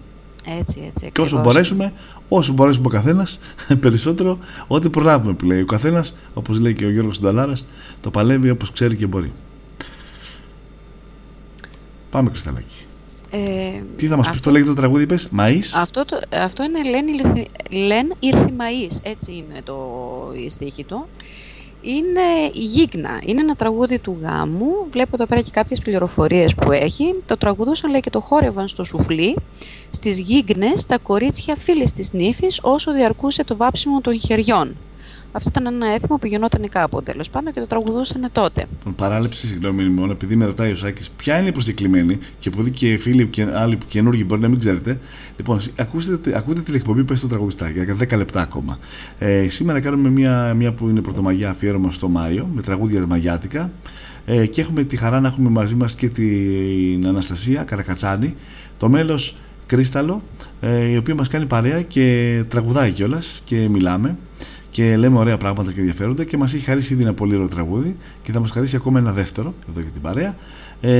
Έτσι, έτσι.
Και όσο
ακριβώς.
μπορέσουμε, όσο μπορέσουμε ο καθένας, περισσότερο, ό,τι προλάβουμε που λέει. Ο καθένας, όπως λέει και ο Γιώργος Νταλάρα, το παλεύει όπως ξέρει και μπορεί. Πάμε, Κρυσταλάκι.
Ε,
Τι θα μας πεις,
αυτό-
το λέγεται το τραγούδι, είπε, Μαΐς.
Αυτό, το, αυτό είναι Λεν, Ιλθι- Λεν Ηρθημαΐς, έτσι είναι το, η στίχη του. Είναι η Γίγνα, είναι ένα τραγούδι του γάμου. Βλέπω εδώ πέρα και κάποιες πληροφορίες που έχει. Το τραγουδούσαν λέει και το χόρευαν στο σουφλί. Στις γίγνες τα κορίτσια φίλες της νύφης όσο διαρκούσε το βάψιμο των χεριών. Αυτό ήταν ένα έθιμο που γινόταν κάποτε τέλος πάντων και το τραγουδούσαν τότε.
Λοιπόν, Παράληψη, συγγνώμη, μόνο επειδή με ρωτάει ο Σάκης, ποια είναι η προσκεκλημένη και που δει και φίλοι και άλλοι που καινούργοι μπορεί να μην ξέρετε. Λοιπόν, ακούστε, ακούτε την εκπομπή που έχει στο τραγουδιστάκι για 10 λεπτά ακόμα. Ε, σήμερα κάνουμε μια, μια που είναι πρωτομαγιά αφιέρωμα στο Μάιο με τραγούδια μαγιάτικα. Ε, και έχουμε τη χαρά να έχουμε μαζί μας και την Αναστασία Καρακατσάνη, το μέλος Κρίσταλο, ε, η οποία μας κάνει παρέα και τραγουδάει κιόλας και μιλάμε και λέμε ωραία πράγματα και ενδιαφέροντα και μας έχει χαρίσει ήδη ένα πολύ ωραίο τραγούδι και θα μας χαρίσει ακόμα ένα δεύτερο εδώ για την παρέα. Ε,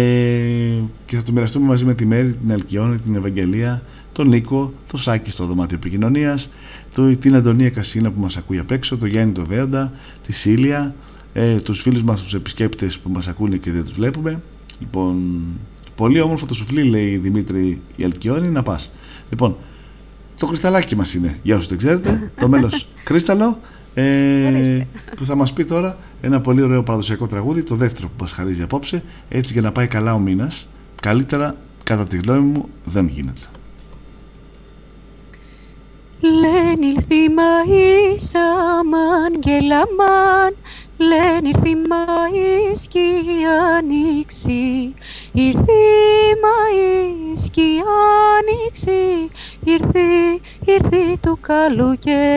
και θα το μοιραστούμε μαζί με τη Μέρη, την Αλκιόνη, την Ευαγγελία, τον Νίκο, τον Σάκη στο δωμάτιο επικοινωνίας, την Αντωνία Κασίνα που μας ακούει απ' έξω, τον Γιάννη το Δέοντα, τη Σίλια, ε, τους φίλους μας τους επισκέπτες που μας ακούνε και δεν τους βλέπουμε. Λοιπόν, πολύ όμορφο το σουφλί λέει η Δημήτρη η Αλκιόνη. Να πας. Λοιπόν, το κρυσταλάκι μας είναι, για όσους δεν ξέρετε, το μέλος Κρίσταλο, ε, που θα μας πει τώρα ένα πολύ ωραίο παραδοσιακό τραγούδι, το δεύτερο που μας χαρίζει απόψε, έτσι για να πάει καλά ο μήνας, καλύτερα κατά τη γνώμη μου δεν γίνεται.
Λεν ήλθει Μαΐς αμάν και λαμάν Λεν ήρθει Μαΐς και η άνοιξη Ήρθει Μαΐς και η άνοιξη. Ήρθει, ήρθει το καλοκαίρι.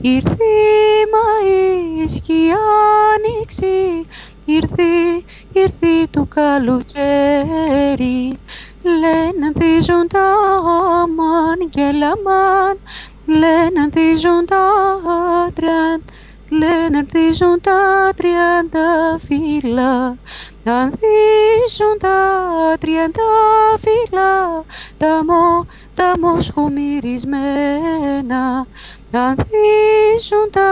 Ήρθει Μαΐς και η άνοιξη. Ήρθει, ήρθει το καλοκαίρι. Λένε ανθίζουν τα αμάν και λαμάν Λένε ανθίζουν τα τραν Λένε ανθίζουν τα τριάντα φύλλα. Ανθίζουν τα τριάντα φύλλα. Τα μο, τα μοσχομυρισμένα Ανθίζουν τα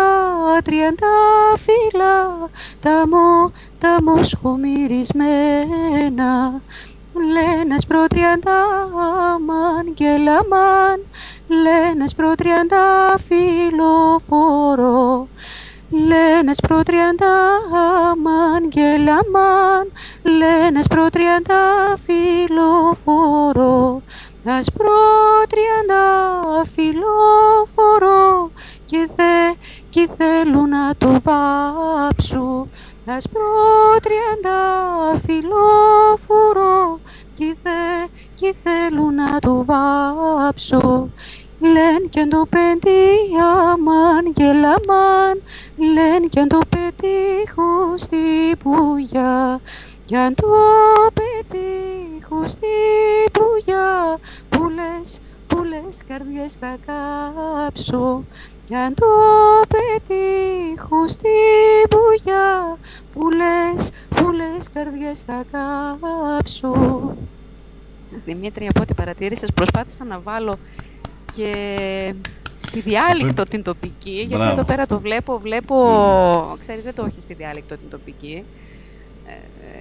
τριάντα φύλλα. Τα μο, τα μοσχομυρισμένα Λένε σπροτριάντα αμάν και λαμάν. Λένες σπροτριάντα φιλοφορό Λένες σπροτριάντα αμάν και λαμάν Λένε σπροτριάντα φιλοφορό Ασπρότριαντα φιλοφορό και, θε, και θέλουν να το βάψουν Ασπρότριαντα φιλοφορό και, θε, και θέλουν να το βάψω Λεν κι αν το πετύχει αμάν και λαμάν. Λεν κι αν το πετύχω στη πουλιά. Κι αν το πετύχω στη πουλιά. Που λες, που λες καρδιές θα κάψω. Κι αν το πετύχω στη πουλιά. Που λες, που λες καρδιές θα κάψω. Δημήτρη, από ό,τι παρατήρησες, προσπάθησα να βάλω και τη διάλεκτο την τοπική, γιατί
Μπράβο.
εδώ πέρα το βλέπω, βλέπω, ξέρεις, δεν το έχει στη διάλεκτο την τοπική.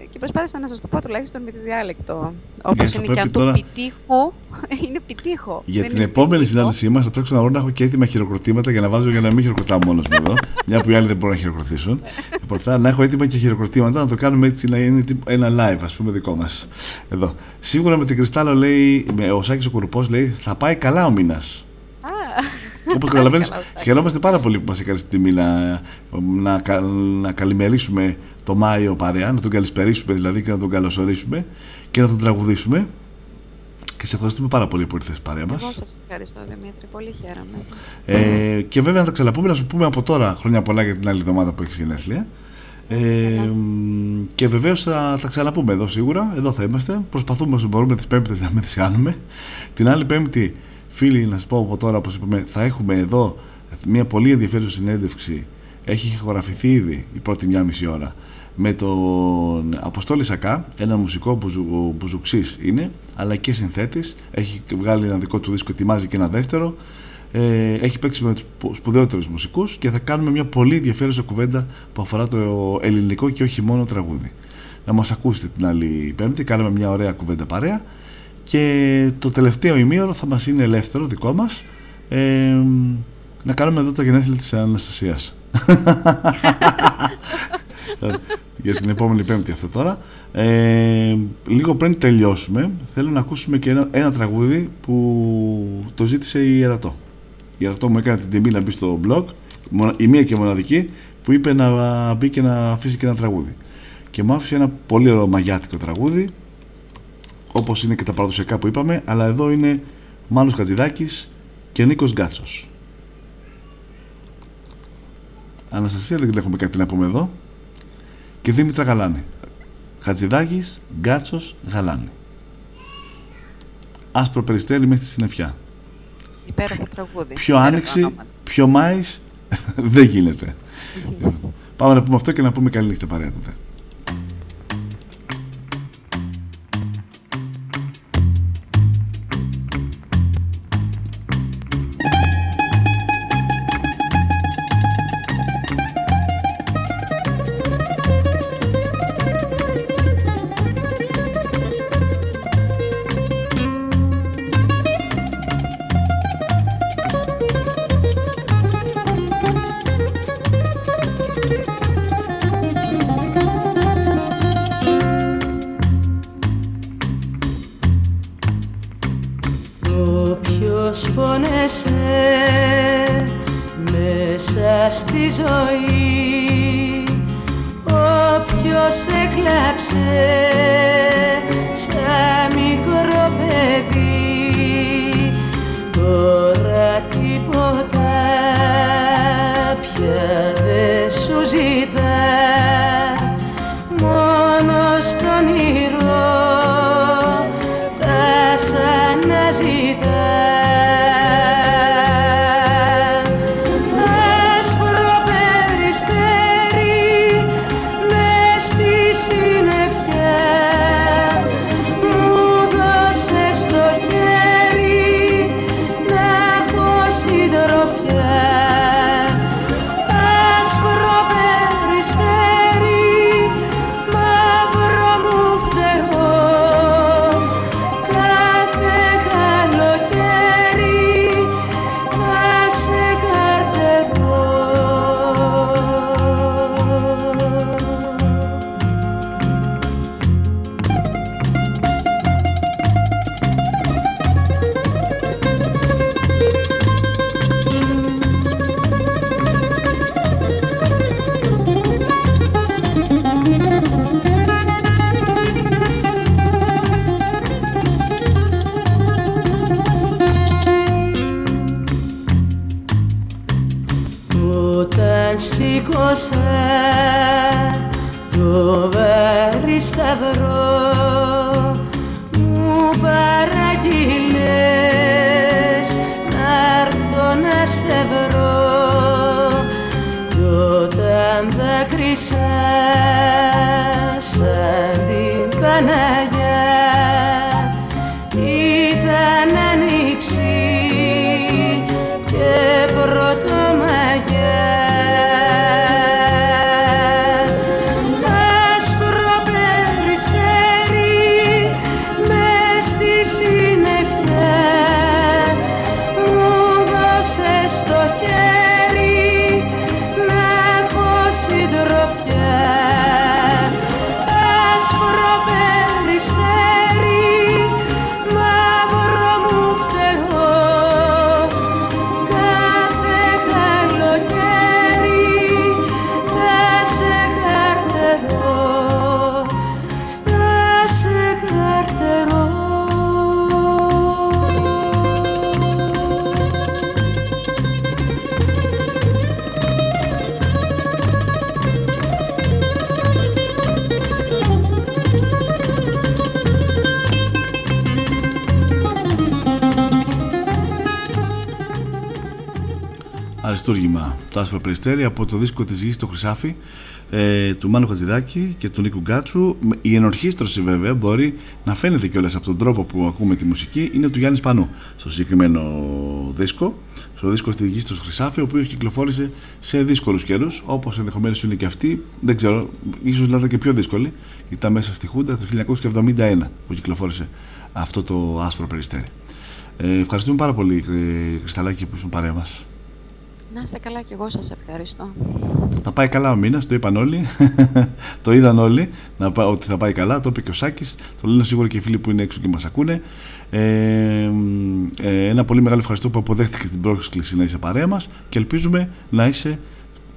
Ε, και προσπάθησα να σας το πω τουλάχιστον με τη διάλεκτο. Όπως
θα
είναι και
πρέπει
αν το
τώρα-
πιτύχου, είναι πιτύχο.
Για
Δεν
την
είναι
επόμενη
πιτύχο.
συνάντησή μας θα ψάξω να βρω να έχω και έτοιμα χειροκροτήματα για να βάζω για να μην χειροκροτάω μόνος μου εδώ. μια που οι άλλοι δεν μπορούν να χειροκροτήσουν. Πρώτα να έχω έτοιμα και χειροκροτήματα να το κάνουμε έτσι να είναι τύπου ένα live, ας πούμε, δικό μας. Εδώ. Σίγουρα με την Κρυστάλλο λέει, με, ο Σάκης ο Κουρουπός λέει, θα πάει καλά ο μήνας. Όπως καταλαβαίνεις,
Καλά, ο Σάκης.
χαιρόμαστε πάρα πολύ που μας έκανε την τιμή να, να, κα- να καλημερίσουμε το Μάιο παρέα, να τον καλησπερίσουμε δηλαδή και να τον καλωσορίσουμε και να τον τραγουδήσουμε. Και σε ευχαριστούμε πάρα πολύ που ήρθες παρέα μας.
Εγώ σας ευχαριστώ, Δημήτρη. Πολύ χαίρομαι.
Ε, και βέβαια να τα ξαναπούμε, να σου πούμε από τώρα χρόνια πολλά για την άλλη εβδομάδα που έχεις γενέθλια. Ε, μ, και βεβαίως θα τα ξαναπούμε εδώ σίγουρα. Εδώ θα είμαστε. Προσπαθούμε όσο μπορούμε τις Πέμπτες να μην τις κάνουμε. Την άλλη Πέμπτη, φίλοι, να σας πω από τώρα, όπως είπαμε, θα έχουμε εδώ μια πολύ ενδιαφέρουσα συνέντευξη. Έχει ηχογραφηθεί ήδη η πρώτη μια μισή ώρα με τον Αποστόλη Σακά, ένα μουσικό μπουζου, μπουζουξής είναι, αλλά και συνθέτης. Έχει βγάλει ένα δικό του δίσκο, ετοιμάζει και ένα δεύτερο. Ε, έχει παίξει με τους σπουδαιότερους μουσικούς και θα κάνουμε μια πολύ ενδιαφέρουσα κουβέντα που αφορά το ελληνικό και όχι μόνο τραγούδι. Να μας ακούσετε την άλλη πέμπτη, κάναμε μια ωραία κουβέντα παρέα και το τελευταίο ημίωρο θα μας είναι ελεύθερο δικό μας. Ε, να κάνουμε εδώ τα γενέθλια της Αναστασίας. για την επόμενη πέμπτη αυτό τώρα. Ε, λίγο πριν τελειώσουμε θέλω να ακούσουμε και ένα, ένα τραγούδι που το ζήτησε η Ιερατό η Ιερατό μου έκανε την τιμή να μπει στο blog μονα- η μία και μοναδική που είπε να μπει και να αφήσει και ένα τραγούδι. Και μου άφησε ένα πολύ ωραίο μαγιάτικο τραγούδι όπως είναι και τα παραδοσιακά που είπαμε αλλά εδώ είναι Μάνος Χατζηδάκης και Νίκος Γκάτσος Αναστασία δεν έχουμε κάτι να πούμε εδώ και Δήμητρα Γαλάνη. Χατζηδάκης, Γκάτσος, Γαλάνη. Άσπρο περιστέλι μέχρι στη συννεφιά.
Υπέροχο τραγούδι.
Πιο
Υπέροχα
άνοιξη,
ονόματα.
πιο Μάης δεν γίνεται. Πάμε να πούμε αυτό και να πούμε καλή νύχτα παρέα τότε.
Άσπρο περιστέρι
από το δίσκο της γης στο Χρυσάφι ε, του Μάνου Χατζηδάκη και του Νίκου Γκάτσου. Η ενορχίστρωση βέβαια μπορεί να φαίνεται κιόλας από τον τρόπο που ακούμε τη μουσική. Είναι του Γιάννης Πανού στο συγκεκριμένο δίσκο στο δίσκο στη γης στο Χρυσάφι ο οποίος κυκλοφόρησε σε δύσκολους καιρούς όπως ενδεχομένως είναι και αυτή. Δεν ξέρω ίσως να ήταν και πιο δύσκολη. Ήταν μέσα στη Χούντα το 1971 που κυκλοφόρησε αυτό το άσπρο περιστέρι ε, ευχαριστούμε πάρα πολύ Κρυσταλάκη που ήσουν παρέα μας.
Να είστε καλά και εγώ σας ευχαριστώ.
Θα πάει καλά ο μήνας, το είπαν όλοι, το είδαν όλοι να, ότι θα πάει καλά, το είπε και ο Σάκης, το λένε σίγουρα και οι φίλοι που είναι έξω και μας ακούνε. Ε, ε, ένα πολύ μεγάλο ευχαριστώ που αποδέχτηκε την πρόσκληση να είσαι παρέα μας και ελπίζουμε να είσαι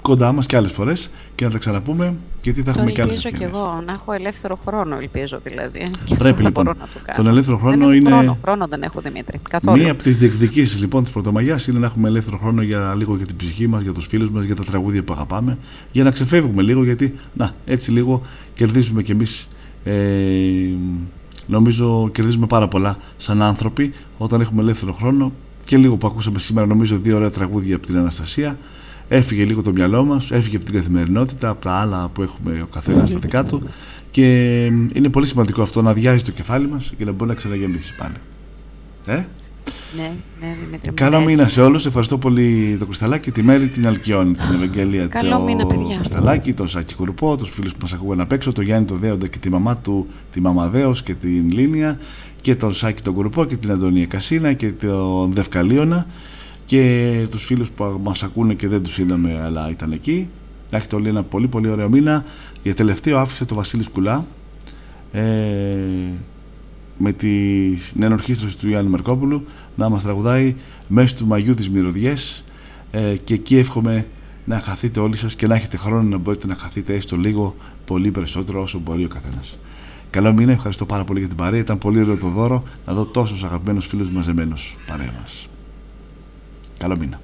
κοντά μας και άλλες φορές και να τα ξαναπούμε γιατί θα έχουμε και άλλες
Ελπίζω και εγώ να έχω ελεύθερο χρόνο, ελπίζω δηλαδή.
Πρέπει λοιπόν.
να το κάνω.
Τον ελεύθερο χρόνο
δεν
είναι.
Χρόνο, χρόνο δεν έχω Δημήτρη. Καθόλου.
Μία από τις διεκδικήσεις λοιπόν της Πρωτομαγιάς είναι να έχουμε ελεύθερο χρόνο για λίγο για την ψυχή μας, για τους φίλους μας, για τα τραγούδια που αγαπάμε, για να ξεφεύγουμε λίγο γιατί να, έτσι λίγο κερδίζουμε κι εμείς. Ε, νομίζω κερδίζουμε πάρα πολλά σαν άνθρωποι όταν έχουμε ελεύθερο χρόνο και λίγο που ακούσαμε σήμερα νομίζω δύο ωραία τραγούδια από την Αναστασία έφυγε λίγο το μυαλό μας, έφυγε από την καθημερινότητα, από τα άλλα που έχουμε ο καθένας στα δικά του και είναι πολύ σημαντικό αυτό να αδειάζει το κεφάλι μας και να μπορεί να ξαναγεμίσει πάλι. Ε;
Ναι, ναι, Δημήτρη.
Καλό μήνα σε όλους. Ευχαριστώ πολύ το Κρυσταλάκι, τη Μέρη, την Αλκιόνη, την Ευαγγελία,
Καλό
το
μήνα, παιδιά.
Κρυσταλάκι, τον Σάκη Κουρουπό, τους φίλους που μας ακούγαν απ' έξω, τον Γιάννη τον Δέοντα και τη μαμά του, τη Μαμαδέο και την Λίνια, και τον Σάκη τον Κουρουπό και την Αντωνία Κασίνα και τον Δευκαλίωνα και τους φίλους που μας ακούνε και δεν τους είδαμε αλλά ήταν εκεί να έχετε όλοι ένα πολύ πολύ ωραίο μήνα για τελευταίο άφησε το Βασίλης Κουλά ε, με την ενορχίστρωση του Γιάννη Μερκόπουλου να μας τραγουδάει μέσα του Μαγιού της Μυρωδιές ε, και εκεί εύχομαι να χαθείτε όλοι σας και να έχετε χρόνο να μπορείτε να χαθείτε έστω λίγο πολύ περισσότερο όσο μπορεί ο καθένας. Καλό μήνα, ευχαριστώ πάρα πολύ για την παρέα. Ήταν πολύ ωραίο το δώρο να δω τόσους αγαπημένους φίλους μαζεμένους παρέα μας. Καλό μήνα.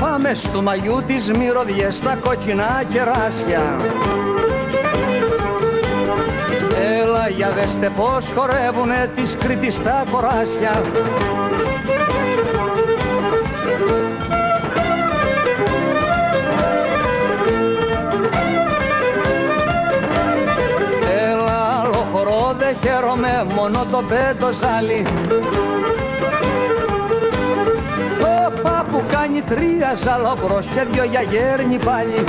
Πάμε στο μαγιού της μυρωδιές στα κόκκινα κεράσια Έλα για δέστε πως χορεύουνε τις Κρήτης τα κοράσια. Έλα άλλο χορό δεν χαίρομαι μόνο το πέτο ζάλι. Όπα που κάνει τρία ζαλόμπρος και δυο για γέρνη πάλι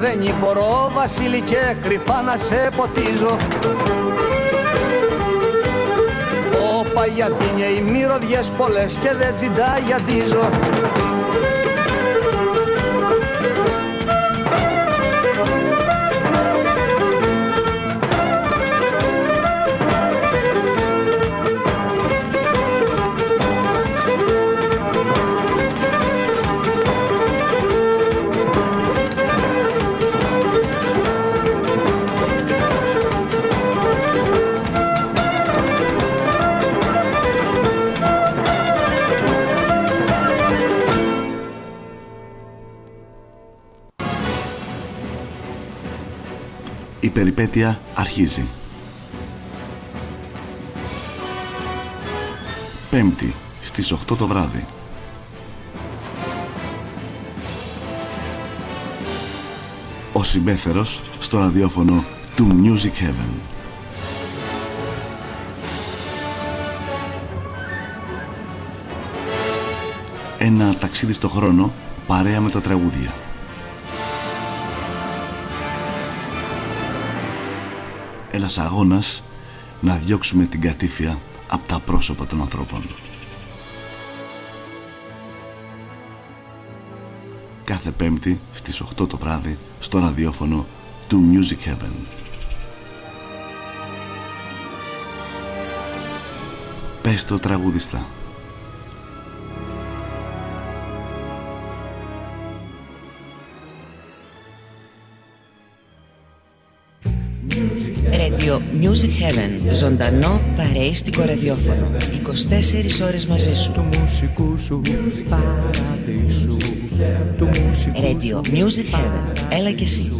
δεν μπορώ Βασίλη και κρυφά να σε ποτίζω. Όπα γιατί είναι οι μυρωδιές πολλές και δεν τσιντά γιατί ζω
περιπέτεια αρχίζει. Πέμπτη στις 8 το βράδυ. Ο συμπέθερος στο ραδιόφωνο του Music Heaven. Ένα ταξίδι στο χρόνο παρέα με τα τραγούδια. Ένας αγώνας να διώξουμε την κατήφια από τα πρόσωπα των ανθρώπων. Κάθε πέμπτη στις 8 το βράδυ στο ραδιόφωνο του Music Heaven. Πες το τραγουδιστά.
Music Heaven. Ζωντανό παρέιστικο ραδιόφωνο. 24 ώρες μαζί σου.
Του μουσικού σου παραδείσου. Του μουσικού
Radio Music Heaven. Έλα και εσύ.